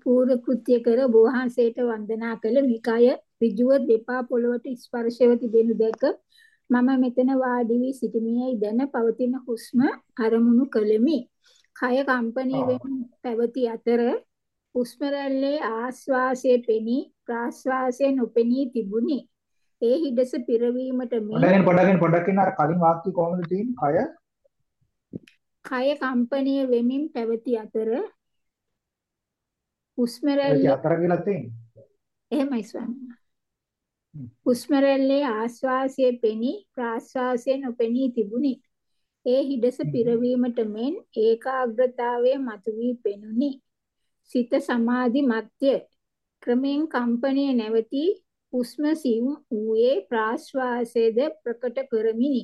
පූර්ව කෘත්‍ය කර ඔබ වහන්සේට වන්දනා කළ නිකාය ඍජුව දෙපා පොළවට ස්පර්ශව තිබෙනු දැක මම මෙතන වාඩි වී සිටිමියයි දැන පවතින හුස්ම අරමුණු කළෙමි. කය කම්පණය ඔව්. වෙමින් පැවති අතර හුස්ම රැල්ලේ ආශ්වාසයේ පෙනී ප්‍රාශ්වාසයේ නොපෙනී තිබුණි. ඒ හිඩස පිරවීමට මෙන් පොඩකින් පොඩකින් පොඩකින් අර කලින් වාක්‍ය කොහොමද තියෙන්නේ? කය කය කම්පණය වෙමින් පැවති අතර හුස්ම රැල්ලේ අතර කියලා තියෙන්නේ. එහෙමයි ස්වාමීන්. හුස්ම රැල්ලේ ආශ්වාසයේ පෙනී ප්‍රාශ්වාසයේ නොපෙනී තිබුණි. ඒ හිඩස හ්ම්. පිරවීමට මෙන් ඒකාග්‍රතාවයේ මතුවී පෙනුනි. සිත සමාධි මත්ය. ක්‍රමෙන් කම්පණය නැවතී හුස්ම සිවුම් ඌයේ ප්‍රාශ්වාසයේද ප්‍රකට කරමිනි.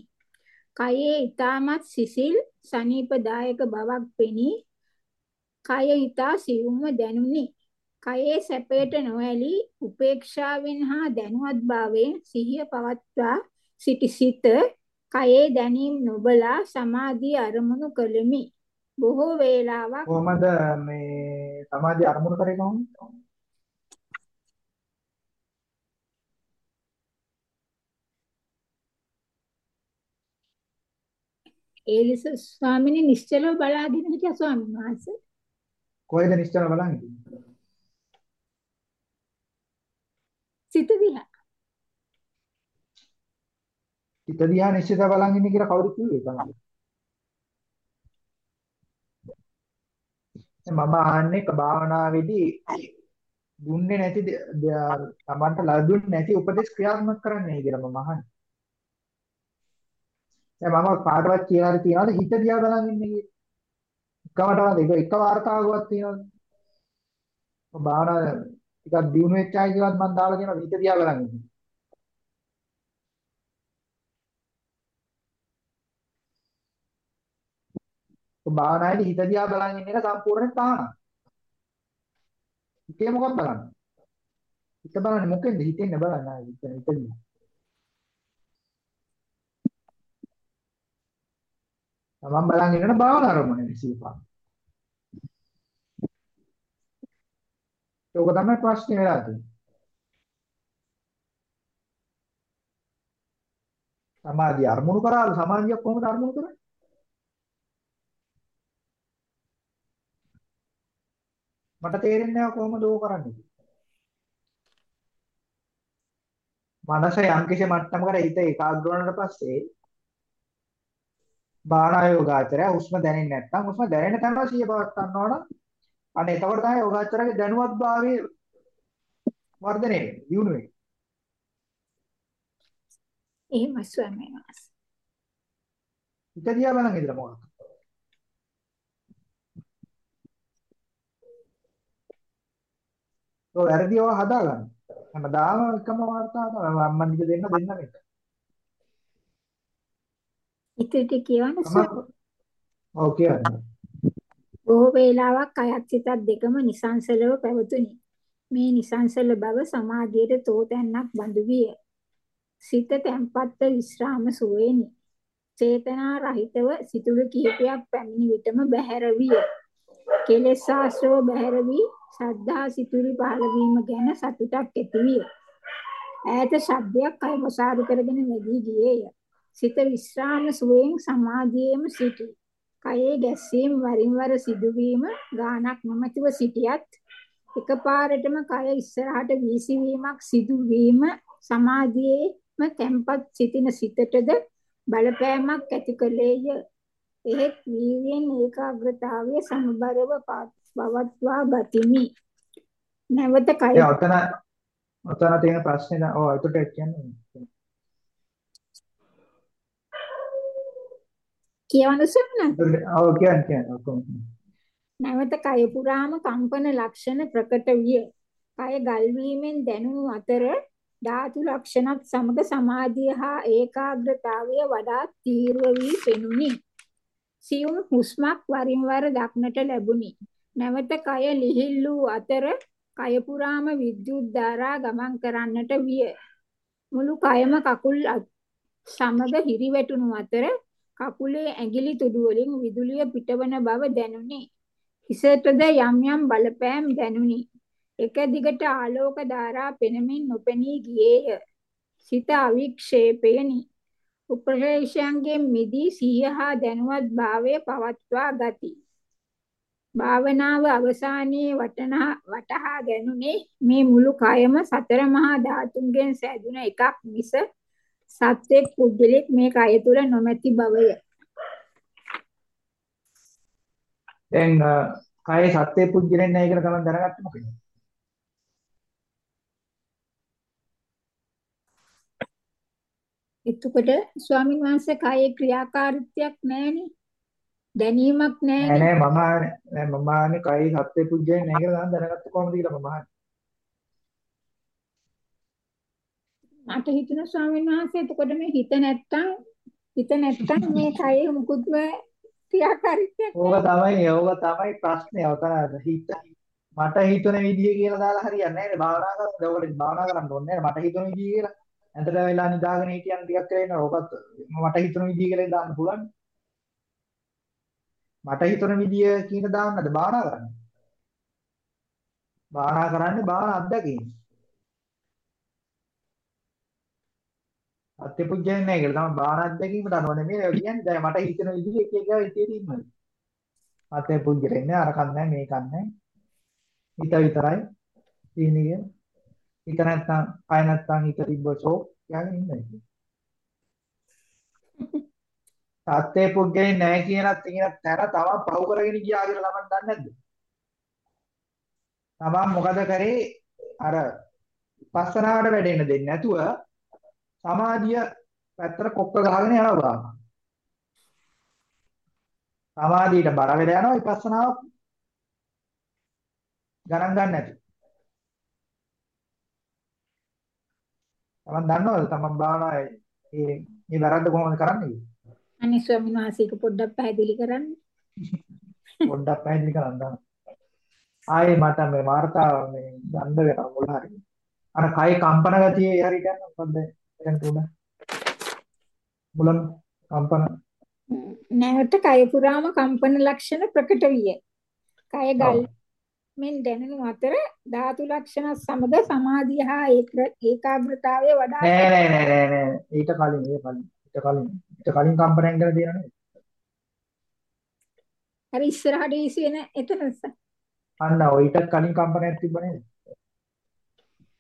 කයේ ඊටමත් සිසිල් සනීපදායක බවක් පෙනී කය ඊතා සියුම්ව දැනුනි. කයේ සැපයට නොඇලී උපේක්ෂාවෙන් හා දැනුවත් භාවයෙන් සිහිය පවත්වා සිටි සිත කයේ දැනීම් නොබලා සමාධිය අරමුණු කළෙමි. බොහෝ වේලාවක් කොහොමද මේ සමාධිය අරමුණු කරේ කොහොමද? ඒ ලෙස ස්වාමිනේ නිශ්චලව බලාගෙන හිටියා ස්වාමීන් වහන්සේ. කොහෙද නිශ්චල බලන්නේ? සිත දිහා. හිත දිහා නිශ්චිත බලන් ඉන්නේ කියලා කවුරු කිව්වේ තමයි. මම අහන්නේ ක භාවනාවේදී දුන්නේ නැති දේ- දේ- තමන්ට ලැබුන්නේ නැති උපදෙස් ක්‍රියාත්මක කරන්නේ කියලා මම අහන්නේ. දැන් මම කාටවත් කියලා හරි තියනවාද හිත දිහා බලන් ඉන්නේ කියලා. එකමටවත් එක එක වාර්තාවකවත් තියනවාද? මම භාවනා ටිකක් දියුණු වෙච්ච අය කියලාත් මම දාලා කියනවා හිත දිහා බලන් ඉන්නේ. ඔය භාවනාවේදී හිත දිහා බලන් ඉන්න එක සම්පූර්ණයෙන් තහනම්. හිතේ මොකක්ද බලන්නේ? හිත බලන්නේ මොකෙන්ද? හිතෙන් බලන්නේ ආයේ හිත හිත දිහා. තමන් බලන් ඉන්නන භාවනා අරමුණේ සිල්පා. ඒක තමයි ප්‍රශ්නේ වෙලා තියෙන්නේ. සමාධිය අරමුණු කරාද සමාධිය කොහොමද අරමුණු කරන්නේ? මට තේරෙන්නේ නැහැ කොහොමද ඕක කරන්නේ. මනස යම්කිසි මට්ටමකට හිත ඒකාග්‍ර වුණාට පස්සේ භාවනා යෝගාචරය හුස්ම දැනෙන්නේ නැත්නම් හුස්ම දැනෙන තැනම සිහිය පවත් ගන්නවා නම් අන්න එතකොට තමයි යෝගාචරයේ දැනුවත්භාවයේ වර්ධනය වෙන්නේ, දියුණු වෙන්නේ. එහෙමයි ස්වාමීන් වහන්සේ. හිත දිහා බලන් ඉඳලා මොකක්ද? ඔය වැඩිව හදාගන්න. හැමදාම එකම වර්තාව තමයි අම්මන් දිග දෙන්න දෙන්න මේක. හිතට කියවන්න ස්වාමීන් වහන්සේ. ඔව් කියවන්න. බොහෝ වේලාවක් අයත් සිතත් දෙකම නිසංසලව පැවතුණි. මේ නිසංසල බව සමාධියට තෝතැන්නක් බඳු විය. සිත තැන්පත්ව විශ්‍රාම සුවේනි. චේතනා රහිතව සිතුළු කිහිපයක් පැමිණි විටම බැහැර විය. කෙලෙස් ආශ්‍රව බැහැර වී ශ්‍රද්ධා සිතුළු පහළ වීම ගැන සතුටක් ඇති විය. ඈත ශබ්දයක් කය මොසාරු කරගෙන වැඩි ගියේය. සිත විශ්‍රාම සුවයෙන් සමාධියේම සිටි. කයේ ගැස්සීම් වරින් වර සිදුවීම ගානක් නොමැතිව සිටියත් එකපාරටම කය ඉස්සරහට වීසිවීමක් සිදුවීම සමාධියේම තැම්පත් සිටින සිතටද බලපෑමක් ඇති කළේය. එහෙත් වීර්යෙන් ඒකාග්‍රතාවය සමබරව පවත්වා ගතිමි. නැවත කය ඒ ඔතන ඔතන තියෙන ප්‍රශ්නේ දැන් ඔව් ඒකට කියන්නේ. කියවන්න සුන්නත්. ඔව් කියන්නේ කියන්නේ ඔක්කොම. නැවත කය පුරාම කම්පන ලක්ෂණ ප්‍රකට විය. කය ගල් වීමෙන් දැනුණු අතර ධාතු ලක්ෂණත් සමග සමාධිය හා ඒකාග්‍රතාවය වඩා තීව්‍ර වී පෙනුනි. සියුම් හුස්මක් වරින් වර දක්නට ලැබුණි. නැවත කය ලිහිල් වූ අතර කය පුරාම විද්‍යුත් ධාරා ගමන් කරන්නට විය. මුළු කයම කකුල් සමග හිරිවැටුණු අතර කකුලේ ඇඟිලි තුඩු වලින් විදුලිය පිටවන බව දැනුනි. හිසටද යම් යම් බලපෑම් දැනුනි. එක දිගට ආලෝක ධාරා පෙනෙමින් නොපෙනී ගියේය. සිත අවික්ෂේපයනි. උපක්ලේශයන්ගෙන් මිදී සිහිය හා දැනුවත් භාවය පවත්වා ගති. භාවනාව අවසානයේ වටනා වටහා ගැනුනේ මේ මුළු කයම සතර මහා ධාතුන්ගෙන් සැදුන එකක් මිස සත්වෙක් පුද්ගලෙක් මේ කය තුල නොමැති බවය. දැන් කයේ සත්‍ය පුද්ගලෙන් නැහැ කියලා තමයි දැනගත්තේ මොකද? එතකොට ස්වාමීන් වහන්සේ කයේ ක්‍රියාකාරීත්වයක් නැහැනේ. දැනීමක් නෑ නැහැනේ. නෑ මම නෑ මම ආන්නේ කයේ සත්‍ය පුද්ගලෙන් නැහැ කියලා දැනගත්තේ කොහොමද කියලා මම ආන්නේ. මට හිතුණා ස්වාමීන් වහන්සේ එතකොට මේ හිත නැත්තම් හිත නැත්තම් මේ කයේ මුකුත්ම ක්‍රියාකාරීත්වයක් ඕක. තමයි ඕක තමයි ප්‍රශ්නේ. ඔතන හිත මට හිතුන විදිය කියලා දාලා හරියන්නේ නැහැ නේ භාවනා කරන්න. ඒකට භාවනා කරන්න ඕනේ නැහැ. මට හිතුන විදිය කියලා. ඇතට වෙලා නිදාගෙන හිටියන් ටිකක් වෙලා ඉන්නවා. ඕකත් මට හිතුන විදිය කියලා දාන්න පුළුවන්. මට හිතුන විදිය කියන දාන්නද භාවනා කරන්නේ. භාවනා කරන්නේ භාවනා අත්දැකීම. අත්‍යපුජ්‍යන්නේ නැහැ කියලා තමයි භාවනා අත්දැකීමට අනුව නෙමෙයි ඒ කියන්නේ දැන් මට හිතෙන විදිහ එක එක හිතේ ඉන්නවා. අත්‍යපුජ්‍යන්නේ අරකන් නැහැ මේකන් නැහැ. හිත විතරයි තියෙන්නේ. හිත නැත්තම් කය නැත්තම් හිත තිබ්බසෝ කියන්නේ ඉන්නේ. සත්‍ය පුද්ගලෙන් නැහැ කියනත් කියන තැන තව පහු කරගෙන ගියා කියලා ළමන් දන්නේ නැද්ද? තමන් මොකද කරේ අර පස්සනාවට වැඩෙන්න දෙන්නේ නැතුව සමාධිය පැත්තට කොක්ක ගහගෙන යනවා ගාන. සමාධියට බර වෙලා යනවා විපස්සනාව ගණන් ගන්න නැති. තමන් දන්නවද තමන් භාවනාවේ මේ මේ වැරද්ද කොහොමද කරන්නේ? අනේ ස්වාමීන් වහන්සේක පොඩ්ඩක් පැහැදිලි කරන්න. පොඩ්ඩක් පැහැදිලි කරන්න දාන්න. ආයේ මට මේ වාර්තාව මේ ගන්න වෙනවා මුල හරි. අර කය කම්පන ගතිය හරියට යන මොකද්ද එතනට උඩ? මුලම කම්පන නැවත කය පුරාම කම්පන ලක්ෂණ ප්‍රකට විය. කය ගල්. මෙන් දැනෙනු අතර ධාතු ලක්ෂණ සමග සමාධිය හා ඒක- ඒකාග්‍රතාවය වඩා නෑ නෑ නෑ නෑ නෑ ඊට කලින් ඊට කලින් ඊට කලින් ඊට කලින් කම්පනයක් ගැන තියෙන නේද? අර ඉස්සරහට වීසි වෙන එතන අන්න ඔය ඊට කලින් කම්පනයක් තිබ්බ නේද?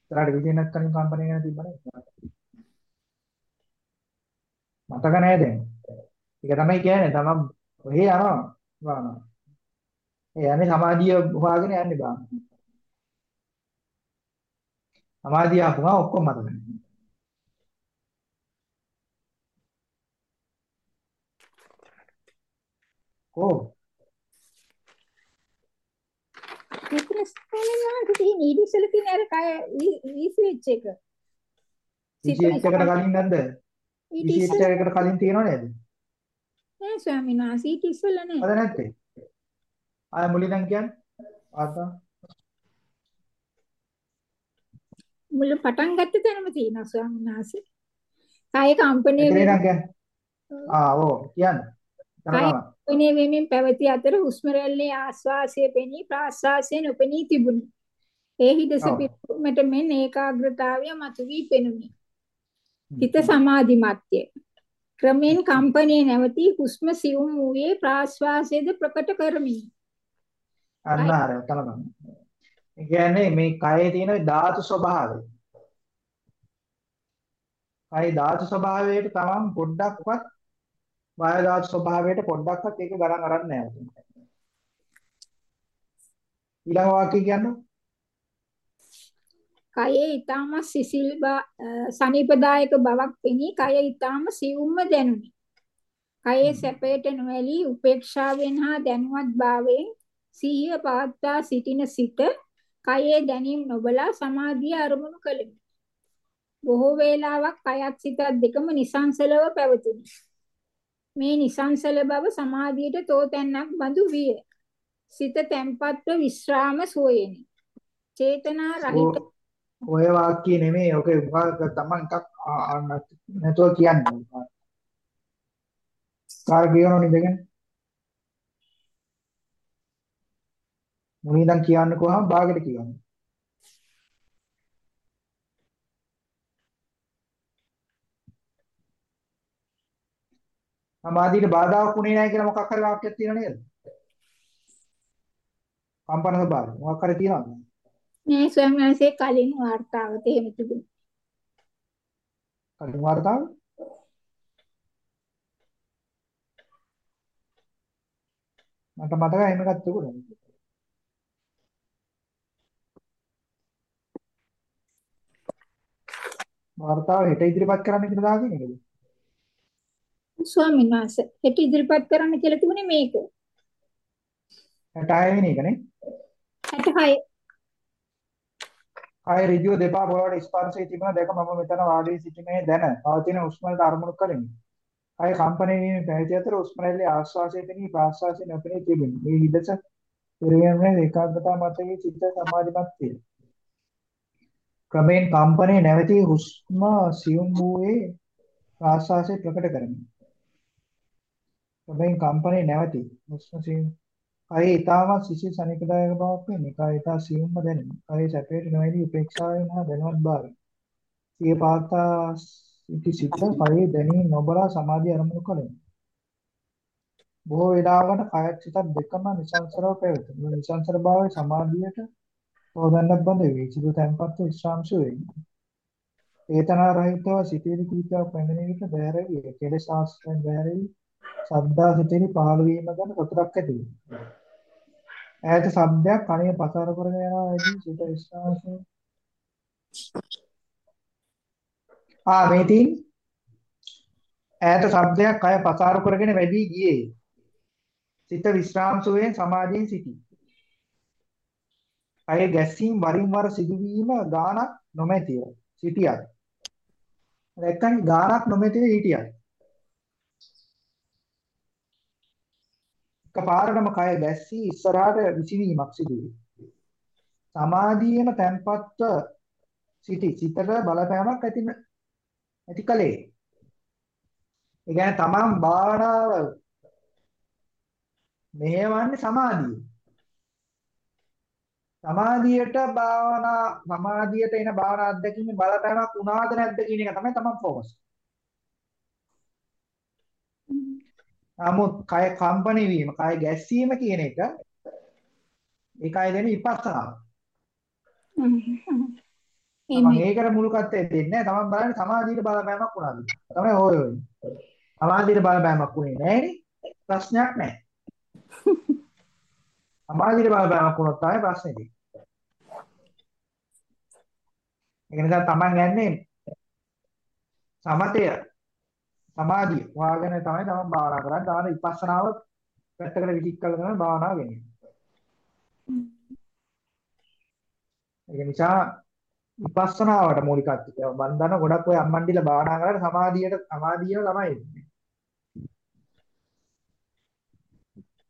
ඉස්සරහට විජේනත් කලින් කම්පණය ගැන තිබ්බනේ. මතක නැහැ දැන්. ඒක තමයි කියන්නේ තමන් ඔහේ යනවා භාවනාව. ඒ යන්නේ සමාධිය හොයාගෙන යන්නේ භාවනාව. සමාධිය ආපුවා ඔක්කොම මතක නැහැ. කො මෙතන ස්ථානයක් තියෙන ඊට ඉස්සෙල්ලා තියෙන අර කය ඊස්විච් එක. සිත විශේෂයකට කලින් නැද්ද? ඊට ඉස්සෙල්ලා විශේෂයකට කලින් තියෙනව නේද? නෑ ස්වාමීන් වහන්සේ ඊට ඉස්සෙල්ලා නෑ. අද නැත්තේ. ආය මුලින්නම් කියන්නේ. ආතා. මුල පටන් ගත්ත තැනම තියෙනවා ස්වාමීන් වහන්සේ. කාය කම්පණය එතන වෙන ඉඳන් කියන්නේ. ආ ඕ කියන්නේ. කාය තමයි. කම්පණය වෙමින් පැවති අතර හුස්ම රැල්ලේ ආශ්වාසය පෙනී ප්‍රාශ්වාසය නොපෙනී තිබුණි. ඒ හිදස. පිටුමට මෙන් ඒකාග්‍රතාවය මතුවී පෙනුනි. හිත සමාධිමත්ය. ක්‍රමෙන් කම්පණය නැවතී හුස්ම සියුම් වූයේ ප්‍රාශ්වාසයේද ප්‍රකට කරමිනි. අන්න අර තමයි. ඒ කියන්නේ මේ කයේ තියෙන ධාතු ස්වභාවය. කයි ධාතු ස්වභාවයට තමන් පොඩ්ඩක්වත් වායු ධාතු ස්වභාවයට පොඩ්ඩක්වත් ඒක ගණන් අරන් නැහැ. ඊළඟ වාක්‍ය කියන්නේ කයේ ඊටම සිසිල් සනීපදායක බවක් පෙනී කය ඊටම සියුම්ම දැනුනි. කයේ සැපයට නොඇලී උපේක්ෂාවෙන් හා දැනුවත් භාවයෙන් සිහිය පවත්වා සිටින සිත කයේ දැනීම් නොබලා සමාධිය අරමුණු කළෙමි. බොහෝ වේලාවක් කයත් සිතත් දෙකම නිසංසලව පැවතුණි. මේ නිසංසල බව සමාධියට තෝතැන්නක් බඳු විය. සිත තැන්පත්ව විශ්‍රාම සෝයෙනි. චේතනා රහිත ඔය වාක්‍ය නෙමෙයි ඔක උගාක තමන් එකක් ආ- ආ නැතුව කියන්නේ. කාර කියනෝනේ ඉඳගෙන. මුලින්දන් කියන්න කොහොම භාගෙට කියන්නේ. සමාධියට බාධාක් වුණේ නැහැ කියලා මොකක් හරි වාක්‍යයක් තියෙනව නේද? කම්පන ස්වභාවය මොකක් හරි තියෙනවද? නෑ ස්වාමීන් වහන්සේ කලින් වார்த்தාවත එහෙම තිබුණා. කලින් වார்த்தාව? මට මතකයි එහෙම එකක් තිබුණා. වார்த்தාව හෙට ඉදිරිපත් කරන්න කියලා දාගෙන නේද? ස්වාමීන් වහන්සේ හෙට ඉදිරිපත් කරන්න කියලා තිබුණේ මේක. 66 වෙනි එකනේ. 66 කය ඍජුව දෙපා පොළවට ස්පර්ශයේ තිබෙන දැක මම මෙතන වාඩි වී සිටිනේ දැන පවතින හුස්ම වලට අරමුණු කරමි. කය කම්පණය වීම පැවති අතර හුස්ම රැල්ලේ ආශ්වාසය පෙනී ප්‍රාශ්වාසය නොපෙනී තිබෙන. මේ හිදස පෙරයන්නේ ඒකාග්‍රතාව මතයේ චිත්ත සමාධිමත් වේ. ක්‍රමෙන් කම්පණය නැවතී හුස්ම සියුම් වූයේ ප්‍රාශ්වාසය ප්‍රකට කරමි. ක්‍රමෙන් කම්පණය නැවතී හුස්ම සියුම් කය ඊටම සිසිල් සනිකදායක බවක් වෙන්නේ. කය ඊට සියුම්ම දැනෙනවා. කය සැපයට නොඇලී උපේක්ෂාවෙන් හා දැනුවත් භාවයෙන්. සිය පාතා සිටි සිත කයේ දැනීම නොබලා සමාධිය අරමුණු කළෙමි. බොහෝ වේලාවකට කයත් සිතත් දෙකම නිසංසරව පැවතුණි. මේ නිසංසර භාවය සමාධියට තෝදන්නක් බඳ වේ. සිත තැන්පත් විශ්‍රාමසු වේ. චේතනා රහිතව සිටිවිලි කීපයක් පැමිණෙන විට බැහැරවිය. කෙලෙස් ආශ්‍රයෙන් බැහැරවි. සද්දා සිටිවිලි පහළ වීම ගැන සතුටක් ඇති වේ. ඈත ශබ්දයක් කණේ පසාර කරගෙන යනවා වැඩි සිත විශ්වාසය. ආ මේ තින් ඈත ශබ්දයක් කය පසාර කරගෙන වැඩි ගියේ. සිත විශ්‍රාම සුවයෙන් සමාධියෙන් සිටී. කය ගැස්සීම් වරින් වර සිදුවීම ගානක් නොමැතිව සිටියත්. නැත්නම් ගානක් නොමැතිව හිටියත්. එකපාරටම කය ගැස්සී ඉස්සරහට විසිවීමක් සිදු වේ. සමාධියේම තැන්පත්ව සිටි සිතට බලපෑමක් ඇති ඇති කලේ. ඒ කියන්නේ තමන් භාවනාව මෙහෙවන්නේ සමාධිය. සමාධියට භාවනා සමාධියට එන භාවනා අත්දැකීමේ බලපෑමක් වුණාද නැද්ද කියන එක තමයි තමන් ફોකස්. නමුත් කය කම්පණය වීම, කය ගැස්සීම කියන එක ඒකයි දෙන විපස්සනාව. තමන් ඒකට මුල්කත්තේ දෙන්නේ නැහැ. තමන් බලන්නේ සමාධියට බලපෑමක් වුණාද? තමයි හොය හොය. සමාධියට බලපෑමක් වුණේ නැහැනේ. ප්‍රශ්නයක් නැහැ. සමාධියට බලපෑමක් වුණොත් තමයි ප්‍රශ්නේ තියෙන්නේ. ඒක නිසා තමන් යන්නේ සමතය සමාධිය හොයාගෙන තමයි තමන් භාවනා කරන්නේ. දාන විපස්සනාව පැත්තකට විචිත් කරගෙන භාවනාව ගෙනියන්නේ. ඒක නිසා විපස්සනාවට මූලිකත්වය. මම දන්න ගොඩක් ඔය අම්මන්ඩිලා භාවනා කරලා සමාධියට සමාධිය තමයි එන්නේ.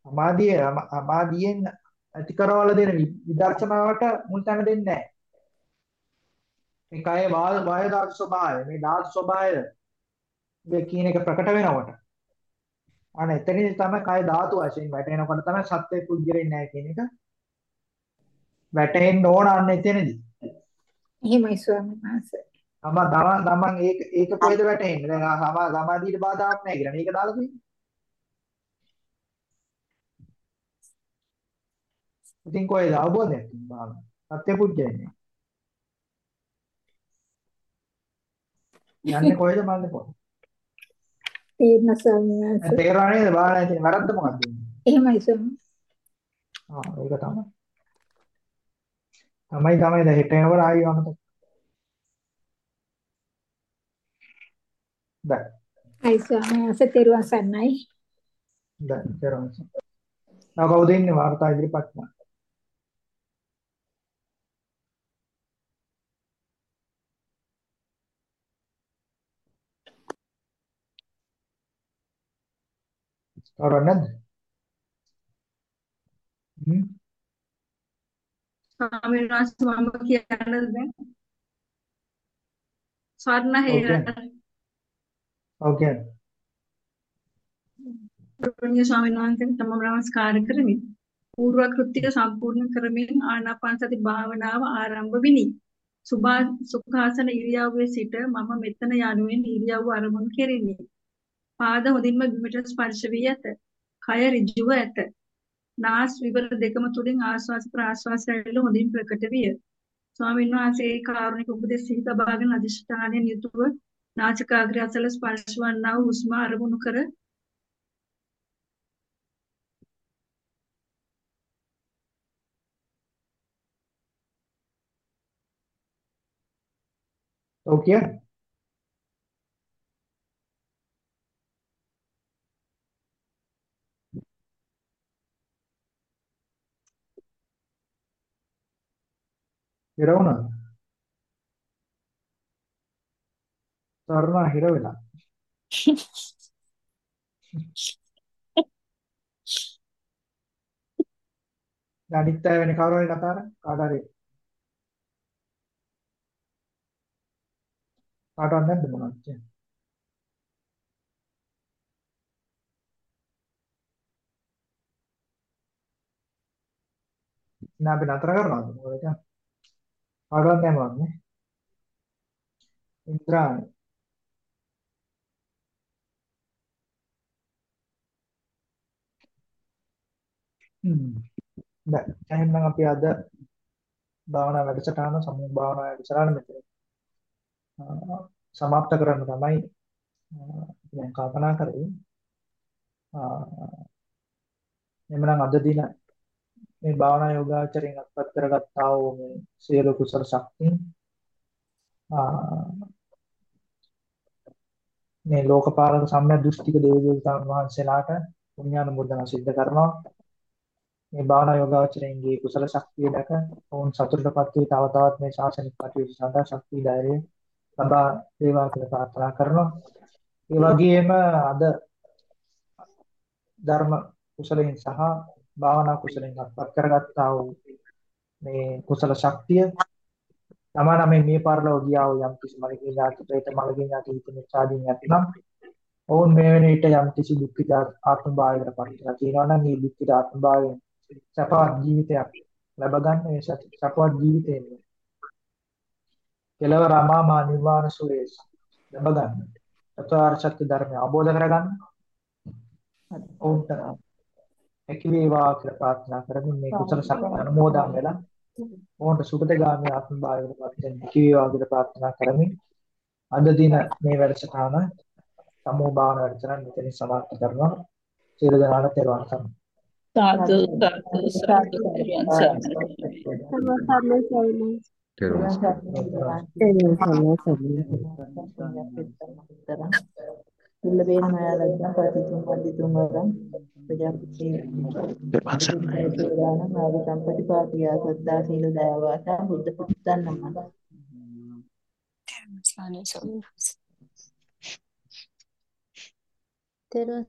සමාධිය සමාධියෙන් ඇති කරවල දෙන විදර්ශනාවට මුල් තැන දෙන්නේ නැහැ. මේ කය වාය ධාතු ස්වභාවය මේ ධාතු ස්වභාවය මේ කියන එක ප්‍රකට වෙනකොට අනේ එතනදී තමයි කය ධාතු වශයෙන් වැටෙනකොට තමයි සත්‍ය පුද්ගලෙන්නේ නැහැ කියන එක වැටෙන්න ඕන අන්න එතනදී. එහෙමයි ස්වාමීන් වහන්සේ. තම තම තමන් ඒක ඒක කොහෙද වැටෙන්නේ? දැන් සමා සමාධියට බාධාක් නැහැ කියලා. මේක දාලා තියෙන්නේ. ඉතින් කොහෙද අවබෝධයක් තියෙනවා? සත්‍ය පුජ්‍යන්නේ. යන්නේ කොහෙද මන්නේ කොහෙද? ස්වාමීන් වහන්සේ. තේරෙන්නේ නේද? බාහනා තියෙන වැරද්ද මොකක්ද? එහෙමයි ස්වාමීන්. ආ ඒක තමයි. තමයි තමයි දැන් හෙට එනකොට ආයෙ අමතක. දැන් අයි ස්වාමීන් වහන්සේ තෙරුවන් සරණයි. දැන් තේරුම් ගන්න. තව කවුද ඉන්නේ වාර්තා ඉදිරිපත් කරන්න? කවුරුත් නැද්ද? හ්ම් ස්වාමීන් වහන්සේ මම කියන්නද දැන් ස්වර්ණ හේරට ඔව් කියන්න. ගෞරවනීය ස්වාමීන් වහන්සේට තම නමස්කාර කරමි. පූර්ව කෘත්‍ය සම්පූර්ණ කරමින් ආනාපාන සති භාවනාව ආරම්භ විනි. සුභා සුඛාසන ඉරියව්වේ සිට මම මෙතන යනුවෙන් ඉරියව්ව ආරම්භ කෙරිනි. පාද හොඳින්ම බිමට ස්පර්ශ වී ඇත. කය ඍජුව ඇත. නාස් විවර දෙකම තුලින් ආශ්වාස ප්‍රාශ්වාස රැල්ල හොඳින් ප්‍රකට විය. ස්වාමීන් වහන්සේ ඒ කාරුණික උපදෙස් සිහි තබාගෙන අධිෂ්ඨානයෙන් යුතුව නාසිකාග්‍රය අසල ස්පර්ශ වන්නා වූ හුස්ම අරමුණු කර ඔව් කියන්න. හිර වුණාද? තරණ හිර වෙලා. අනිත් අය වෙන කවුරු හරි කතා කරා කාට හරි කාටවත් නැද්ද මොනවද කියන්නේ? නෑ අපි නතර කරනවද මොකද කියන්නේ? කාටවත් නැහැ මොනවද නේ? ඉන්ද්‍රාණි හ්ම් දැන් එහෙනම් අපි අද භාවනා වැඩසටහන සමූහ භාවනා වැඩසටහන මෙතන සමාප්ත කරන්න තමයි දැන් කල්පනා කරේ. එhmenan අද දින මේ භාවනා යෝගාචරයෙන් අත්පත් කරගත්තා වූ මේ සියලු කුසල ශක්තිය මේ ලෝකපාලක සම්‍යක් දෘෂ්ටික දේවදූතයන් වහන්සේලාට පුණ්‍යානුමෝදනා සිද්ධ කරනවා. මේ භාවනා යෝගාචරයෙන්ගේ කුසල ශක්තිය දැක ඔවුන් සතුටටපත් වී තව තවත් මේ ශාසනික කටයුතු සඳහා ශක්තිය ධෛර්යය ලබා දේවා කියලා ප්‍රාර්ථනා කරනවා. ඒ වගේම අද ධර්ම කුසලයෙන් සහ භාවනා කුසලයෙන් අත්පත් කරගත්තා වූ මේ කුසල ශක්තිය තමන මේ මේ පරලෝ ගියා වූ යම් කිසි මලගේ ඥාති ප්‍රේත මලගේ ඥාති හිතන සාදීන් නැතිනම් ඔවුන් මේ වෙන විට යම් කිසි දුක්ඛිත ආත්ම භාවයකට පත් වෙලා තියෙනවා නම් මේ දුක්ඛිත ආත්ම භාවයෙන් සපවත් ජීවිතයක් ලැබ ගන්න මේ සපවත් ජීවිතයෙන් කෙලවර අමාමා නිර්වාණ සුවය ලැබ ගන්න. චතුරාර්ය සත්‍ය ධර්මය අවබෝධ කරගන්න. ඔවුන්ට හැකි වේවා කියලා ප්‍රාර්ථනා කරමින් මේ කුසල ශක්තිය අනුමෝදන් වෙලා මොහොත සුගතගාමී ආත්ම භාවයකට පත් වෙන්න කිව්වා වගේ ප්‍රාර්ථනා කරමින් අද දින මේ වැඩසටහන සමූහ භාවනා වැඩසටහන මෙතනින් සමාප්ත කරනවා. සියලු දෙනාට තෙරුවන් සරණයි. සාදු සාදු සාදු. පෙරවන් සරණයි. සර්ව සරණයි තෙරුවන් දුර්ලභේන මයාලග්න පතිතුම් වන්දිතුම් වරම් ප්‍රජාපති තෙරුවන් සරණයි දානං ආදි සම්පති පාතියා සද්දා සීල දයාවාසා බුද්ධ පුත්තන් නමः ස්වාමීන් වහන්සේ තෙරුවන්